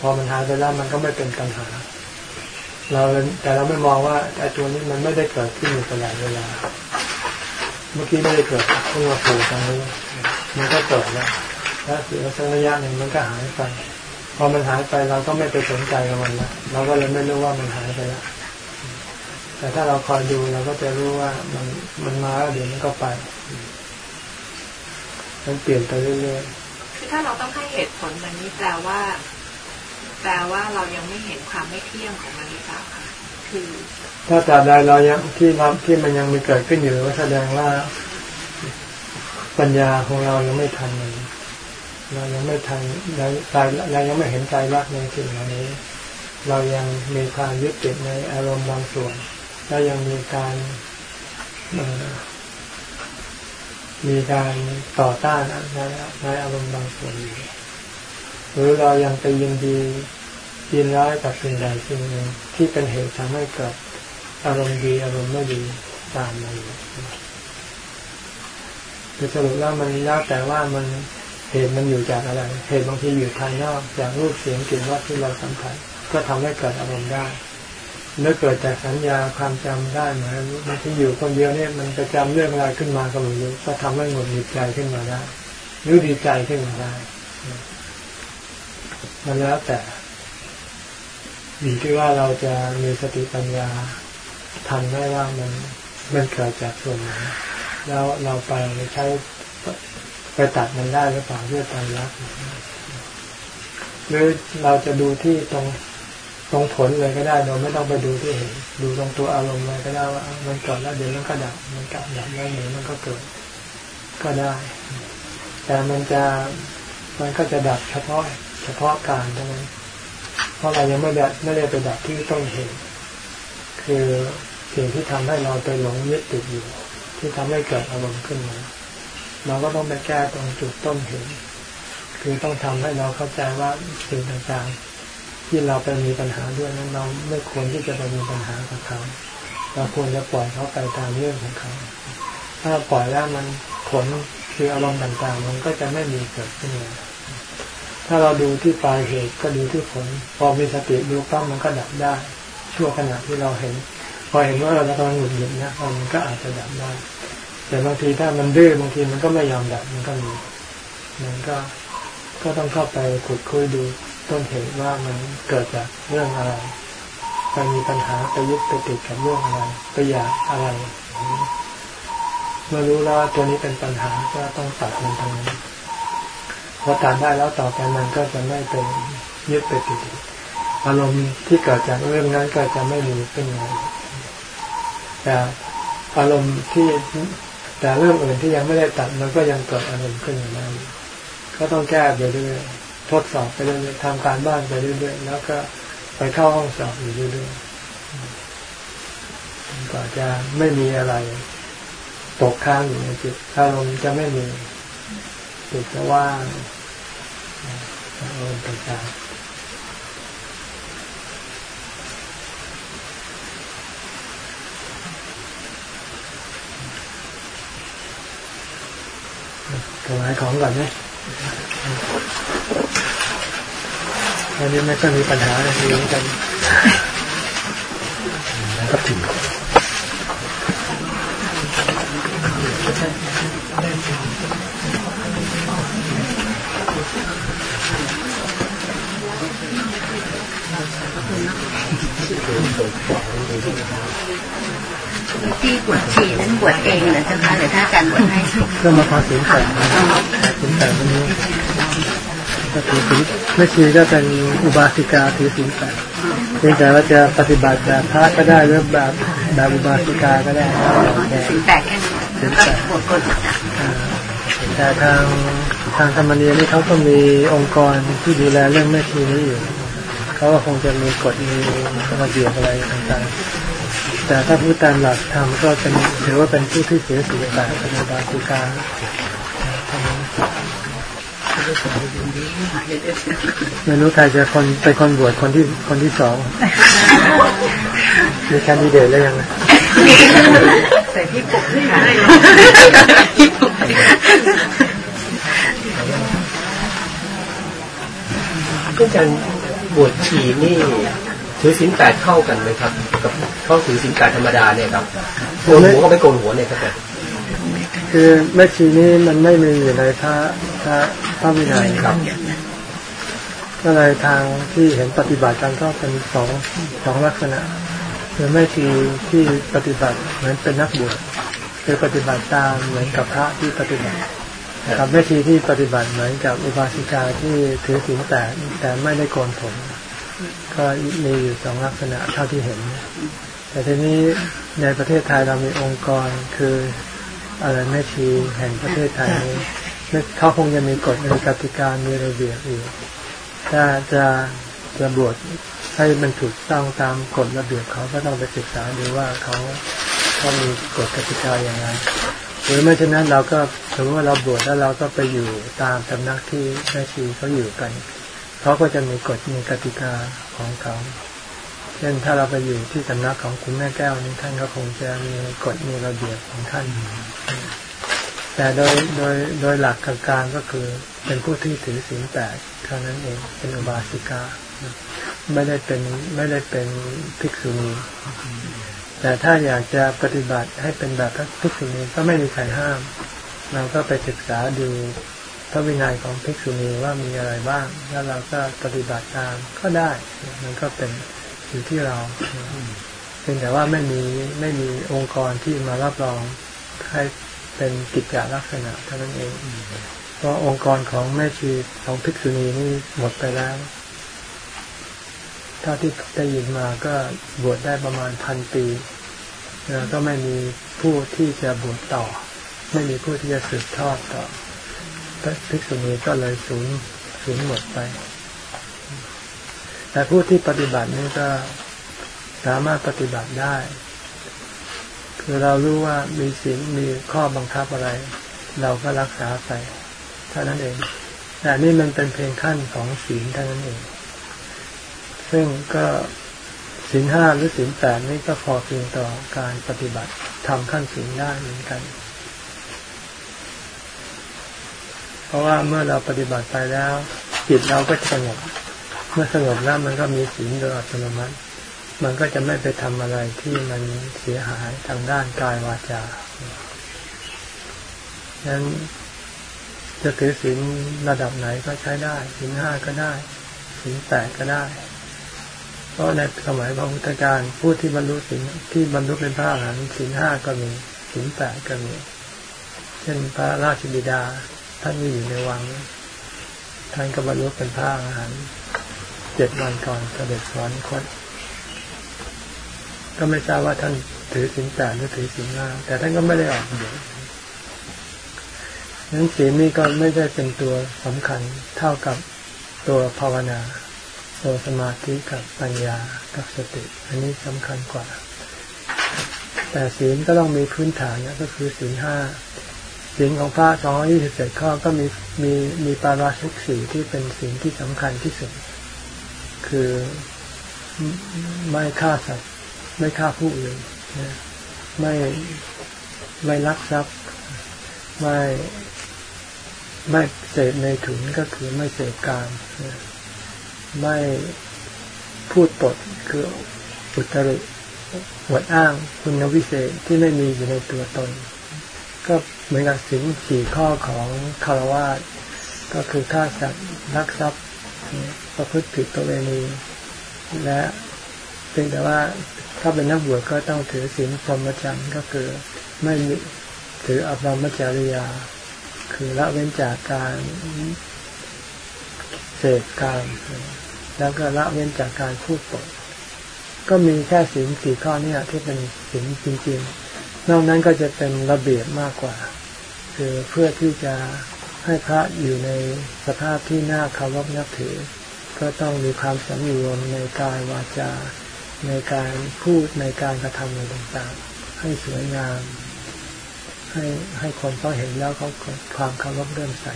พอมันหายไปแล้วมันก็ไม่เป็นปัญหา เราแต่เราไม่มองว่าไอ้ตัวนี้มันไม่ได้เกิดขึ้นอยู่ตลอดเวลา เมื่อกี้ไม่ได้เกิดเพิ่งมาผล่ตรงนี้มันก็เกิดแล้วแล้วเสียสักระยะหนึ่งมันก็หายไป พอมันหายไปเราก็ไม่ไปสนใจกับมันแล้วเราก็เลยไม่รู้ว่ามันหายไปแล้วแต่ถ้าเราคอยดูเราก็จะรู้ว่ามันมันมาแล้วเดี๋ยวมันก็ไปมันเปลี่ยนไปเรื่อยๆคือถ้าเราต้องให้เหตุผลมันนี้แปลว่า แปลว่าเรายังไม่เห็นความไม่เที่ยงของมันหรือเปล่าคะคือ ถ้าตราบใดเรายังที่เราที่มันยังมีเกิดขึ้นอยู่ก็แสดงว่า ปัญญาของเรายังไม่ทันมันเรายังไม่ทันเราใจเรายังไม่เห็นใจรักในสิ่งเหล่านี้ เรายังมีความยึดติดในอารมณ์บางส่วนแล้วยังมีการมีการต่อต้านในในอารมณ์บางส่วนอยู่หรือเรายังไปยินดี ยินร้ายกับสิ่งใดสิ่งหนึ่งที่เป็นเหตุทำให้เกิดอารมณ์ดีอารมณ์ไม่ดีตามมาอยู่คือสรุปแล้วมันแล้วแต่ว่ามันเหตุมันอยู่จากอะไร เหตุบางทีอยู่ภายนอกจากรูปเสียงกลิ่นรสที่เราสัมผัสก็ทำให้เกิดอารมณ์ได้เมื่อเกิดจากสัญญาความจำได้เหมือนบางทีอยู่คนเดียวเนี่ยมันจะจำเรื่องอะไรขึ้นมาก็ไม่รู้ก็ทำให้หงุดหงิดใจขึ้นมาได้หรือดีใจขึ้นมาได้มันแล้วแต่ อยู่ที่ว่าเราจะมีสติปัญญาทำได้ว่ามันมันเกิดจากส่วนไหนแล้วเราไปใช้ไปตัดมันได้หรือเปล่าด้วยตายรักหรือเราจะดูที่ตรงตรงผลเลยก็ได้โดยไม่ต้องไปดูที่เห็นดูตรงตัวอารมณ์เลยก็ได้ว่า มันเกิดแล้วเดี๋ยวมันก็ดับมันกลับดับแล้วเดี๋ยวมันก็เกิดก็ได้ แต่มันจะมันก็จะดับเฉพาะเฉพาะการเท่านั้น เพราะเรายังไม่ไดับไม่ได้ไปดับที่ต้นเหตุคือสิ่งที่ทำให้เราไปหลงยึดติดอยู่ ที่ทำให้เกิดอารมณ์ขึ้นมาเราก็ต้องไปแก้ตรงจุดต้นเหตุคือต้องทำให้เราเข้าใจว่าสิ่งต่างๆ ที่เราไปมีปัญหาด้วยนั้นเราไม่ควรที่จะไปมีปัญหากับเขาเราควรจะปล่อยเขาไปตามเรื่องของเขา ถ้าปล่อยแล้วมันผลคืออารมณ์ต่างๆ มันก็จะไม่มีเกิดขึ้นเลย ถ้าเราดูที่ปลายเหตุก็ดูที่ผล พอมีสติดูปั๊บมันก็ดับได้ ชั่วขณะที่เราเห็น พอเห็นว่าเรากำลังหงุดหงิดนะมันก็อาจจะดับได้ แต่บางทีถ้ามันดื้อบางทีมันก็ไม่ยอมดับมันก็มีมันก็ก็ต้องเข้าไปขุดคุยดูต้นเหตุว่ามันเกิดจากเรื่องอะไรไปมีปัญหาไปยึดไปติดกับเรื่องอะไรไปอยากอะไรเมื่อรู้แล้วตัวนี้เป็นปัญหาก็ต้องตัดมันตรงนี้ พอตัดได้แล้วต่อไปมันก็จะไม่เป็นยึดไปติดอารมณ์ที่เกิดจากเรื่องนั้นก็จะไม่มีขึ้นมาแต่อารมณ์ที่แต่เรื่องอื่นที่ยังไม่ได้ตัดมันก็ยังเกิดอารมณ์ขึ้นมาก็ต้องแก้ไปเรื่อยทดสอบไปเรื่อยทำการบ้านไปเรื่อยแล้วก็ไปเข้าห้องสอบอยู่เรื่อยๆก็จะไม่มีอะไรตกค้างอยู่ในจิตอารมณ์จะไม่มีจิตจะว่าง อารมณ์ต่างๆถวายของก่อนไหมอันนี้ไม่ค่อยมีปัญหาอะไรเหมือนกันก็ถึง ที่บวชชีนั้นบวชเองเหรอเจ้าคะหรือถ้าอารบวชให้เพื่อมาพาสิงแปดสิงแปดวันนี้ก็ถือสิงไม่ชีก็เป็นอุบาสิกาถือสิงแปดเพียงแต่ว่าจะปฏิบัติแบบพระก็ได้หรือแบบแบบอุบาสิกาก็ได้สิงแปดแค่นี้ก็บวชคนสักแต่ทางทางธรรมเนียนี่เขาก็มีองค์กรที่ดูแลเรื่องแม่ชีนี้อยู่ เขาก็คงจะมีกฎมีระเบียบอะไรต่างๆ แต่ถ้าพูดตามหลักธรรมก็เป็นถือว่าเป็นผู้ที่เสียสีแบบเป็นบาสิกาไม่รู้ใครจะคนเป็นคนบวชคนที่คนที่สองมีแคนดิเดตแล้วยังใส่พี่ปุกขึ้นมาก็การ บวชชีนี่ถือศีลแปดเข้ากันไหมครับ กับเข้าถือศีลแปดธรรมดาเนี่ยครับโกนหัวก็ไม่โกนหัวเนี่ยครับคือแม่ชีนี่มันไม่มีอยู่ในพระพระพระวินัยครับก็เลยทางที่เห็นปฏิบัติกันก็เป็นสองสองลักษณะคือแม่ชีที่ปฏิบัติเหมือนเป็นนักบวชคือปฏิบัติตามเหมือนกับพระที่ปฏิบัติ กับแม่ชีที่ปฏิบัติเหมือนกับอุบาสิกาที่ถือศีลแต่แต่ไม่ได้โกนผมก็มีอยู่สองลักษณะเท่าที่เห็น แต่ทีนี้ในประเทศไทยเรามีองค์กรคืออะไรแม่ชีแห่งประเทศไทยนี้เขาคงจะมีกฎมีกติกามีระเบียบอยู่ถ้าจะจะบวชให้มันถูกต้องตามกฎระเบียบเขาก็ต้องไปศึกษาดูว่าเขาเขามีกฎกติกาอย่างไร หรือไม่เช่นนั้นเราก็สมมติว่าเราบวชแล้วเราก็ไปอยู่ตามสำนักที่แม่ชีเขาอยู่กันเขาก็จะมีกฎมีกติกาของเขาเช่นถ้าเราไปอยู่ที่สำนักของคุณแม่แก้วนี่ท่านก็คงจะมีกฎมีระเบียบของท่าน แต่โดยโดยโดยหลักกลางก็คือเป็นผู้ที่ถือศีลแปดเท่านั้นเองเป็นอุบาสิกา ไม่ได้เป็นไม่ได้เป็นภิกษุณี แต่ถ้าอยากจะปฏิบัติให้เป็นแบบภิกษุณีก็ไม่มีใครห้าม เราก็ไปศึกษาดูพระวินัยของภิกษุณีว่ามีอะไรบ้าง แล้วเราก็ปฏิบัติตามก็ได้ มันก็เป็นอยู่ที่เราเพียงแต่ว่าไม่มีไม่มีองค์กรที่มารับรองให้เป็นกิจจลักษณะเท่านั้นเองเพราะองค์กรของแม่ชีของภิกษุณีนี่หมดไปแล้วถ้าที่ได้ยินมาก็บวชได้ประมาณพันปี แล้วก็ไม่มีผู้ที่จะบวชต่อ ไม่มีผู้ที่จะสืบทอดต่อภิกษุณีก็เลยสูญสูญหมดไป แต่ผู้ที่ปฏิบัตินี่ก็สามารถปฏิบัติได้ คือเรารู้ว่ามีศีลมีข้อบังคับอะไร เราก็รักษาไปเท่านั้นเอง แต่นี่มันเป็นเพียงขั้นของศีลเท่านั้นเอง ซึ่งก็ สินห้าหรือสินแปดนี่ก็พอเพียงต่อการปฏิบัติทำขั้นสินได้เหมือนกัน เพราะว่าเมื่อเราปฏิบัติไปแล้ว จิตเราก็สงบ เมื่อสงบแล้วมันก็มีสินโดยอัตโนมัติ มันก็จะไม่ไปทำอะไรที่มันเสียหายทางด้านกายวาจาดังนั้นจะถือศีลระดับไหนก็ใช้ได้ศีลห้าก็ได้ศีลแปดก็ได้ เพราะในสมัยพระพุทธการผู้ที่บรรลุสิ่งที่บรรลุเป็นพระอรหันต์สินห้าก็มีสินแปดก็มีเช่นพระราชบิดาท่านมีอยู่ในวัง ท่านก็บรรลุเป็นพระอรหันต์เจ็ดวันก่อนเสด็จสวรรคตก็ไม่ทราบว่าท่านถือสินแปดหรือถือสินห้าแต่ท่านก็ไม่ได้ออกเดียวนั้นศีลนี้ก็ไม่ได้เป็นตัวสำคัญเท่ากับตัวภาวนา ตัวสมาธิกับปัญญากับสติ อันนี้สำคัญกว่า แต่ศีลก็ต้องมีพื้นฐานนะก็คือศีลห้าศีลของพระสองยี่สิบเจ็ดข้อก็มีมีมีปาราชุกสีที่เป็นศีลที่สำคัญที่สุด คือไม่ฆ่าสัตว์ ไม่ฆ่าผู้อื่นไม่ไม่ลักทรัพย์ ไม่ไม่เสพในถุนก็คือไม่เสพการ ไม่พูดปดคืออุตริหวดอ้างคุณวิเศษที่ไม่มีอยู่ในตัวตน ก็เหมือนกับสิ่งสี่ข้อของคารวะก็คือฆ่าสัตว์รักทรัพย์ประพฤติผิดตัวเองและเป็นแต่ว่าถ้าเป็นนักบวชก็ต้องถือศีลพรหมจรรย์ก็คือไม่ถืออภรมจริยา คือละเว้นจากการเสพการ แล้วก็ละเว้นจากการพูดปด ก็มีแค่สินสี่ข้อนี้ที่เป็นสินจริงๆ นอกนั้นก็จะเป็นระเบียบมากกว่า คือเพื่อที่จะให้พระอยู่ในสภาพที่น่าเคารพนับถือ ก็ต้องมีความสำรวมในกายวาจา ในการพูดในการกระทำอะไรต่างๆ ให้สวยงาม ให้ให้คนเขาเห็นแล้วเขาความเคารพเริ่มใส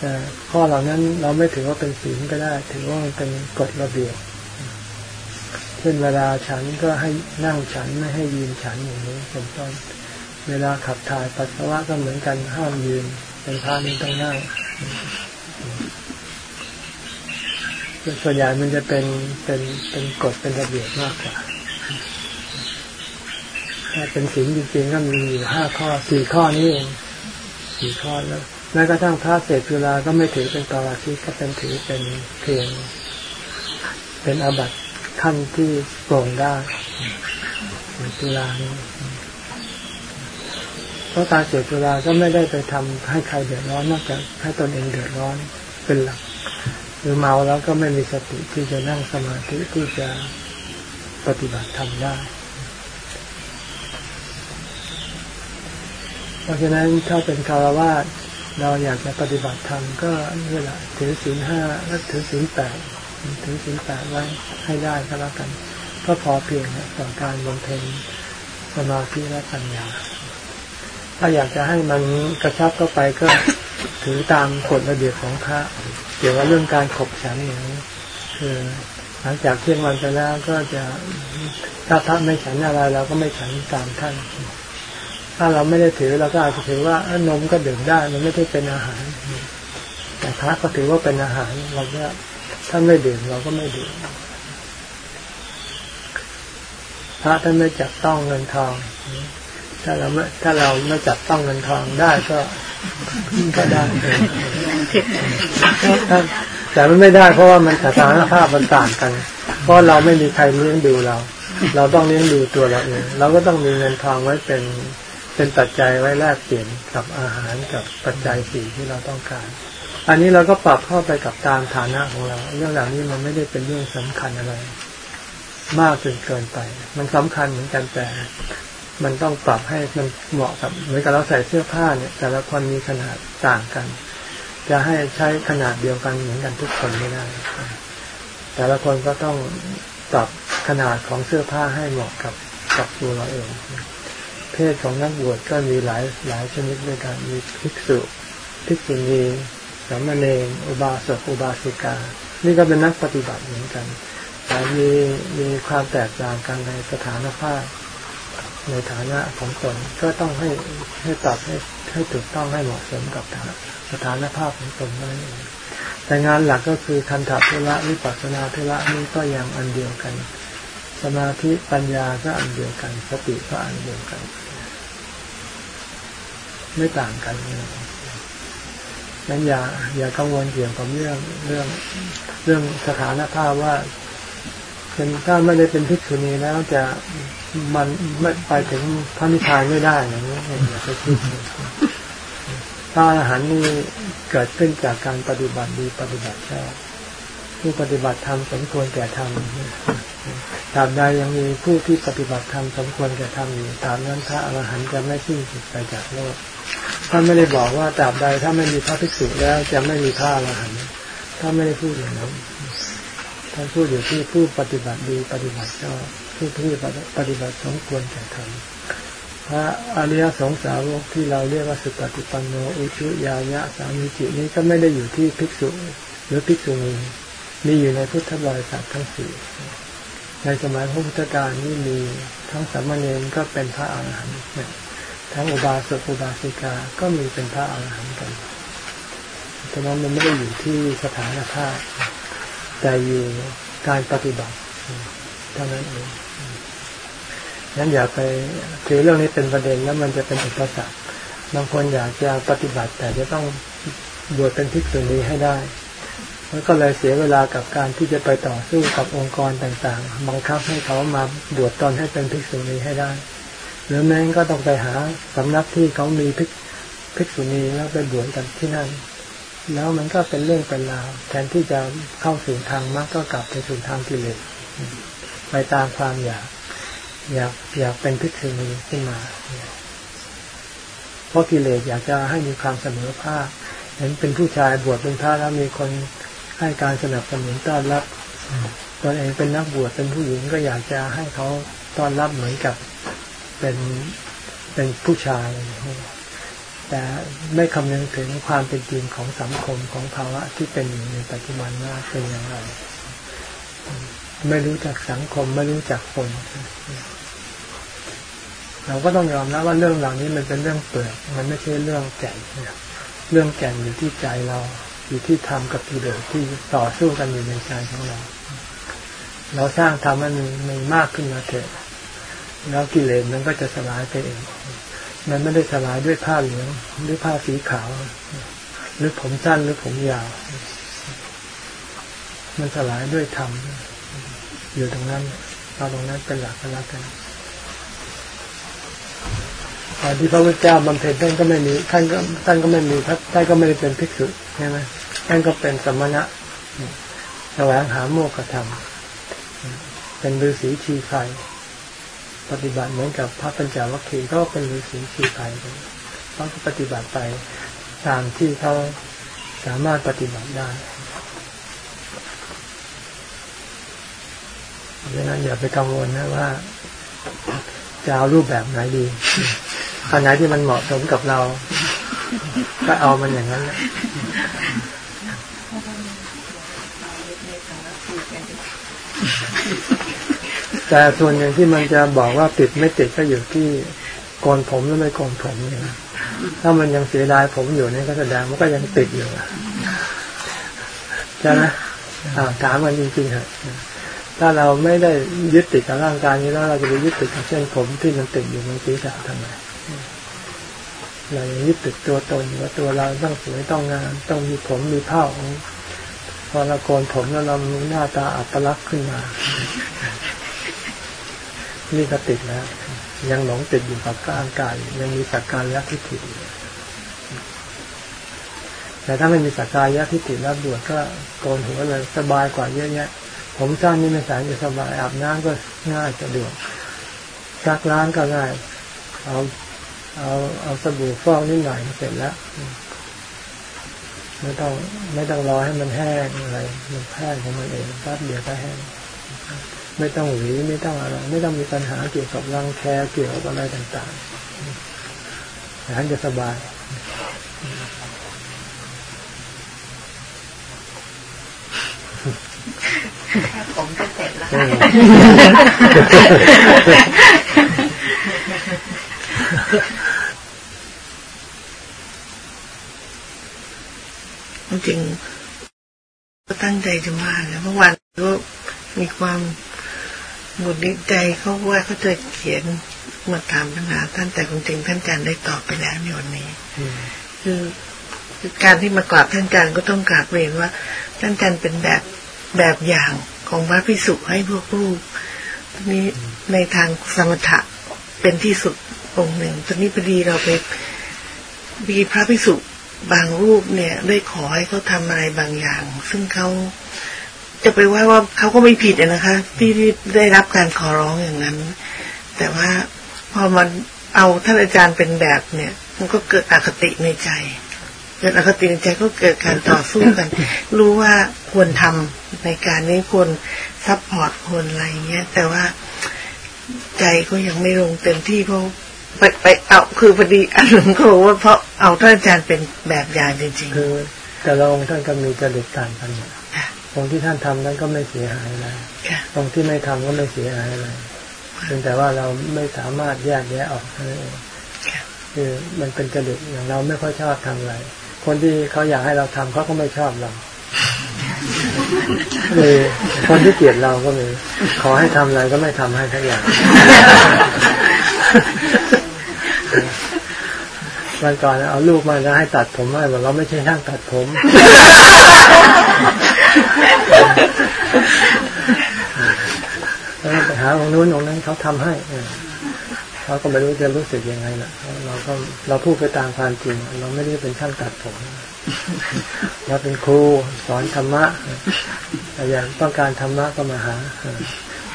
แต่ข้อเหล่านั้นเราไม่ถือว่าเป็นศีลก็ได้ ถือว่ามันเป็นกฎระเบียบเช่นเวลาฉันก็ให้นั่งฉันไม่ให้ยืนฉันอย่างนี้เป็นต้นเวลาขับถ่ายปัสสาวะก็เหมือนกันห้ามยืน เป็นพระนี่ต้องนั่งส่วนใหญ่มันจะเป็นเป็นเป็นกฎเป็นระเบียบมากกว่าถ้าเป็นศีลจริงๆก็มีอยู่ห้าข้อสี่ข้อนี้เองสี่ข้อแล้ว แม้กระทั่งพระเศษจุฬาก็ไม่ถือเป็นตราชิกก็เป็นถือเป็นเพียงเป็นอาบัติขั้นที่โปร่งได้จุฬานี้เพราะการเสพจุฬาก็ไม่ได้ไปทำให้ใครเดือดร้อนนอกจากให้ตนเองเดือดร้อนเป็นหลักหรือเมาแล้วก็ไม่มีสติที่จะนั่งสมาธิที่จะปฏิบัติทำได้ เพราะฉะนั้นถ้าเป็นคารวะ เราอยากจะปฏิบัติธรรมก็นี่แหละถือศีลห้าและถือศีลแปดถือศีลแปดไว้ให้ได้ก็แล้วกัน ก็พอเพียงต่อการบำเพ็ญสมาธิและปัญญา ถ้าอยากจะให้มันกระชับเข้าไปก็ถือตามกฎระเบียบของพระเกี่ยวกับเรื่องการขบฉันอย่างนี้คือหลังจากเที่ยงวันไปแล้วก็จะถ้าพระไม่ฉันอะไรเราก็ไม่ฉันตามท่าน ถ้าเราไม่ได้ถือเราก็อาจจะถือว่านมก็ดื่มได้ มันไม่ได้เป็นอาหาร แต่พระก็ถือว่าเป็นอาหารเราก็ท่านไม่ดื่มเราก็ไม่ดื่มพระท่านไม่จับต้องเงินทอง ถ้าเราไม่ถ้าเราไม่จับต้องเงินทองได้ก็ก็ได้แต่มันไม่ได้เพราะว่ามันสถานภาพมันต่างกัน เพราะเราไม่มีใครเลี้ยงดูเรา เราต้องเลี้ยงดูตัวเราเองเราก็ต้องมีเงินทองไว้เป็น เป็นปัจจัยไว้แลกเปลี่ยนกับอาหารกับปัจจัยสี่ที่เราต้องการ อันนี้เราก็ปรับเข้าไปกับตามฐานะของเรา เรื่องเหล่านี้มันไม่ได้เป็นเรื่องสำคัญอะไร มากจนเกินไป มันสำคัญเหมือนกันแต่ มันต้องปรับให้มันเหมาะกับเหมือนกับเราใส่เสื้อผ้าเนี่ย แต่ละคนมีขนาดต่างกัน จะให้ใช้ขนาดเดียวกันเหมือนกันทุกคนไม่ได้แต่ละคนก็ต้องปรับขนาดของเสื้อผ้าให้เหมาะกับกับตัวเราเอง เพศของนักบวชก็มีหลายหลายชนิดด้วยกันมีภิกษุภิกษุณีสามเณรอุบาสกอุบาสิกา นี่ก็เป็นนักปฏิบัติเหมือนกันแต่มีมีความแตกต่างกันในสถานภาพในฐานะของตนก็ต้องให้ให้ตัดให้ให้ถูกต้องให้เหมาะสมกับสถานภาพของตนนั่นเองแต่งานหลักก็คือคันถธุระวิปัสสนาธุระนี่ก็ยังอันเดียวกัน สมาธิปัญญาก็อันเดียวกัน สติก็อันเดียวกัน ไม่ต่างกันนั้นอย่า อย่ากังวลเกี่ยวกับเรื่องเรื่องเรื่องสถานภาพว่าเป็นถ้าไม่ได้เป็นภิกษุณีแล้วจะมันไม่ไปถึงพระนิพพานไม่ได้อย่างนี้อย่าไปคิดพระอรหันต์นี่เกิดขึ้นจากการปฏิบัติดีปฏิบัติชอบผู้ปฏิบัติธรรมสมควรแก่ธรรมตาบใดยังมีผู้ที่ปฏิบัติธรรมสมควรแก่ธรรมอยู่ตามนั้นพระอรหันต์จะไม่สิ้นสุดไปจากโลก ท่านไม่ได้บอกว่าตราบใดถ้าไม่มีพระภิกษุแล้วจะไม่มีพระอรหันต์ถ้านไม่ได้พูดอย่างนั้นท่านพูดอยู่ที่ผู้ปฏิบัติดีปฏิบัติชอบผู้ที่ปฏิบัติสมควรแก่ธรรมพระอริยสงสาวกที่เราเรียกว่าสุปฏิปันโนอุชุยายะสามีจินี้ก็ไม่ได้อยู่ที่ภิกษุหรือภิกษุณีมีอยู่ในพุทธบริษัททั้งสี่ในสมัยพระพุทธกาลนี่มีทั้งสามเณรก็เป็นพระอาหารหันต์ ทั้งอุบาสกอุบาสิกาก็มีเป็นพระอาหารหันต์กันฉะนั้นมันไม่ได้อยู่ที่สถานภาพ แต่อยู่การปฏิบัติเท่านั้นเองงั้นอย่าไปถือเรื่องนี้เป็นประเด็นแล้วมันจะเป็นอุปสรรคบางคนอยากจะปฏิบัติ แต่จะต้องบวชเป็นภิกษุณีให้ได้มันก็เลยเสียเวลากับการที่จะไปต่อสู้กับองค์กรต่างๆ บังคับให้เขามาบวชตอนให้เป็นภิกษุณีให้ได้ หรือแม้ก็ต้องไปหาสำนักที่เขามีภิกภิกษุณีแล้วไปบวชกันที่นั่น แล้วมันก็เป็นเรื่องเป็นราวแทนที่จะเข้าสู่ทางมรรคก็กลับไปสู่ทางกิเลสไปตามความอยาก อยากอยากเป็นภิกษุณีขึ้นมาเพราะกิเลสอยากจะให้มีความเสมอภาคเห็นเป็นผู้ชายบวชเป็นพระแล้วมีคนให้การสนับสนุนต้อนรับตนเองเป็นนักบวชเป็นผู้หญิงก็อยากจะให้เขาต้อนรับเหมือนกับ เป็นเป็นผู้ชาย แต่ไม่คำนึงถึงความเป็นจริงของสังคมของภาวะที่เป็นอยู่ในปัจจุบันว่าเป็นอย่างไร ไม่รู้จักสังคมไม่รู้จักคนเราก็ต้องยอมรับว่าเรื่องเหล่านี้มันเป็นเรื่องเปลือกมันไม่ใช่เรื่องแก่นเรื่องแก่นอยู่ที่ใจเราอยู่ที่ธรรมกับกิเลสที่ต่อสู้กันอยู่ในใจของเรา เราสร้างธรรมมันมีมากขึ้นมาเถอะ แล้วกิเลสมันก็จะสลายไปเอง มันไม่ได้สลายด้วยผ้าเหลืองหรือผ้าสีขาว หรือผมสั้นหรือผมยาว มันสลายด้วยธรรมอยู่ตรงนั้นเอาตรงนั้นเป็นหลักก็แล้วกันตอนที่พระพุทธเจ้าบำเพ็ญท่านก็ไม่มีท่านก็ท่านก็ไม่มีท่านก็ไม่ได้เป็นภิกษุใช่ไหมท่านก็เป็นสมณะแสวงหาโมกขธรรม เป็นฤาษีชีไฟ ปฏิบัติเหมือนกับพระปัญจวัคคีย์ก็เป็นฤาษีชีไฟเขาปฏิบัติไปตามที่เขาสามารถปฏิบัติได้ดังนั้นอย่าไปกังวลนะว่าจะเอารูปแบบไหนดีอันไหนที่มันเหมาะสมกับเรา ก็เอามันอย่างนั้นแหละ แต่ส่วนหนึ่งที่มันจะบอกว่าติดไม่ติดก็อยู่ที่โกนผมหรือไม่โกนผมเนี่ยนะถ้ามันยังเสียดายผมอยู่นี่ก็แสดงมันก็ยังติดอยู่ใช่ไหมถามกันจริงๆเหรอถ้าเราไม่ได้ยึดติดกับร่างกายนี้แล้วเราจะไปยึดติดกับเส้นผมที่มันติดอยู่บนศีรษะทำไมเรายังยึดติดตัวตนว่าตัวเราต้องสวยต้องงามต้องมีผมมีเผ้าพอเราโกนผมแล้วเรามีหน้าตาอัตลักษณ์ขึ้นมา นี่ก็ติดแล้ว ยังหลงติดอยู่กับร่างกาย ยังมีสักการยักทิฏฐิแต่ถ้าไม่มีสักการยักทิฏฐิแล้วบวชก็โกนหัวเลยสบายกว่าเยอะแยะ ผมสั้นนี่ไม่สายจะสบายอาบน้ำก็ง่ายสะดวกซักล้างก็ง่าย เอาเอาเอาสบู่ฟอกนิดหน่อยเสร็จแล้วไม่ต้องไม่ต้องรอให้มันแห้งอะไร มันแห้งของมันเองแป๊บเดียวก็แห้ง ไม่ต้องหวีไม่ต้องอะไร ไม่ต้องมีปัญหาเกี่ยวกับรังแคเกี่ยวกับอะไรต่างๆแต่ท่านจะสบายแค่ผมก็เสร็จแล้วจริงก็ตั้งใจจะมาแล้วเมื่อวานก็มีความ หงุดหงิดใจเขาว่าเขาจะเขียนมาถามปัญหาท่านแต่จริงๆท่านอาจารย์ได้ตอบไปแล้วในวันนี้คือคือการที่มากราบท่านอาจารย์ก็ต้องกราบเรียนว่า ท่านอาจารย์เป็นแบบแบบอย่างของพระพิสุให้พวกลูกทีนี้ในทางสมถะเป็นที่สุดองค์หนึ่งตอนนี้พอดีเราไปมีพระพิสุบางรูปเนี่ย ได้ขอให้เขาทำอะไรบางอย่าง ซึ่งเขา จะไปว่าว่าเขาก็ไม่ผิดนะคะที่ได้รับการขอร้องอย่างนั้น แต่ว่าพอมันเอาท่านอาจารย์เป็นแบบเนี่ย มันก็เกิดอคติในใจ เกิดอคติในใจก็เกิดการต่อสู้กัน รู้ว่าควรทำในการนี้ควร support ควรอะไรเงี้ย แต่ว่าใจก็ยังไม่ลงเต็มที่เพราะไปไปเอาคือพอดีอันหนึ่งก็บอกว่าเพราะเอาท่านอาจารย์เป็นแบบอย่างจริงๆคือแต่ละองค์ท่านก็มีจริตต่างกัน องค์ที่ท่านทำนั้นก็ไม่เสียหายอะไรองค์ที่ไม่ทำก็ไม่เสียหายอะไรเพียงแต่ว่าเราไม่สามารถแยกแยะออกเท่านั้นเองคือมันเป็นจริตอย่างเราไม่ค่อยชอบทำอะไร คนที่เขาอยากให้เราทำเขาก็ไม่ชอบเราเลยคนที่เกลียดเราก็มี ขอให้ทำอะไรก็ไม่ทำให้ทั้งอย่างวันก่อนเอาลูกมาแล้วให้ตัดผมให้บอกเราไม่ใช่ช่างตัดผมแล้ว ไปหาองนู้นองนั้นเขาทำให้เขาก็ไม่รู้จะรู้สึกยังไงนะเราก็เราพูดไปตามความจริง เราไม่ได้เป็นช่างตัดผมเราเป็นครูสอนธรรมะแต่อย่างต้องการธรรมะก็มาหา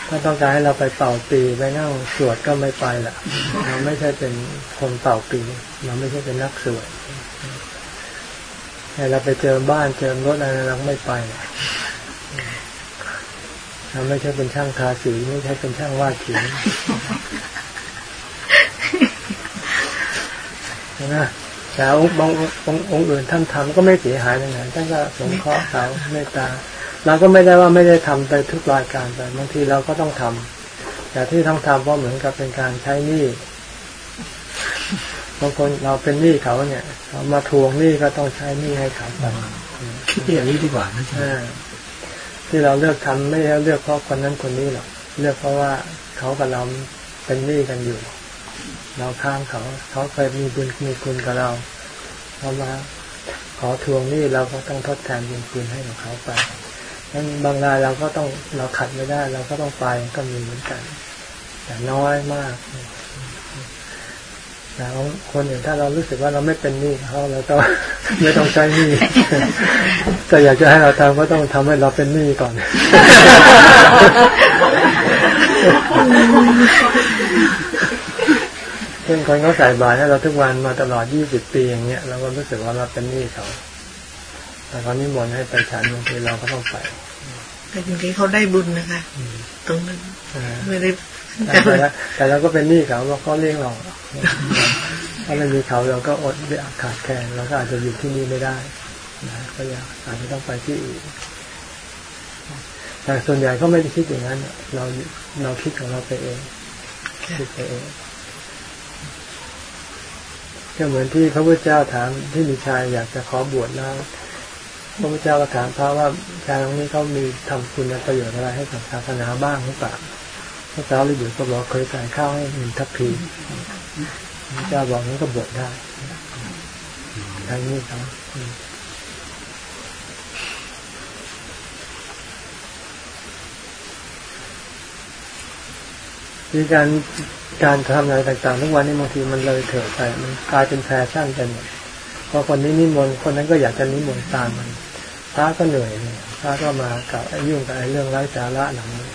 ถ้าต้องการให้เราไปเป่าปีไปนั่งสวดก็ไม่ไปละเราไม่ใช่เป็นคนเป่าปีเราไม่ใช่เป็นนักสวดให้เราไปเจอบ้านเจอรถอะไรเราไม่ไป เราไม่ใช่เป็นช่างทาสีไม่ใช่เป็นช่างวาดเขียนนะแต่องค์บางองค์อื่นท่านทำก็ไม่เสียหายเลยนะท่านก็สงเคราะห์เขาเมตตาเราก็ไม่ได้ว่าไม่ได้ทำไปทุกรายการไปบางทีเราก็ต้องทำแต่ที่ต้องทำเพราะเหมือนกับเป็นการใช้หนี้บางคนเราเป็นหนี้เขาเนี่ยเขามาทวงหนี้ก็ต้องใช้หนี้ให้เขาไปคิดอย่างนี้ดีกว่านะ ที่เราเลือกทำไม่ได้เลือกเพราะคนนั้นคนนี้หรอกเลือกเพราะว่าเขากับเราเป็นหนี้กันอยู่ เราข้ามเขา เขาเคยมีบุญมีคุณกับเราเขามาขอทวงหนี้เราก็ต้องทดแทนบุญคุณให้กับเขาไปนั้นบางรายเราก็ต้องเราขัดไม่ได้ เราก็ต้องไปก็มีเหมือนกัน แต่น้อยมาก แล้วคนอื่นถ้าเรารู้สึกว่าเราไม่เป็นหนี้เขาเราต้องไม่ต้องใช้หนี้แต่อยากจะให้เราทำก็ต้องทำให้เราเป็นหนี้ก่อนเช่นคนเขาใส่บาตรให้เราทุกวันมาตลอดยี่สิบปีอย่างเงี้ยเราก็รู้สึกว่าเราเป็นหนี้เขาแต่เขานิมนต์ให้ไปฉันบางทีเราก็ต้องไปแต่จริงๆเขาได้บุญนะคะ ตรงนั้นอ่าไม่ได้ แต่เราแต่เราก็เป็นหนี้เขาเพราะเขาเลี้ยงเราถ้าไม่มีเขาเราก็อดขาดแคลนเราก็อาจจะอยู่ที่นี่ไม่ได้นะก็อยากอาจจะต้องไปที่อื่นแต่ส่วนใหญ่ก็ไม่ได้คิดอย่างนั้น เราเราคิดของเราไปเองคิดไปเองก็เหมือนที่พระพุทธเจ้าถามที่มีชายอยากจะขอบวชแล้วพระพุทธเจ้าก็ถามพระว่าชายตรงนี้เขามีทำคุณประโยชน์อะไรให้กับศาสนาบ้างหรือเปล่า พระเจ้าเลยบุตรก็บอกเคยจ่ข้าวให้หนึ่งทัพพีพระเจ้าบอกนั้ก็บวชได้ทางนี้ครับมีการการทำอะไรต่างๆทุกวันนี้บางทีมันเลยเถิดไปมันกลายเป็นแฟชั่นไปหมดพอคนนี้นิมนต์คนนั้นก็อยากจะนิมนต์ตามมันพระก็เหนื่อยพระก็มากับยุ่งกับเรื่องไร้สาระหนังนี้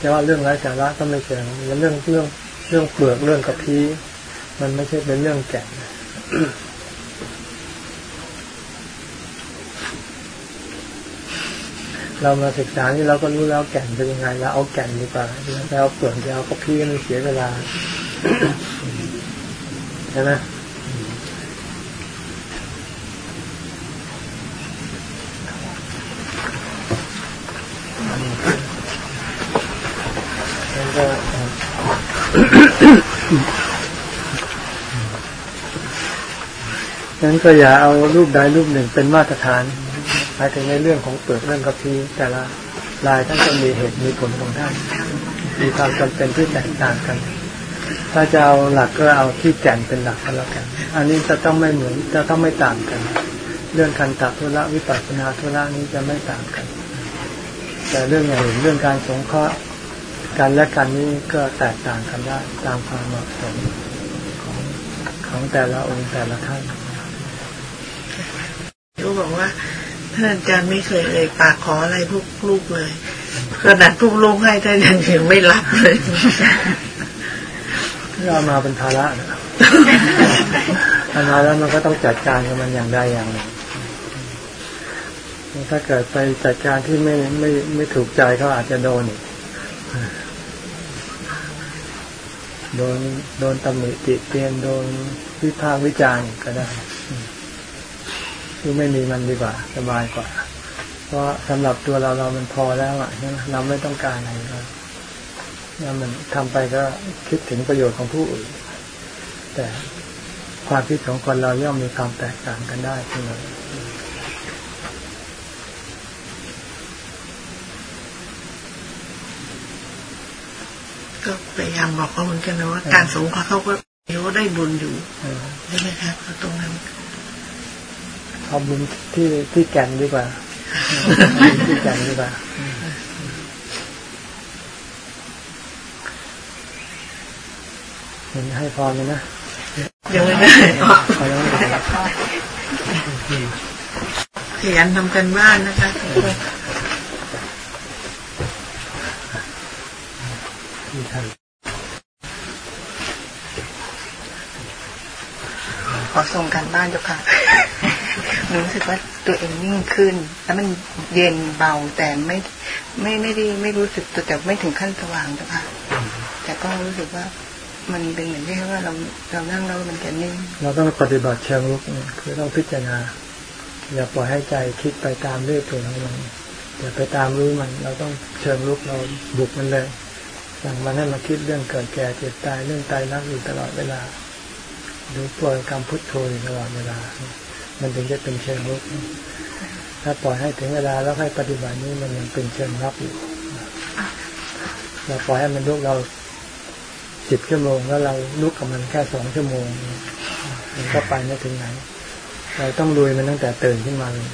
จะว่าเรื่องไร้สาระก็ไม่เชิงมันเรื่องเรื่องเรื่องเปลือกเรื่องกระทิมันไม่ใช่เป็นเรื่องแก่นเรามาศึกษานี่เราก็รู้แล้วแก่นเป็นยังไงแล้วเอาแก่นดีกว่าแล้วเปลือกจะเอากระพี้มันเสียเวลาใช่ไหมนั่นก็ นั้นก็อย่าเอารูปใดรูปหนึ่งเป็นมาตรฐานหมายถึงในเรื่องของเปลือกเรื่องกระพี้แต่ละลายท่านก็มีเหตุมีผลของท่าน มีความจำเป็นที่แตกต่างกัน ถ้าจะเอาหลักก็เอาที่แก่นเป็นหลักก็แล้วกัน อันนี้จะต้องไม่เหมือนจะต้องไม่ต่างกัน เรื่องคันตัทุระวิปัสสนาทุระนี้จะไม่ต่างกัน แต่เรื่องอย่างอื่นเรื่องการสงเคราะห์ การและกันนี้ก็แตกต่างกันได้ตามความเหมาะสมของของแต่ละองค์แต่ละท่านรู้บอกว่าท่านอาจารย์ไม่เคยเอ่ยปากขออะไรพวกลูกเลยขนาดพวกลูกให้ท่านยังไม่รับเลยที่เอามาเป็นภาระนะทำมาแล้วมันก็ต้องจัดการกับมันอย่างใดอย่างหนึ่งถ้าเกิดไปจัดการที่ไม่ไม่ไม่ถูกใจเขาอาจจะโดนอีก โดนโดนตำหนิติเตียนโดนวิพากษ์วิจารณ์ก็ได้ที่ไม่มีมันดีกว่า สบายกว่า เพราะสำหรับตัวเราเรามันพอแล้วอะใช่ไหมเราไม่ต้องการอะไรแล้วแล้วมันทำไปก็คิดถึงประโยชน์ของผู้อื่น แต่ความคิดของคนเราย่อมมีความแตกต่างกันได้เสมอ ก็พยายามบอกเขาเหมือนกันนะว่าการสงเคราะห์เขาก็รู้ว่าได้บุญอยู่เออใช่ไหมครับตรงนั้นเอาบุญที่ที่แก่นดีกว่าที่แก่นดีกว่าเห็นให้พรเลยนะยังไม่ได้พอแล้วไม่ได้ขยันทำกันบ้านนะคะ ที่ท่านขอส่งกันบ้านเจ้าค่ะหนูรู้สึกว่าตัวเองนิ่งขึ้น แล้วมันเย็นเบาแต่ไม่ไม่ไม่ได้ไม่รู้สึกตัวแต่ไม่ถึงขั้นสว่างเจ้าค่ะแต่ก็รู้สึกว่ามันเป็นเหมือนที่ว่าเราเรานั่งแล้วมันจะนิ่ง เราต้องปฏิบัติเชิงลุกเนี่ยคือต้องพิจารณา อย่าปล่อยให้ใจคิดไปตามเรื่องตัวของมันอย่าไปตามรู้มัน เราต้องเชิงลุกเราบุกมันเลย สั่งมันให้มาคิดเรื่องเกิดแก่เจ็บตายเรื่องตายรักอยู่ตลอดเวลา ดูปล่อยกรรมพุทโธอยู่ตลอดเวลา มันถึงจะเป็นเชิงลุกถ้าปล่อยให้ถึงเวลาแล้วให้ปฏิบัตินี้มันยังเป็นเชิงรับอยู่เราปล่อยให้มันลุกเราสิบชั่วโมงแล้วเราลุกกับมันแค่สองชั่วโมงมันก็ไปไม่ถึงไหน เราต้องลุยมันตั้งแต่ตื่นขึ้นมาเลย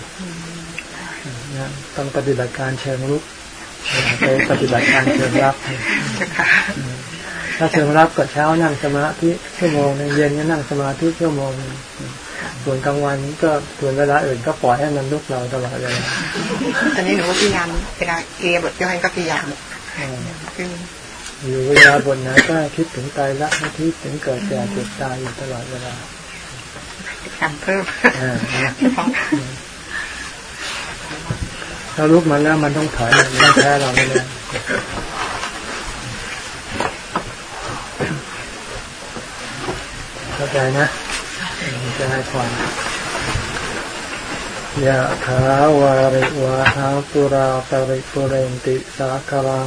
นะต้องปฏิบัติการเชิงลุก ไปปฏิบัติการเชิงรับถ้าเชิงรับก็เช้านั่งสมาธิชั่วโมงหนึงเย็นก็นั่งสมาธิชั่วโมงหนึงส่วนกลางวันก็ส่วนเวลาอื่นก็ปล่อยให้มันลุกเราตลอดเลยตอนนี้หนูก็พยายามเวลาเกียบทย่อยก็พยายามขึ้นอยู่เวลาบนไหนก็คิดถึงตายละไม่คิดถึงเกิดแก่เจ็บตายอยู่ตลอดเวลาทำเพิ่มอ่านะ ถ้าลุกมาแล้วมันต้องถอยมันต้องแพ้เราไม่ได้เข้าใจนะจะให้ความยะถาวาริวะหาปุราปริปุเรนติสาคลัง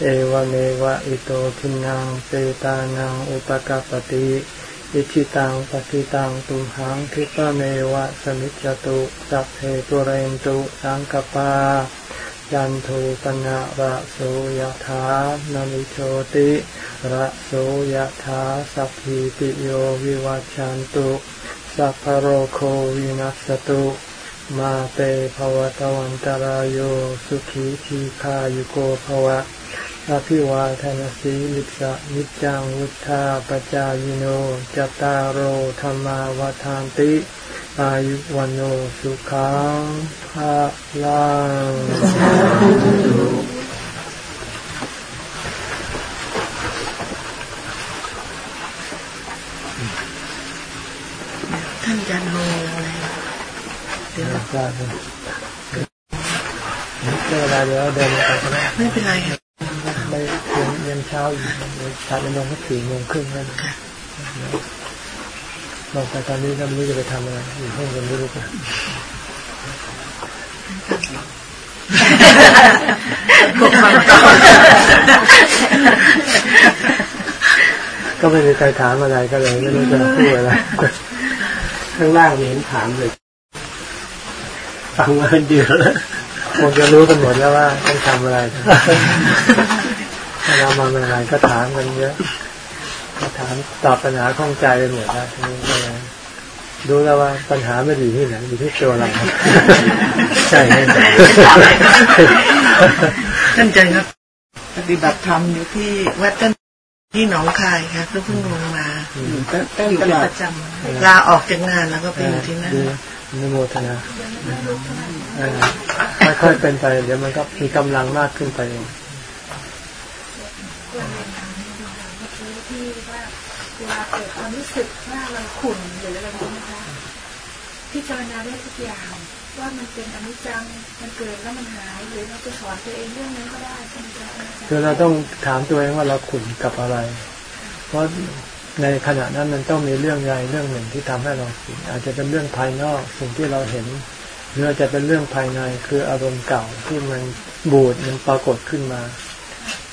เอวเมวะอิโตทินังเปเปตานังอุปะกัปปะติ อิจฉิตังปัตถิตังตุมหัง ขิปปะเมวะ สะมิชฌะตุสัพเพปูเรนตุสังกัปปา จันโทปัณณะระโส ยะถา มะณิโชติระโส ยะถาสัพพีติโยวิวัชชันตุสัพพะโรโควินัสสะตุมาเต ภะวัตวันตะราโยสุขีทีฆายุโกภวะ อภิวาทนาสีลิสะนิจังวุธาปจายโนจตารโอธรรมาวทานติอายุวันโอสุขังภาลังท่านจะโนอะไรเดี๋ยวจะเจออะไรเดี๋ยวเดินไปก็ได้ไม่เป็นไรค่ะไปเรียน เช้าอยู่เดี๋ยวตัดเรียนลงก็สี่โมงครึ่งนั่นลงไปตอนนี้ก็ไม่รู้จะไปทำอะไรอยู่ห้องกันไม่รู้กันก็ไม่มีใครถามอะไรก็เลยไม่รู้จะพูดอะไรข้างล่างม่เห็นถามเลยฟังมาเป็นเดือนแล้วคงจะรู้กันหมดแล้วว่าต้องทำอะไร ถ้าเรามาใหม่ๆก็ถามกันเยอะก็ถามตอบปัญหาข้องใจไปหมดแล้วทีนี้ก็เลยรู้แล้วว่าปัญหาไม่ดีที่ไหนอยู่ที่ตัวเราใช่ไหมท่านอาจารย์ครับ ปฏิบัติธรรมอยู่ที่วัดต้นที่หนองคายครับแล้วเพิ่งลงมาอยู่ตั้งตลอดประจำลาออกจากงานแล้วก็ไปอยู่ที่นั่นดีอนุโมทนาเออค่อยๆเป็นไป เดี๋ยวมันก็มีกำลังมากขึ้นไปเอง ที่ว่าเวลาเกิดความรู้สึกว่าเราขุ่นหรืออะไรนี้นะคะพิจารณาได้ทุกอย่างว่ามันเป็นอนิจจังมันเกิดแล้วมันหายหรือเราจะสอนตัวเองเรื่องนั้นก็ได้ใช่ไหมคะคือเราต้องถามตัวเองว่าเราขุ่นกับอะไร เพราะในขณะนั้นมันต้องมีเรื่องใหญ่เรื่องหนึ่งที่ทำให้เราขุ่นอาจจะเป็นเรื่องภายนอกสิ่งที่เราเห็นหรืออาจจะเป็นเรื่องภายในคืออารมณ์เก่าที่มันบูดมันปรากฏขึ้นมา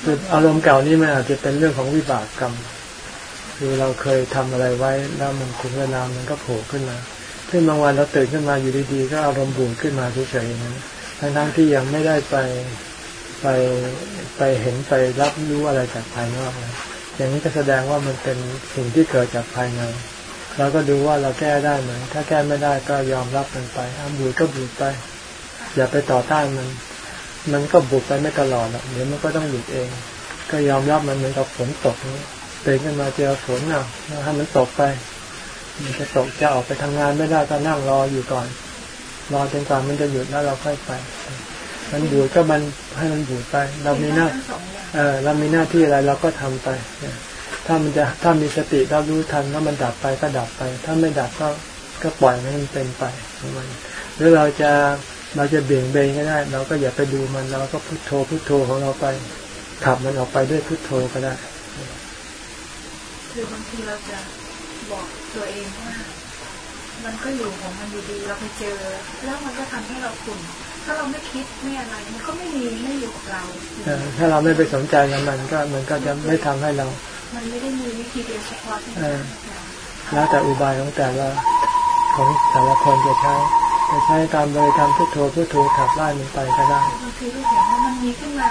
คืออารมณ์เก่านี้มันอาจจะเป็นเรื่องของวิบากกรรม คือเราเคยทำอะไรไว้แล้วมันถึงเวลามันก็โผล่ขึ้นมาซึ่งบางวันเราตื่นขึ้นมาอยู่ดีๆก็อารมณ์บูดขึ้นมาเฉยๆอย่างนั้นทั้งๆที่ยังไม่ได้ไปไปไปเห็นไปรับรู้อะไรจากภายนอกนะอย่างนี้ก็แสดงว่ามันเป็นสิ่งที่เกิดจากภายในเราก็ดูว่าเราแก้ได้ไหมถ้าแก้ไม่ได้ก็ยอมรับมันไปอ้าบูดก็บูดไป อย่าไปต่อต้านมัน มันก็บูดไปไม่ตลอดหรอกเดี๋ยวมันก็ต้องหยุดเอง ก็ยอมรับมันเหมือนกับฝนตกนี้ ตื่นขึ้นมาเจอฝนเนาะให้มันตกไปมันจะตกจะออกไปทำงานไม่ได้ก็นั่งรออยู่ก่อน รอจนกว่ามันจะหยุดแล้วเราค่อยไป มันบูดก็มันให้มันบูดไป เรามีหน้าเออเรามีหน้าที่อะไรเราก็ทำไปถ้ามันจะถ้ามีสติรับรู้ทันแล้วมันดับไปก็ดับไป ถ้าไม่ดับก็ก็ปล่อยให้มันเป็นไปมันหรือเราจะเราจะเบี่ยงเบนก็ได้ เราก็อย่าไปดูมันเราก็พุโทโธพุโทโธของเราไปขับมันออกไปด้วยพุโทโธก็ได้ คือบางทีเราจะบอกตัวเองว่ามันก็อยู่ของมันอยู่ดีเราไปเจอ แล้วมันก็ทำให้เราขุ่นถ้าเราไม่คิดไม่อะไรมันก็ไม่มีไม่อยู่กับเราเออถ้าเราไม่ไปสนใจกับมันก็มันก็จะไม่ทำให้เรา มันไม่ได้มีวิธีเดียวเฉพาะที่เออแล้วแต่อุบายของแต่ละของแต่ละคนจะใช้จะใช้การบริกรรมพุทโธพุทโธขับไล่มันไปก็ได้บางทีลูกเห็นว่ามันมีขึ้นมา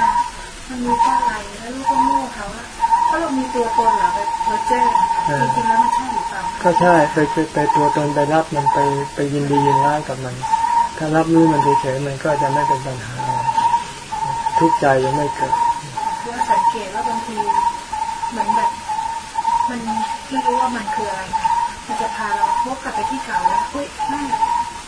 มันมีเพราะอะไรแล้วลูกก็โง่เขาว่า เพราะเรามีตัวตนเหรอไปเพอเจอร์จริงๆแล้วมันใช่หรือเปล่าก็ใช่ไปไปไปตัวตนไปรับมันไปไปยินดียินร้ายกับมัน ถ้ารับรู้มันเฉยๆมันก็จะไม่เป็นปัญหาอะไรทุกข์ใจยังไม่เกิดว่าสังเกตว่าบางทีเหมือนแบบมันไม่รู้ว่ามันคืออะไรค่ะมันจะพาเราวกกลับไปที่เก่าแล้วอุ้ยไม่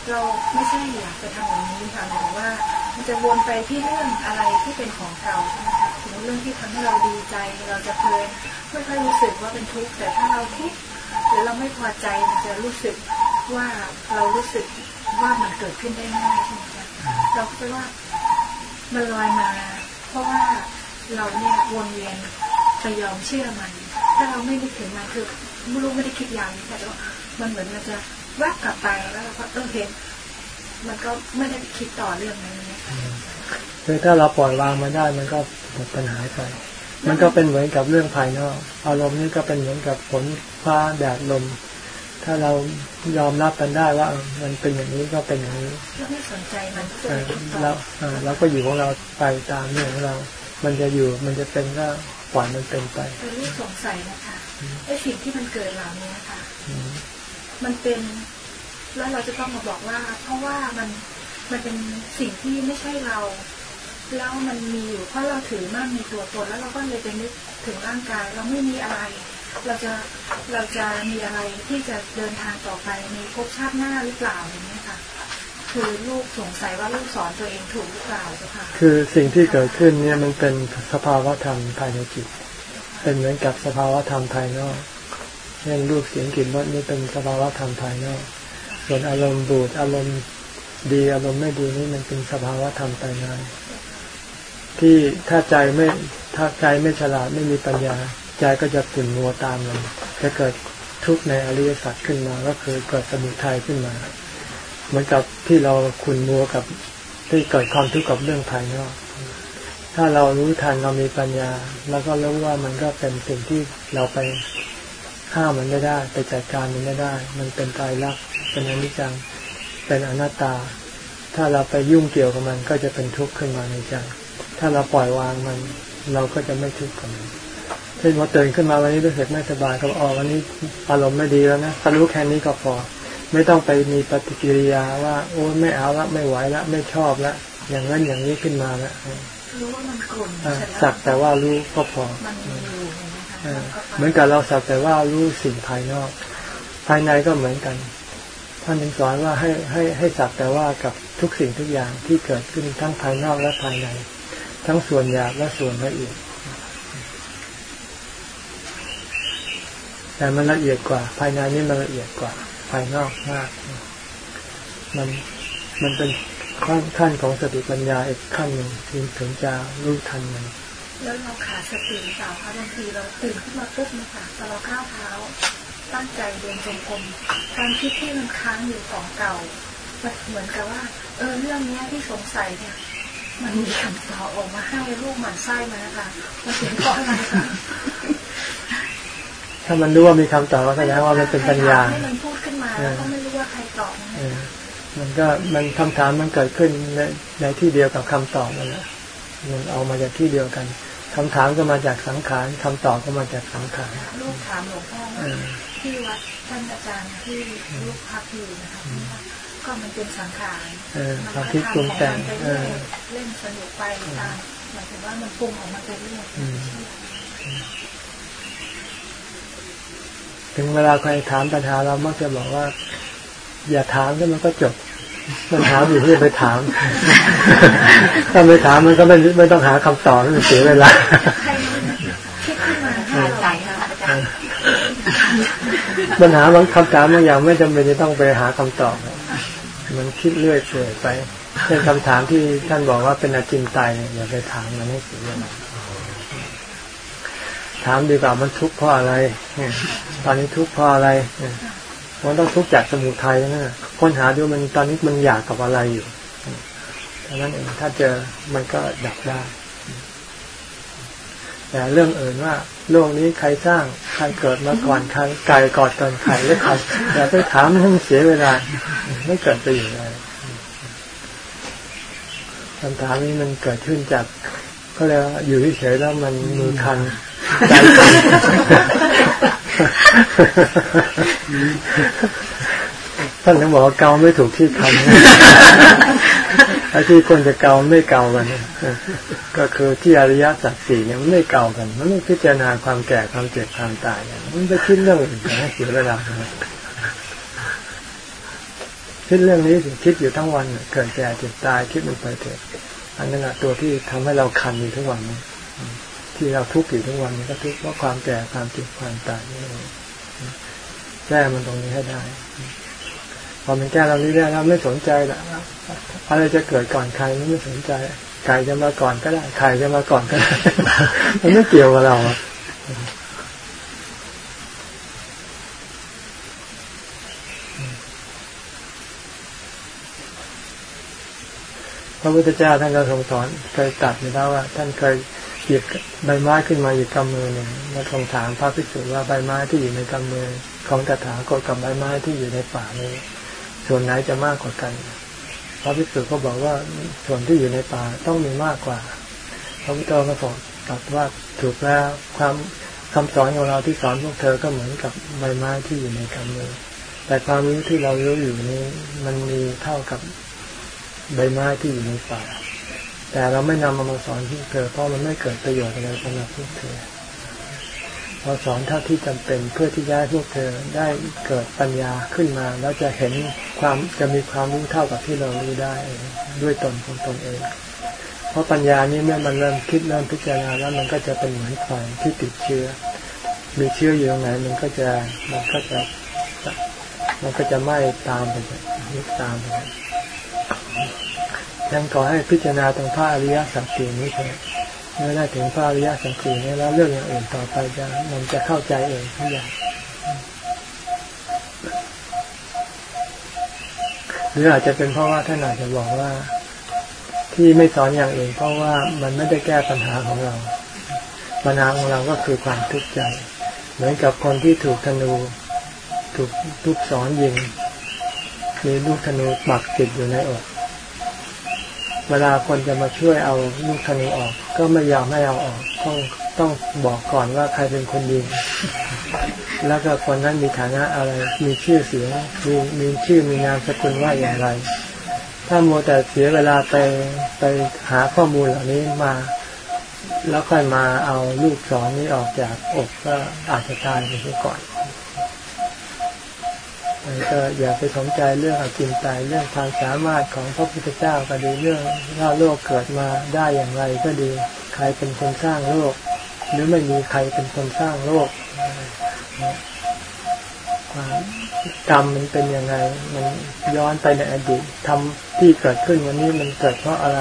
เราไม่ใช่อยากจะทำอย่างนี้ค่ะหมายถึงว่ามัน จะวนไปที่เรื่องอะไรที่เป็นของเก่าใช่ไหมคะถึงเรื่องที่ทำให้เราดีใจ เราจะเพลินไม่ค่อยรู้สึกว่าเป็นทุกข์แต่ถ้าเราทุกข์หรือเราไม่พอใจมันจะรู้สึกว่าเรารู้สึกว่ามันเกิดขึ้นได้ง่ายใช่ไหมคะเราก็จะว่ามันลอยมา เพราะว่าเราเนี่ยวนเวียนไปยอมเชื่อมัน ถ้าเราไม่ได้ถึงมันคือไม่รู้ไม่ได้คิดอย่างนี้แต่ว่ามันเหมือนมันจะแวบกลับไปแล้วเราก็เออเห็น มันก็ไม่ได้คิดต่อเรื่องนั้นนะคะคือถ้าเราปล่อยวางมาได้มันก็หมดปัญหาไป มันก็เป็นเหมือนกับเรื่องภายนอก อารมณ์นี่ก็เป็นเหมือนกับฝนฟ้าแดดลม ถ้าเรายอมรับกันได้ว่าเออมันเป็นอย่างนี้ก็เป็นอย่างนี้เราไม่สนใจมันก็เอจะอคิดต่อแล้วเออเราก็อยู่ของเราไปตามเรื่องของเรา มันจะอยู่มันจะเป็นก็ปล่อยมันเป็นไปแต่ลูกสงสัยนะคะไอ้สิ่งที่มันเกิดเหล่านี้ค่ะอืมมันเป็น แล้วเราจะต้องมาบอกว่า เพราะว่ามันมันเป็นสิ่งที่ไม่ใช่เรา แล้วมันมีอยู่เพราะเราถือมั่นในตัวตนแล้วเราก็เลยไปนึกถึงร่างกาย เราไม่มีอะไร เราจะเราจะมีอะไรที่จะเดินทางต่อไปในภพชาติหน้าหรือเปล่าอย่างนี้ค่ะ คือลูกสงสัยว่าลูกสอนตัวเองถูกหรือเปล่าจ้าค่ะคือสิ่งที่เกิดขึ้นเนี่ยมันเป็นสภาวะธรรมภายในจิต เป็นเหมือนกับสภาวะธรรมภายนอกเช่นรูปเสียงกลิ่นรสนี่เป็นสภาวะธรรมภายนอก ส่วนอารมณ์บูดอารมณ์ดีอารมณ์ไม่ดีนี่มันเป็นสภาวะธรรมภายในที่ถ้าใจไม่ถ้าใจไม่ฉลาดไม่มีปัญญา ใจก็จะขุ่นมัวตามมันจะเกิดทุกข์ในอริยสัจขึ้นมา ก็คือเกิดสมุทัยขึ้นมา เหมือนกับที่เราขุ่นมัวกับที่เกิดความทุกข์กับเรื่องภายนอก ถ้าเรารู้ทันเรามีปัญญา แล้วก็รู้ว่ามันก็เป็นสิ่งที่เราไปห้ามมันไม่ได้ ไปจัดการมันไม่ได้ มันเป็นตายรักษ เป็นอนิจจัง เป็นอนัตตา ถ้าเราไปยุ่งเกี่ยวกับมันก็จะเป็นทุกข์ขึ้นมาในใจ ถ้าเราปล่อยวางมัน เราก็จะไม่ทุกข์กับมันเช่นว่าตื่นขึ้นมาวันนี้รู้สึกไม่สบายก็บอกอ๋อวันนี้อารมณ์ไม่ดีแล้วนะถ้ารู้แค่นี้ก็พอ ไม่ต้องไปมีปฏิกิริยาว่า โอ้ไม่เอาละไม่ไหวละไม่ชอบละอย่างนั้นอย่างนี้ขึ้นมาละรู้ว่ามันกลุ่มอ่าเสร็จแล้วสักแต่ว่ารู้ก็พอมันมีอยู่อย่างนี้ยค่ะเออมันก็ไปเหมือนกับเราสักแต่ว่ารู้สิ่งภายนอก ภายในก็เหมือนกัน ท่านยังสอนว่าให้ให้ให้สักแต่ว่ากับทุกสิ่งทุกอย่างที่เกิดขึ้นทั้งภายนอกและภายใน ทั้งส่วนหยาบและส่วนละเอียดแต่มันละเอียดกว่า ภายในนี่มันละเอียดกว่า ภายนอกมาก มันมันเป็นขั้นขั้นของสติปัญญาอีกขั้นหนึ่งถึงถึงจะรู้ทันมันแล้วเราขาดสติหรือเปล่าคะบางทีเราตื่นขึ้นมาปุ๊บนะคะพอเราก้าวเท้า ตั้งใจเดินจงกรมความคิดที่มันค้างอยู่ของเก่ามันเหมือนกับว่า เออเรื่องเนี้ยที่สงสัยเนี่ยมันมีคำตอบออกมาให้ลูกหมันไส้มานะคะมันเป็นเพราะอะไรคะถ้ามันรู้ว่ามีคำตอบก็แสดงว่ามันเป็นปัญญาใครถมให้มันพูดขึ้นมาแล้วก็ไม่รู้ว่าใครตอบนะเออมันก็มันคำถามมันเกิดขึ้นในในที่เดียวกับคำตอบนั่นแหละมันเอามาจากที่เดียวกันคำถามก็มาจากสังขารคำตอบก็มาจากสังขารลูกถามหลวงพ่อเอว่าอ ที่วัดท่านอาจารย์ที่ลูกพักอยู่นะคะก็มันเป็นสังขารเออมันความก็คิดปรุงทำของแต่งมันไปเอเรื่ออยเล่นสนุกไปตามหมายถึงว่ามันปรุงออกมาไปเรื่อยอืมถึงเวลาใครถามปัญหาเรามักจะบอกว่า อย่าถามแล้วมันก็จบมันถามอยู่ที่ไปถาม ถ้าไม่ถามมันก็ไม่ไม่ต้องหาคำตอบมันเสียเวลาใครคิดขึ้นมาให้เราใจค่ะอาจารย์ ปัญหาบางคำถามบางอย่างไม่จำเป็นจะต้องไปหาคำตอบ มันคิดเรื่อยเปื่อยไปเช่นคำถามที่ท่านบอกว่าเป็นอาจินไตยเนี่ยอย่าไปถามมันให้เสียเวลาถามดีกว่ามันทุกข์เพราะอะไร ตอนนี้ทุกข์เพราะอะไร มันต้องทุกข์จากสมุทัยนะค้นหาดูมันตอนนี้มันอยากกับอะไรอยู่ดังนั้นเองถ้าเจอมันก็ดับได้ แต่เรื่องอื่นว่าโลกนี้ใครสร้างใครเกิดมาก่อนใครไก่ก่อนก่อนไข่หรือใครอย่าไปถามให้มันเสียเวลา ไม่เกิดประโยชน์อะไรคำถามนี้มันเกิดขึ้นจากก็เลยกว่าอยู่เฉยๆแล้วมันมือคันใจคันท่านถึงบอกว่าเกาไม่ถูกที่คัน ไอ้ที่คนจะเกาไม่เกากันก็คือที่อริยสัจสี่เนี่ยมันไม่เกากัน มันไม่พิจารณาความแก่ความเจ็บความตายมันไปคิดเรื่องอื่นนะเสียเวลาคิดเรื่องนี้สิคิดอยู่ทั้งวันเกิดแก่เจ็บตายคิดมันไปเถอะอันนั้นแหละตัวที่ทำให้เราคันอยู่ทุกวันนี้ที่เราทุกข์อยู่ทุกวันนี้ก็ทุกข์เพราะความแก่ความเจ็บความตายนี่เองแก้มันตรงนี้ให้ได้ พอมันแก้เรานี้ได้แล้วไม่สนใจละอะไรจะเกิดก่อนใครไม่สนใจไก่จะมาก่อนก็ได้ไข่จะมาก่อนก็ได้มันไม่เกี่ยวกับเราพระพุทธเจ้าท่านก็ทรงสอนเคยตัดอยู่แล้วว่า ท่านเคยหยิบใบไม้ขึ้นมาอยู่กำมือหนึ่งแล้วทรงถามพระภิกษุว่าใบไม้ที่อยู่ในกำมือของตถาคตกับใบไม้ที่อยู่ในป่านี้ ส่วนไหนจะมากกว่ากันพระภิกษุก็บอกว่าส่วนที่อยู่ในป่าต้องมีมากกว่า พระพุทธเจ้าก็บอกตัดว่าถูกแล้วความคำสอนของเราที่สอนพวกเธอก็เหมือนกับใบไม้ที่อยู่ในกำมือแต่ความรู้ที่เรารู้อยู่นี้ มันมีเท่ากับใบไม้ที่อยู่ในป่า แต่เราไม่นำมามาสอนพวกเธอเพราะมันไม่เกิดประโยชน์อะไรสำหรับพวกเธอ เราสอนเท่าที่จำเป็นเพื่อที่จะให้พวกเธอได้เกิดปัญญาขึ้นมา แล้วจะเห็นความจะมีความรู้เท่ากับที่เรารู้ได้ด้วยตนของตนเอง เพราะปัญญานี้เมื่อมันเริ่มคิดเริ่มพิจารณาแล้วมันก็จะเป็นเหมือนไฟที่ติดเชื้อ มีเชื้ออยู่ตรงไหนมันก็จะมันก็จะมันก็จะไหม้ตามไปลุกตามไปยังขอให้พิจารณาตรงพระอริยสัจสี่นี้เถอะ เมื่อได้ถึงพระอริยสัจสี่นี้แล้วเรื่องอย่างอื่นต่อไปจะมันจะเข้าใจเองทุกอย่างหรืออาจจะเป็นเพราะว่าท่านอาจจะบอกว่า ที่ไม่สอนอย่างอื่นเพราะว่ามันไม่ได้แก้ปัญหาของเราปัญหาของเราก็คือความทุกข์ใจ เหมือนกับคนที่ถูกธนู ถูกลูกศรยิงมีลูกธนูปักติดอยู่ในอก เวลาคนจะมาช่วยเอาลูกธนูออก ก็ไม่ยอมให้เอาออก ต้องต้องบอกก่อนว่าใครเป็นคนยิงแล้วก็คนนั้นมีฐานะอะไร มีชื่อเสียง มีมีชื่อมีนามสกุลว่าอย่างไร ถ้าโมแต่เสียเวลาไปไปหาข้อมูลเหล่านี้มา แล้วค่อยมาเอาลูกสองนี้ออกจากอกก็อาจจะตายไปก่อน ก็อย่าไปสนใจเรื่องอจินตายเรื่องทางสามารถของพระพุทธเจ้าก็ดีเรื่องว่าโลกเกิดมาได้อย่างไรก็ดีใครเป็นคนสร้างโลก หรือไม่มีใครเป็นคนสร้างโลกความกรรมมันเป็นยังไง มันย้อนไปในอดีตทำที่เกิดขึ้นวันนี้มันเกิดเพราะอะไร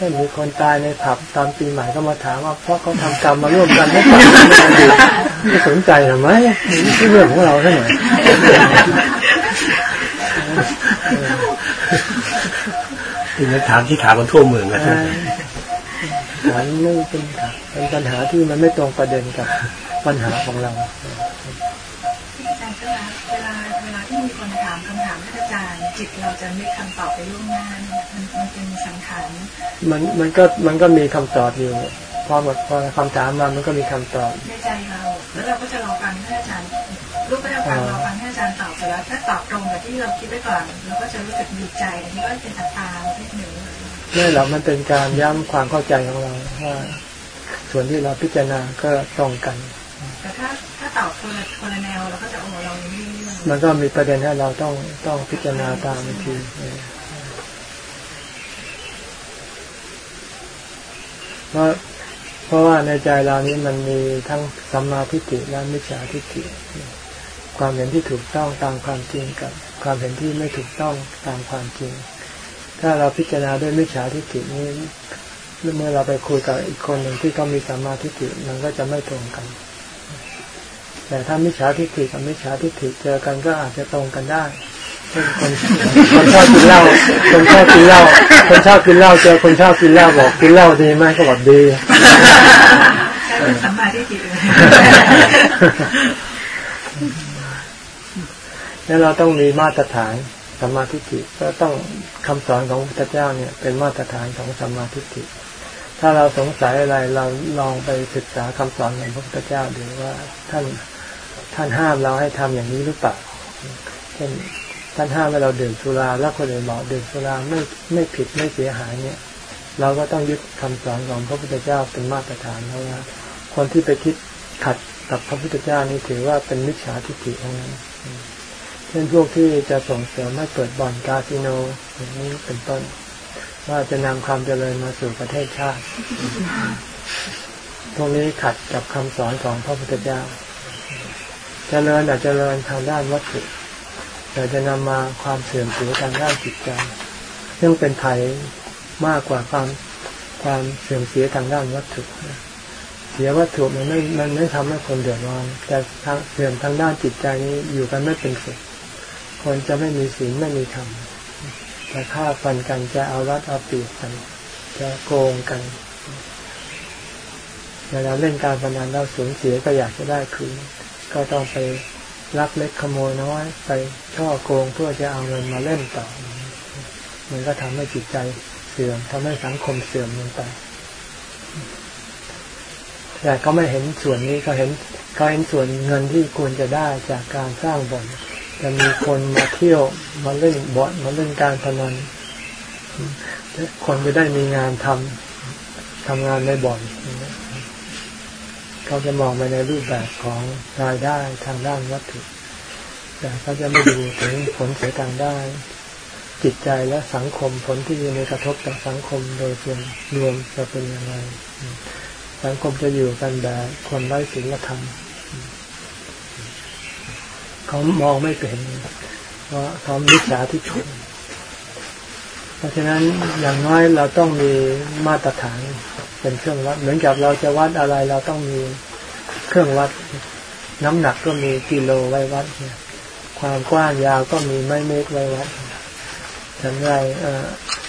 ถ้ามีคนตายในผับตอนปีใหม่ก็มาถามว่าเพราะเขาทำกรรมมาร่วมกันไม่ไม่สนใจหรือไม่ไม่เรื่องของเราใช่ไหมถึงจะถามที่ถามกันทั่วเมืองนะท่านถามไม่เป็นเป็นปัญหาที่มันไม่ตรงประเด็นกับปัญหาของเราอาจารย์ก็เวลาเวลาที่มีคนถามคำถามท่านอา จารย์จิตเราจะไม่คำตอบไปล่วงหน้ามันมันเป็นสังขารมันมันก็มันก็มีคำตอบอยู่พอหมดพอคำถามมามันก็มีคำตอบในใจเราแล้วเราก็จะรอฟังท่านอาจารย์รูปก็จะฟังรอฟังท่านอาจารย์ตอบเสร็จแล้วถ้าตอบตรงกับที่เราคิดไว้ก่อนเราก็จะรู้สึกดีใจอันนี้ก็เป็นอัตตาเล็กหนึ่งไม่หรอกมันเป็นการย้ำความเข้าใจของเราว่าส่วนที่เราพิจารณาก็ตรงกัน แต่ถ้าถ้าตอบคนละคนละแนวเราก็จะโอ้เราไม่ มันก็มีประเด็นให้เราต้องต้องพิจารณาตามทีเพราะเพราะว่าในใจเรานี้มันมีทั้งสัมมาทิฏฐิและมิจฉาทิฏฐิความเห็นที่ถูกต้องตามความจริงกับ ความเห็นที่ไม่ถูกต้องตามความจริง ถ้าเราพิจารณาด้วยมิจฉาทิฏฐินี้เมื่อเราไปคุยกับอีกคนหนึ่งที่เขามีสัมมาทิฏฐิมันก็จะไม่ตรงกัน แต่ถ้ามิจฉาทิฏฐิกับมิจฉาทิฏฐิเจอกันก็อาจจะตรงกันได้คนคนชอบกินเหล้าคนชอบกินเหล้าคนชอบกินเหล้าเจอคนชอบกินเหล้าบอกกินเหล้าดีไหมก็บอกดีสัมมาทิฏฐิแล้วเราต้องมีมาตรฐานสัมมาทิฏฐิก็ต้องคำสอนของพระเจ้าเนี่ย เป็นมาตรฐานของสัมมาทิฏฐิถ้าเราสงสัยอะไรเราลองไปศึกษาคำสอนของพระพุทธเจ้าดูว่าท่าน ท่านห้ามเราให้ทำอย่างนี้หรือเปล่าเช่นท่านห้ามให้เราดื่มสุราแล้วคนอื่นบอกดื่มสุราไม่ไม่ผิดไม่เสียหายเนี่ย เราก็ต้องยึดคำสอนของพระพุทธเจ้าเป็นมาตรฐานเพราะว่าคนที่ไปคิดขัดกับพระพุทธเจ้านี่ถือว่าเป็นมิจฉาทิฏฐิทั้งนั้นเช่นพวกที่จะส่งเสริมให้เปิดบ่อนคาสิโนอย่างนี้เป็นต้น ว่าจะนำความเจริญมาสู่ประเทศชาติพวกนี้ขัดกับคำสอนของพระพุทธเจ้า เจริญอาจจะเจริญทางด้านวัตถุแต่จะนำมาความเสื่อมเสียทางด้านจิตใจซึ่งเป็นภัยมากกว่าความความเสื่อมเสียทางด้านวัตถุ เสียวัตถุมันไม่มันไม่ทำให้คนเดือดร้อน แต่ทางเสื่อมทางด้านจิตใจนี้อยู่กันไม่เป็นสุขคนจะไม่มีศีลไม่มีธรรมจะฆ่าฟันกันจะเอารัดเอาเปรียบกันจะโกงกันเวลาเล่นการพนันเราสูญเสียก็อยากจะได้คืน ก็ต้องไปรักเล็กขโมยน้อย ไปช่อโกงเพื่อจะเอาเงินมาเล่นต่อ มันก็ทำให้จิตใจเสื่อมทำให้สังคมเสื่อมลงไป แต่เขาไม่เห็นส่วนนี้เขาเห็นเขาเห็นส่วนเงินที่ควรจะได้จากการสร้างบ่อนจะมีคนมาเที่ยวมาเล่นบ่อนมาเล่นการพนันคนจะได้มีงานทำทำงานในบ่อน เขาจะมองไปในรูปแบบของรายได้ทางด้านวัตถุ แต่เขาจะไม่ดูถึงผลเสียทางด้านจิตใจและสังคมผลที่มีในกระทบต่อสังคมโดยส่วนรวมจะเป็นยังไงสังคมจะอยู่กันแบบคนไร้ศีลธรรมเขามองไม่เป็นเพราะเขามิจฉาทิฏฐิเพราะฉะนั้นอย่างน้อยเราต้องมีมาตรฐาน เป็นเครื่องวัด เหมือนกับเราจะวัดอะไรเราต้องมีเครื่องวัด น้ำหนักก็มีกิโลไว้วัดเนี่ย ความกว้างยาวก็มีไม้เมตรไว้วัดฉันไร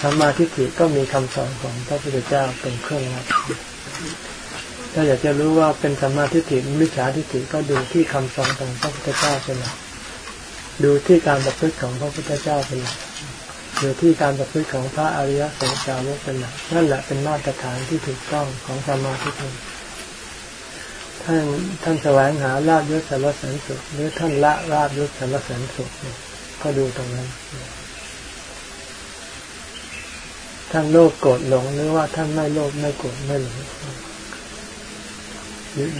ธรรมาทิฏฐิก็มีคำสอนของพระพุทธเจ้าเป็นเครื่องวัดถ้าอยากจะรู้ว่าเป็นสัมมาทิฏฐิมิจฉาทิฏฐิก็ดูที่คำสอนของพระพุทธเจ้าเป็นหลักดูที่การประพฤติของพระพุทธเจ้าเป็นหลัก ดูที่การประพฤติของพระอริยสงฆ์จาวกเป็นหลักนั่นแหละเป็นมาตรฐานที่ถูกต้องของสัมมาทิฏฐิท่านท่านแสวงหาลาบยศสารเสริญสุขหรือท่านละลาบยศสารเสริญสุขก็ดูตรงนั้นท่านโลภโกรธหลงหรือว่าท่านไม่โลภไม่โกรธไม่หลง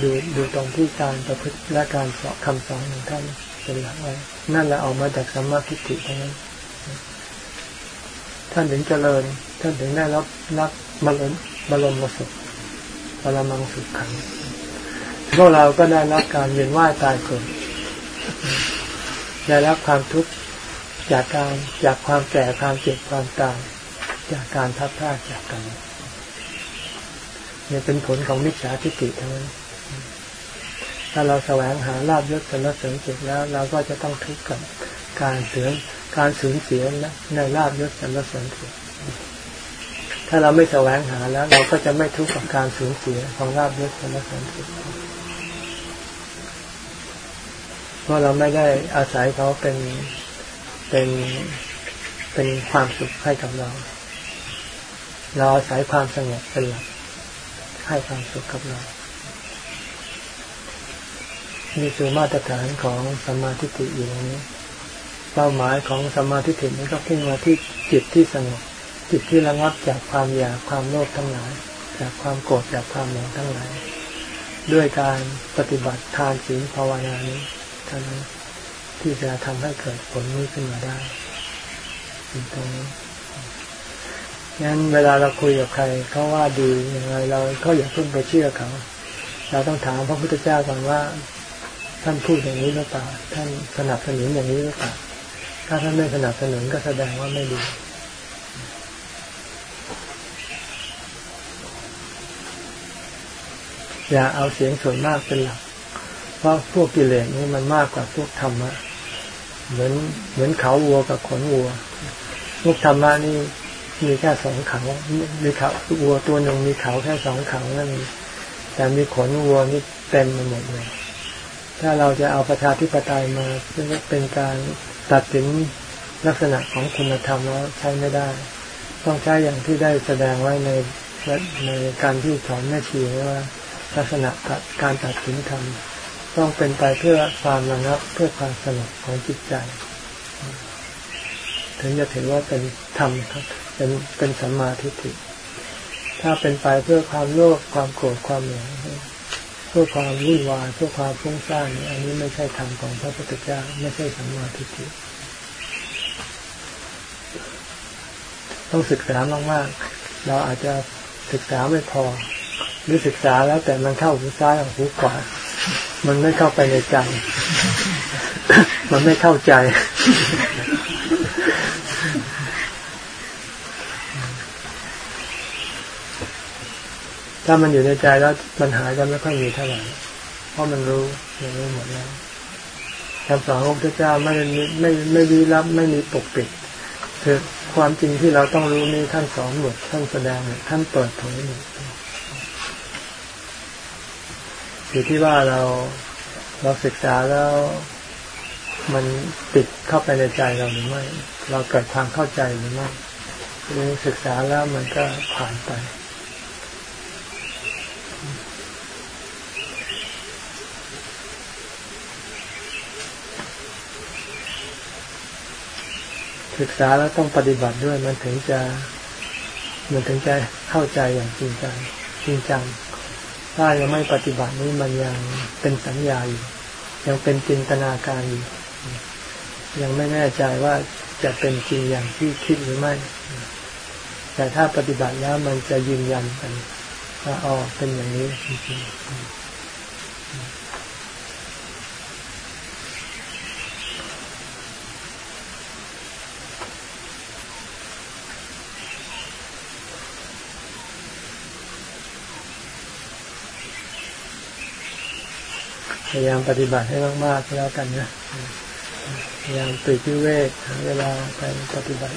ดูดูตรงที่การประพฤติและการสอนคำสอนของท่านเป็นหลักไว้นั่นแหละออกมาจากสัมมาทิฏฐิทั้งนั้น ท่านถึงเจริญ ท่านถึงได้รับรับบรมบรมสุขบรมังสุขขังพวกเราก็ได้รับการเวียนว่ายตายเกิดได้รับความทุกข์จากการจากความแก่ความเจ็บความตายจากการทับพลาจากกันเนี่ยเป็นผลของมิจฉาทิฏฐิทั้งนั้นถ้าเราแสวงหาลาบยศสรรเสริญสุขแล้ว เราก็จะต้องทุกข์กับการเสือ การสูญเสียนะในลาบยศสรรเสริญสุขถ้าเราไม่แสวงหาแล้ว เราก็จะไม่ทุกข์กับการสูญเสียของลาบยศสรรเสริญสุขเพราะเราไม่ได้อาศัยเขาเป็นเป็นเป็นความสุขให้กับเรา เราอาศัยความสงบเป็นหลักให้ความสุขกับเรานี่คือมาตรฐานของสมาธิิอยู่ตรงนี้ เป้าหมายของสมาธิินี้ก็พุ่งมาที่จิตที่สงบจิตที่ระงับจากความอยากความโลภทั้งหลาย จากความโกรธจากความหลงทั้งหลาย ด้วยการปฏิบัติทานศีลภาวนานี้เท่านั้นที่จะทำให้เกิดผลนี้ขึ้นมาได้ตรงนี้งั้นเวลาเราคุยกับใครเขาว่าดีอย่างไรเราก็อย่าเพิ่งไปเชื่อเขา เราต้องถามพระพุทธเจ้าก่อนว่า ท่านพูดอย่างนี้หรือเปล่าท่านสนับสนุนอย่างนี้หรือเปล่า ถ้าท่านไม่สนับสนุนก็แสดงว่าไม่ดีอย่าเอาเสียงส่วนมากเป็นหลัก เพราะพวกกิเลสนี่มันมากกว่าพวกธรรมะ เหมือนเหมือนเขาวัวกับขนวัว พวกธรรมะนี่มีแค่สองเขามีเขาวัวตัวหนึ่งมีเขาแค่สองเขานั่นแต่มีขนวัวนี่เต็มไปหมดเลย ถ้าเราจะเอาประชาธิปไตยมาเป็นการ ตัดสินลักษณะของคุณธรรมแล้วใช้ไม่ได้ ต้องใช้อย่างที่ได้แสดงไว้ในในการที่สอนแม่ชีว่า ลักษณะการตัดสินธรรมต้องเป็นไปเพื่อความระงับเพื่อความสงบของจิตใจ ถึงจะถือว่าเป็นธรรมครับเป็นเป็นสัมมาทิฏฐิถ้าเป็นไปเพื่อความโลภความโกรธความหลง เพื่อความวุ่นวายเพื่อความฟุ้งซ่านอันนี้ไม่ใช่ธรรมของพระพุทธเจ้าไม่ใช่สัมมาทิฏฐิต้องศึกษามากๆ เราอาจจะศึกษาไม่พอ หรือศึกษาแล้วแต่มันเข้าหูซ้ายหูขวามันไม่เข้าไปในใจ มันไม่เข้าใจ ถ้ามันอยู่ในใจแล้วปัญหาก็ไม่ค่อยมีเท่าไหร่เพราะมันรู้อย่างนี้หมดแล้วคำสอนของพระเจ้าไม่ไม่ไม่ไม่ดีรับไม่มีปกปิดคือความจริงที่เราต้องรู้นี่ท่านสอนหมดท่านแสดงหมดท่านเปิดเผยหมดอยู่ที่ว่าเราเราศึกษาแล้วมันติดเข้าไปในใจเราหรือไม่ เราเกิดความเข้าใจหรือไม่หรือศึกษาแล้วมันก็ผ่านไป ศึกษาแล้วต้องปฏิบัติด้วยมันถึงจะมันถึงจะเข้าใจอย่างจริงจังจริงจัง ถ้ายังไม่ปฏิบัตินี้มันยังเป็นสัญญาอยู่ยังเป็นจินตนาการอยู่ ยังไม่แน่ใจว่าจะเป็นจริงอย่างที่คิดหรือไม่ แต่ถ้าปฏิบัติแล้วมันจะยืนยันกันว่าอ๋อเป็นอย่างนี้จริง พยายามปฏิบัติให้มากๆแล้วกันนะพยายามตื่นวิเวกหาเวลาไปปฏิบัติ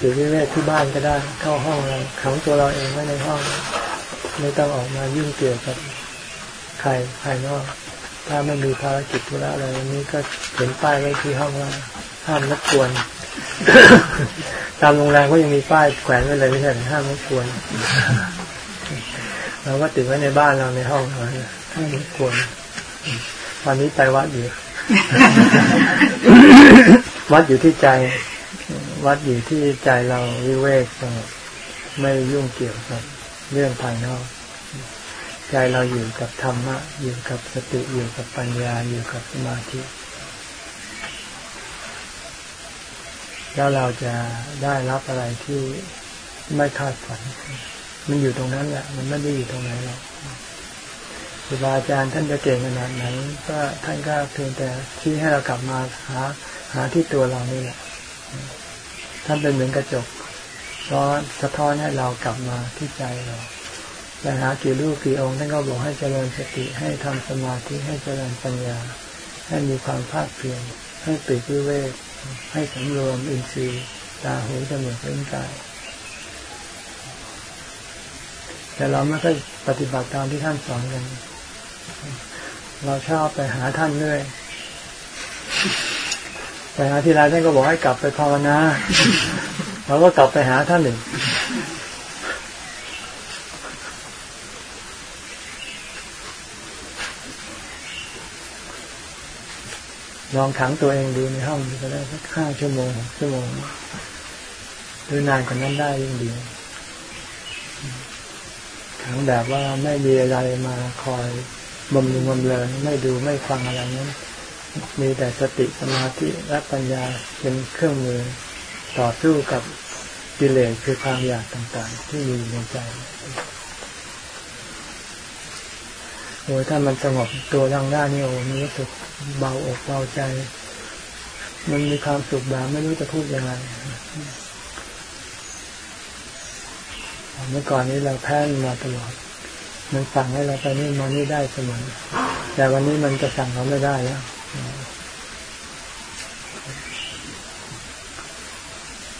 ตื่นวิเวกที่บ้านก็ได้ เข้าห้องเราขังตัวเราเองไว้ในห้อง ไม่ต้องออกมายุ่งเกี่ยวกับใครภายนอก ถ้าไม่มีภารกิจธุระอะไรนี้ก็เขียนป้ายไว้ที่ห้องว่าห้ามรบกวนตามโรงแรมก็ยังมีป้ายแขวนไว้เลยไม่ใช่ห้ามรบกวนเราก็ติดไว้ในบ้านเราในห้องเราห้ามรบกวน ตอนนี้ไปวัดอยู่ วัดอยู่ที่ใจ วัดอยู่ที่ใจเราวิเวกสงบไม่ยุ่งเกี่ยวกับเรื่องภายนอก ใจเราอยู่กับธรรมะ อยู่กับสติอยู่กับปัญญาอยู่กับสมาธิแล้วเราจะได้รับอะไรที่ไม่คาดฝัน มันอยู่ตรงนั้นแหละ มันไม่ได้อยู่ตรงไหนหรอก ครูบาอาจารย์ท่านจะเก่งขนาดไหน ก็ท่านก็เพียงแต่ที่ให้เรากลับมาหาหาที่ตัวเรานี่แหละท่านเป็นเหมือนกระจกซ้อนสะท้อนให้เรากลับมาที่ใจเราแต่หากี่รูปกี่องค์ท่านก็บอกให้เจริญสติให้ทำสมาธิให้เจริญปัญญา ให้มีความภาคเพียรให้ปิดวิเวกให้สำรวมอินทรีย์ตาหูจมูกลิ้นกายแต่เราไม่ค่อยปฏิบัติตามที่ท่านสอนกัน เราชอบไปหาท่านเรื่อยไปหาที่ไรท่านก็บอกให้กลับไปภาวนาเราก็กลับไปหาท่านหนึ่งลองขังตัวเองดูในห้องก็ได้สักห้าชั่วโมงชั่วโมงหรือนานกว่านั้นได้ยิ่งดีขังแบบว่าไม่มีอะไรมาคอย บำรุงบำเรอไม่ดูไม่ฟังอะไรนั้นมีแต่สติสมาธิและปัญญาเป็นเครื่องมือต่อสู้กับกิเลสคือความอยากต่างๆ ที่มีในใจโอ้ยถ้ามันสงบตัวทางด้านนี้โอ้มีรู้สึกเบาอกเบาใจ มันมีความสุขแบบไม่รู้จะพูดยังไงเมื่อก่อนนี้เราแพ้มาตลอด มันสั่งให้เราไปนี่มานี่ได้เสมอแต่วันนี้มันจะสั่งเราไม่ได้แล้ว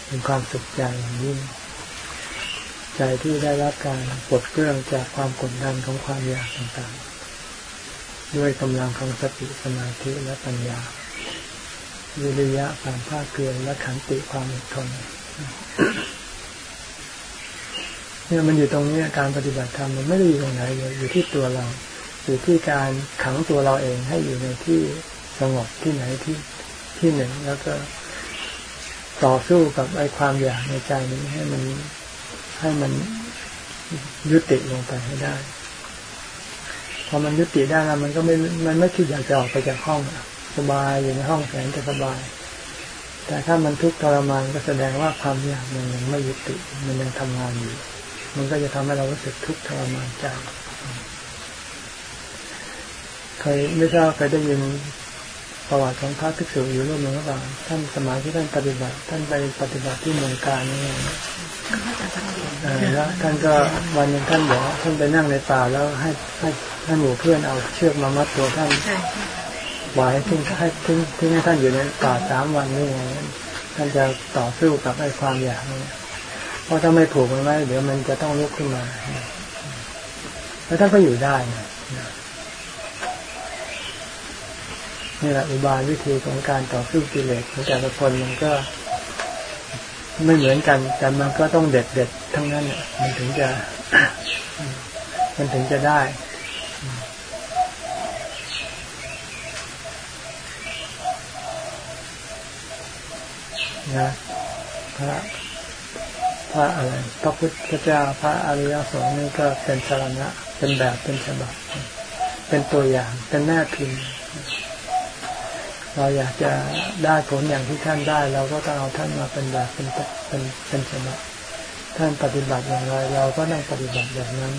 เป็นความสุขใจอย่างยิ่งใจที่ได้รับการปลดเครื่องจากความกดดันของความอยากต่างๆ ด้วยกำลังของสติสมาธิและปัญญาวิริยะความภาคเกลียและขันติความอดทน เนี่ยมันอยู่ตรงนี้การปฏิบัติธรรมมันไม่ได้อยู่ตรงไหนเลยอยู่ที่ตัวเรา อยู่ที่การขังตัวเราเองให้อยู่ในที่สงบที่ไหนที่ที่หนึ่งแล้วก็ต่อสู้กับไอ้ความอยากในใจนี้ให้มันให้มันยุติลงไปให้ได้ พอมันยุติได้แล้วมันก็ไม่มันไม่คิดอยากจะออกไปจากห้องสบายอยู่ในห้องแสนจะสบาย แต่ถ้ามันทุกข์ทรมานก็แสดงว่าความอยากมันยังไม่ยุติ มันยังทำงานอยู่ มันก็จะทำให้เรารู้สึกทุกข์ทรมานใจเคยไม่ทราบเคยได้ยินประวัติของพระภิกษุอยู่รูปหนึ่งหรือเปล่าท่านสมัยที่ท่านปฏิบัติ ท่านไปปฏิบัติที่เมืองการนี่เองแล้วท่านก็วันหนึงท่านบอกว่าท่านไปนั่งในป่าแล้วให้ให้ให้หมู่เพื่อนเอาเชือกมามัดตัวท่านใช่ไว้ทิ้งให้ทิ้งทิ้งให้ท่านอยู่ในป่าสามวันนี่ไงท่านจะต่อสู้กับไอ้ความอยากนี่ เพราะถ้าไม่ผูกมันไว้เดี๋ยวมันจะต้องลุกขึ้นมา แล้วท่านก็อยู่ได้นะนี่แหละอุบายวิธีของการต่อสู้กิเลสของแต่ละคนมันก็ ไม่เหมือนกัน แต่มันก็ต้องเด็ดเด็ดทั้งนั้นเนี่ยมันถึงจะ มันถึงจะได้นะพระ พระอะไรพระพุทธเจ้าพระอริยสงฆ์นี่ก็เป็นสารณะ เป็นแบบเป็นฉบับ เป็นตัวอย่างเป็นแม่พิมพ์เราอยากจะได้ผลอย่างที่ท่านได้ เราก็ต้องเอาท่านมาเป็นแบบเป็นเป็นเป็นฉบับท่านปฏิบัติอย่างไรเราก็ต้องปฏิบัติอย่างนั้น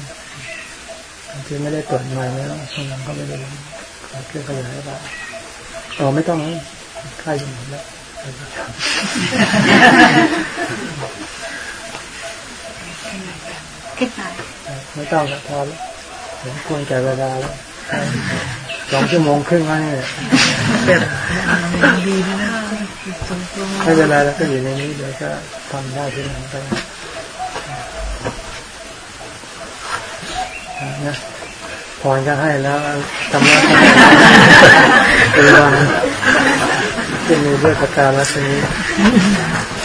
คือไม่ได้เปิดมาแล้วช่วงนั้นก็ไม่ได้เครื่องขยายว่าอ๋อไม่ต้องใครอยู่หมดแล้ว ขึ้นมาไม่ต้องแล้วพอแล้วผมควรแก่เวลาแล้วสองชั่วโมงครึ่งแล้วเนี่ยแบบดีนะสมควรไม่เป็นไรแล้วก็อยู่ในนี้เดี๋ยวก็ทำได้ที่ไหนไปนะพรก็ให้แล้วทำแล้วเป็นวันที่มีด้วยประการละชนี้มั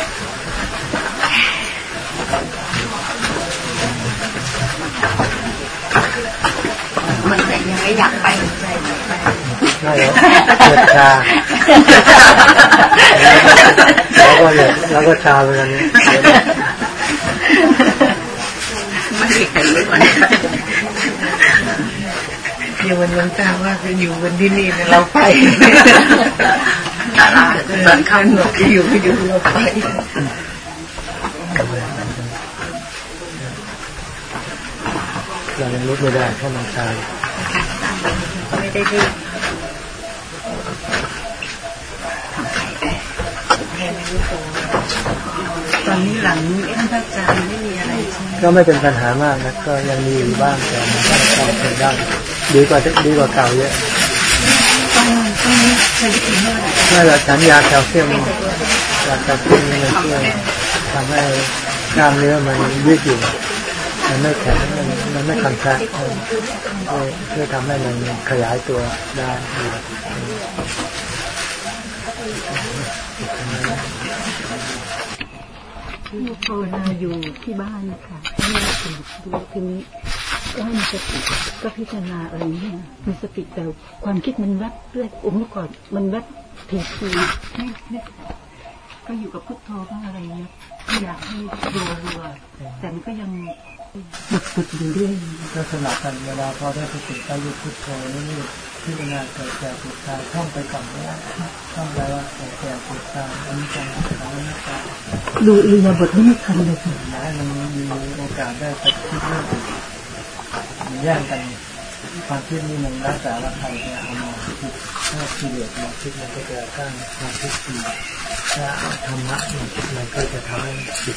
เกิดชาแล้วก็เลยแล้วก็ชาไปกันนี้ไม่มีใครรู้ก่อนเดี๋ยววันหลวงตาว่าจะอยู่วันที่นี่เราไปตลาดตอนข้างนอกอยู่ไม่อยู่เราไปเรายังลุกไม่ได้เพราะมันชาไม่ได้รีบ ตอ นนี้หลังท่านพระอาจารย์ไม่มีอะไรใช่ไหมก็ไม่เป็นปัญหามากนะก็ยังมีอยู่บ้างแต่มันก็พอทนได้ดีกว่าดีกว่าเก่าเยอะต้องต้องใช้วิธีเมื่อไหร่เมื่อเราฉันยาแคลเซียมยาแคลเซียมนี่มันช่วยทำให้กล้ามเนื้อมันยืดหยุ่นมันไม่แข็งมันมันไม่คันแทะช่วยช่วยทำให้มันขยายตัวได้ ที่ภาวนาอยู่ที่บ้านค่ะให้แม่ตื่นดูทีนี้ก็ให้มีสติก็พิจารณาอะไรเนี่ยมีสติแต่ความคิดมันแวบเรื่อยอุ้มก่อนมันแวบทีทีไม่ไม่ก็อยู่กับพุทโธบ้างอะไรเงี้ยอยากให้รัวรัวแต่มันก็ยัง ฝึกฝึกอยู่เรื่อยก็สลับกันเวลาพอได้สติไปยุพุทโธนี่พิจารณาเกิดแก่เกิดตายท่องไปก่อนไม่ได้ท่องไปว่าเกิดแก่เกิดตายอันนี้จังหวะนี้ตายดูอิริยาบถไม่ทันเลยค่ะอยากให้มันมีโอกาสได้ไปคิดเรื่องมันแย่งกันความคิดนี่มันรักษาว่าใครจะเอามาคิดถ้ากิดเลสมาคิดมันก็จะสร้างความคิดดีถ้าเอาธรรมะมาคิดมันก็จะทำให้จิต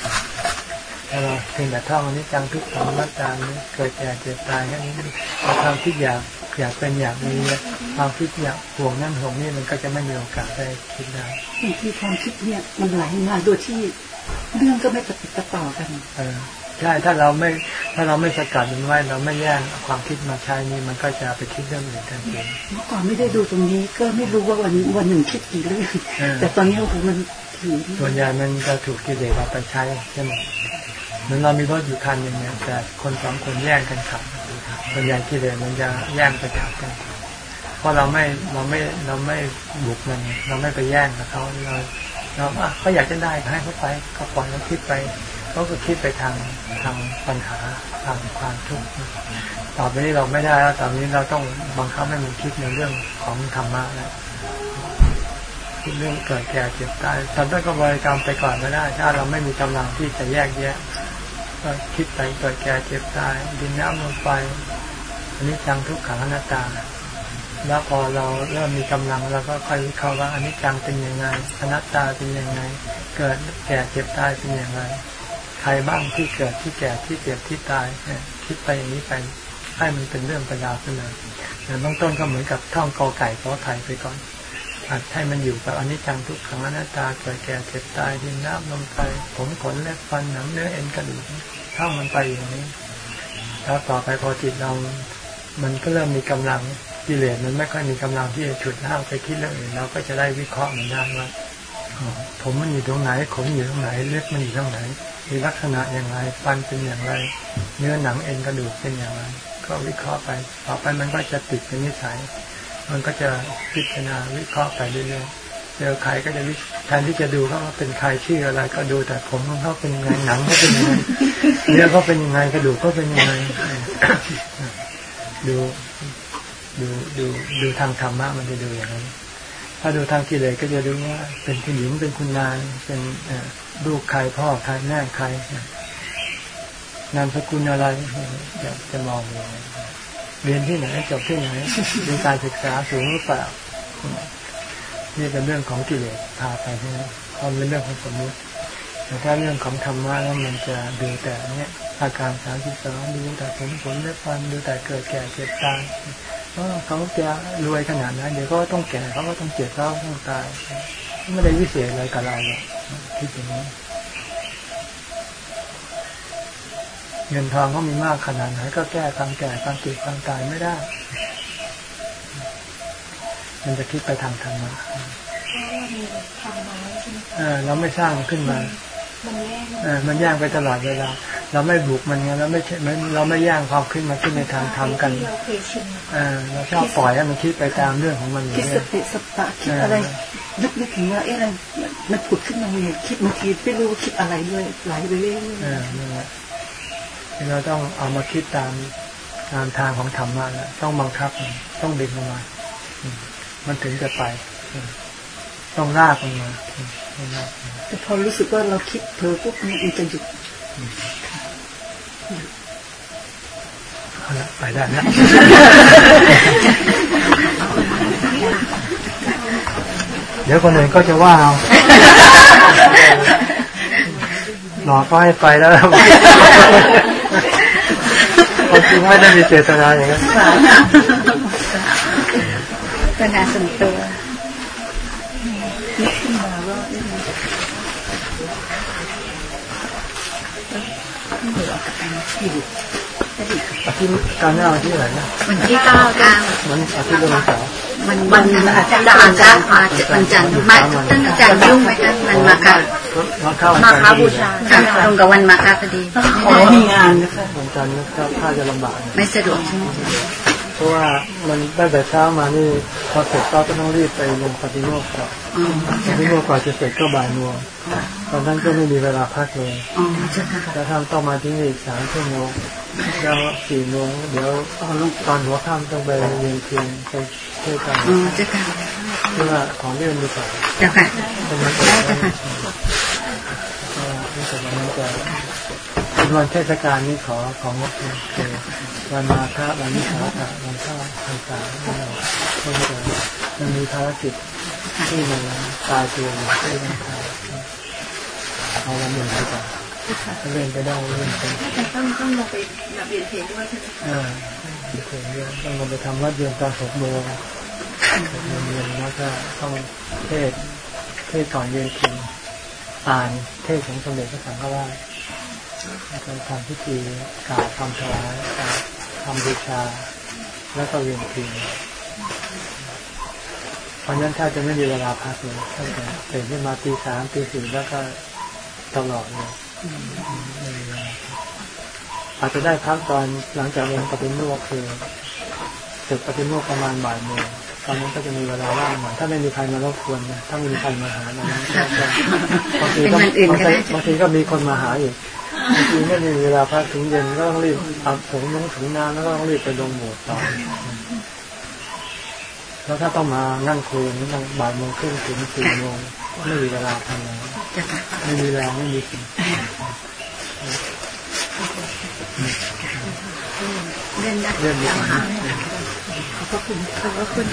ถ้าเราเพียงแต่ท่องอันนี้จังทุกขังนัตตานี้เกิดแก่เจ็บตายแค่นี้เอาความคิดอยากอยากเป็นอยากมีความคิดอยากห่วงนั่นห่วงนี่มันก็จะไม่มีโอกาสได้คิดได้บางทีความคิดเนี่ยมันไหลมาโดยที่เรื่องก็ไม่ปฏิดต่อกันเออใช่ถ้าเราไม่ถ้าเราไม่สกัดมันไว้เราไม่แย่งความคิดมาใช้นี่มันก็จะไปคิดเรื่องอื่นทันทีเมื่อก่อนไม่ได้ดูตรงนี้ก็ไม่รู้ว่าวันวันหนึ่งคิดกี่เรื่องเออแต่ตอนนี้โอ้โหมันถึงส่วนใหญ่มันจะถูกกิเลสเอาไปใช้ใช่ไหม เหมือนเรามีรถอยู่คันหนึ่งเนี่ยแต่คนสองคนแย่งกันขับส่วนใหญ่กิเลสมันจะแย่งไปขับกัน เพราะเราไม่เราไม่เราไม่บุกมัน เราไม่ไปแย่งกับเขาเราเราอะเขาอยากจะได้ให้เขาไปก็ปล่อยเขาคิดไปเขาก็คิดไปทางทางปัญหาทางความทุกข์ต่อไปนี้เราไม่ได้แล้วต่อไปนี้เราต้องบังคับให้มันคิดในเรื่องของธรรมะแล้วคิดเรื่องเกิดแก่เจ็บตายตอนต้ก็บริกรรมไปก่อนก็ได้ ถ้าเราไม่มีกำลังที่จะแยกแยะ ก็คิดไปเกิดแก่เจ็บตาย ดินน้ำลมไฟอันนี้จังทุกขังอนัตตา แล้วพอเราเริ่มมีกำลังเราก็ค่อยวิเคราะห์ว่าอันนี้จังเป็นยังไงอนัตตาเป็นยังไง เกิดแก่เจ็บตายเป็นยังไงใครบ้างที่เกิดที่แก่ที่เจ็บที่ตายเนี่ยคิดไปอย่างนี้ไปให้มันเป็นเรื่องประดาวขึ้นมาแต่เบื้องต้นก็เหมือนกับท่องกอไก่ขอไข่ไปก่อน หัดให้มันอยู่กับอนิจจังทุกขังอนัตตาเกิดแก่เจ็บตายดินน้ำลมไฟผมขนเล็บฟันหนังเนื้อเอ็นกระดูกท่องมันไปอย่างนี้ แล้วต่อไปพอจิตเรา มันก็เริ่มมีกำลังกิเลสมันไม่ค่อยมีกำลังที่จะฉุดห้าวไปคิดเรื่องอื่นเราก็จะได้วิเคราะห์มันได้ว่าผมมันอยู่ตรงไหนขนอยู่ตรงไหนเล็บมันอยู่ตรงไหน มีลักษณะอย่างไรฟันเป็นอย่างไร เนื้อหนังเอ็นกระดูกเป็นอย่างไร ก็วิเคราะห์ไป ต่อไปมันก็จะติดเป็นนิสัย มันก็จะพิจารณาวิเคราะห์ไปเรื่อยๆเจอใครก็จะวิแทนที่จะดูเขาว่าเป็นใครชื่ออะไร ก็ดูแต่ผมของเขาเป็นยังไงหนังเขาเป็นยังไงเนื้อเขาเป็นยังไงกระดูกเขาเป็นยังไงดูดูดูดูทางธรรมะมันจะดูอย่างนั้น ถ้าดูทางกิเลสก็จะดูว่า เป็นคุณหญิงเป็นคุณนายเป็นลูกใครพ่อใครแม่ใครนามสกุลอะไรจะจะมองอย่างนี้ เรียนที่ไหนจบที่ไหนมีการศึกษาสูงหรือเปล่านี่เป็นเรื่องของกิเลสพาไปที่นี่ความเป็นเรื่องของสมมติแต่ถ้าเรื่องของธรรมะแล้วมันจะดูแต่เนี้ยอาการสามสิบสองดูแต่ผลผลและฟันดูแต่เกิดแก่เจ็บตายเขาจะรวยขนาดนั้นเดี๋ยวก็ต้องแก่เขาก็ต้องเจ็บเขาต้องตายไม่ได้วิเศษอะไรกับเราเนี่ยคิดอย่างนี้ เงินทองก็มีมากขนาดไหนก็แก้ความแก่ความเจ็บความตายไม่ได้ มันจะคิดไปทางธรรมะเราไม่สร้างขึ้นมามันย่างไปตลอดเวลา เราไม่บุกมันไงเราไม่เราไม่ย่างความขึ้นมาขึ้นในทางธรรมกันเราชอบปล่อยให้มันคิดไปตามเรื่องของมันคิดสติสปะคิดอะไรนึกนึกถึงว่าเอ๊ะมันผุดขึ้นมาเลยคิดบางทีไม่รู้คิดอะไรด้วยไหลไปเรื่อยๆ เราต้องเอามาคิดตามตามทางของธรรมะแล้วต้องบังคับต้องดึงออกมา มันถึงจะไป ต้องลากมันมาแต่พอรู้สึกว่าเราคิดเพ้อปุ๊บมันจะหยุดเอาละไปได้นะเดี๋ยวคนอื่นก็จะว่าเอาหลอกก็ให้ไปแล้ว ความจริงไม่ได้มีเจตนาอย่างนั้นเป็นงานส่วนตัวอาทิ ตย์การหน้าวันที่ไหนนะวันที่เก้าเก้าวันอาทิตย์วันเสาร์มันวันอาจารย์อาจารย์มาวันจันทร์มาตั้งอาจารย์ยุ่งไหมคะมันมาค่ะมาค้าบูชาค่ะตรงกับวันมาค้าพอดีขอมีงานนะคะวันจันทร์ก็ถ้าจะลำบาก ไม่สะดวกใช่ไหมเพ ราะว่ามันตั้งแต่เช้ามานี่พอเสร็จก็ต้องรีบไปลงปฏิโมกข์ก่อนปฏิโมกข์ก่อนจะเสร็จก็บ่ายโมงตอนนั้นก็ไม่มีเวลาพักเลยแล้วทำต้องมาที่นี่สามชั่วโมงแล้วสี่โมงเดี๋ยวตอนหัวค่ำต้องไปเรียนเพียงไปเที่ยวกันเพื่อของเรื่องดีกว่าจ้าค่ะได้จ้าค่ะ วันเทศกาลนี้ขอของวัดคือวันมาฆะวันนิสาขะวันข้าพรรษาเราเพราะว่ามันมีภารกิจที่มันตายตัวอยู่ที่ต้องทำเอาวันหนึ่งดีกว่าเล่นไปได้เล่นไปต้องต้องลงไปเรียนเพลงด้วยใช่ไหมอ่าเพลงด้วยต้องลงไปทำวัดเย็นตอนหกโมงเย็นแล้วก็ต้องเทศเทศก่อนเย็นคืนอ่านเทศของสมเด็จพระสังฆราช การทำพิธีกราบคำถวายทำบูชา แล้วก็เวียนคืนเพราะนั้นถ้าจะไม่มีเวลาพักเลยตั้งแต่ตื่นขึ้นมาตีสามตีสี่แล้วก็ตลอดเลยอาจจะได้พักตอนหลังจากเรียนปฏิโมกข์คือเสร็จปฏิโมกข์ประมาณบ่ายโมงตอนนั้นก็จะมีเวลาว่างหน่อยถ้าไม่มีใครมารบกวนนะถ้าไม่มีใครมาหานะบางทีก็บางทีก็มีคนมาหาอีก บางทีไม่มีเวลาพักถึงเย็นก็ต้องรีบอาบถึงน้องถึงน้ำแล้วก็ต้องรีบไปลงโบสถ์ต่อแล้วถ้าต้องมานั่งคุยนั่งบ่ายโมงครึ่งถึงสี่โมงไม่มีเวลาทำงานไม่มีแรงไม่มีสิ่งเล่นได้เล่นได้ขอบคุณขอบคุณ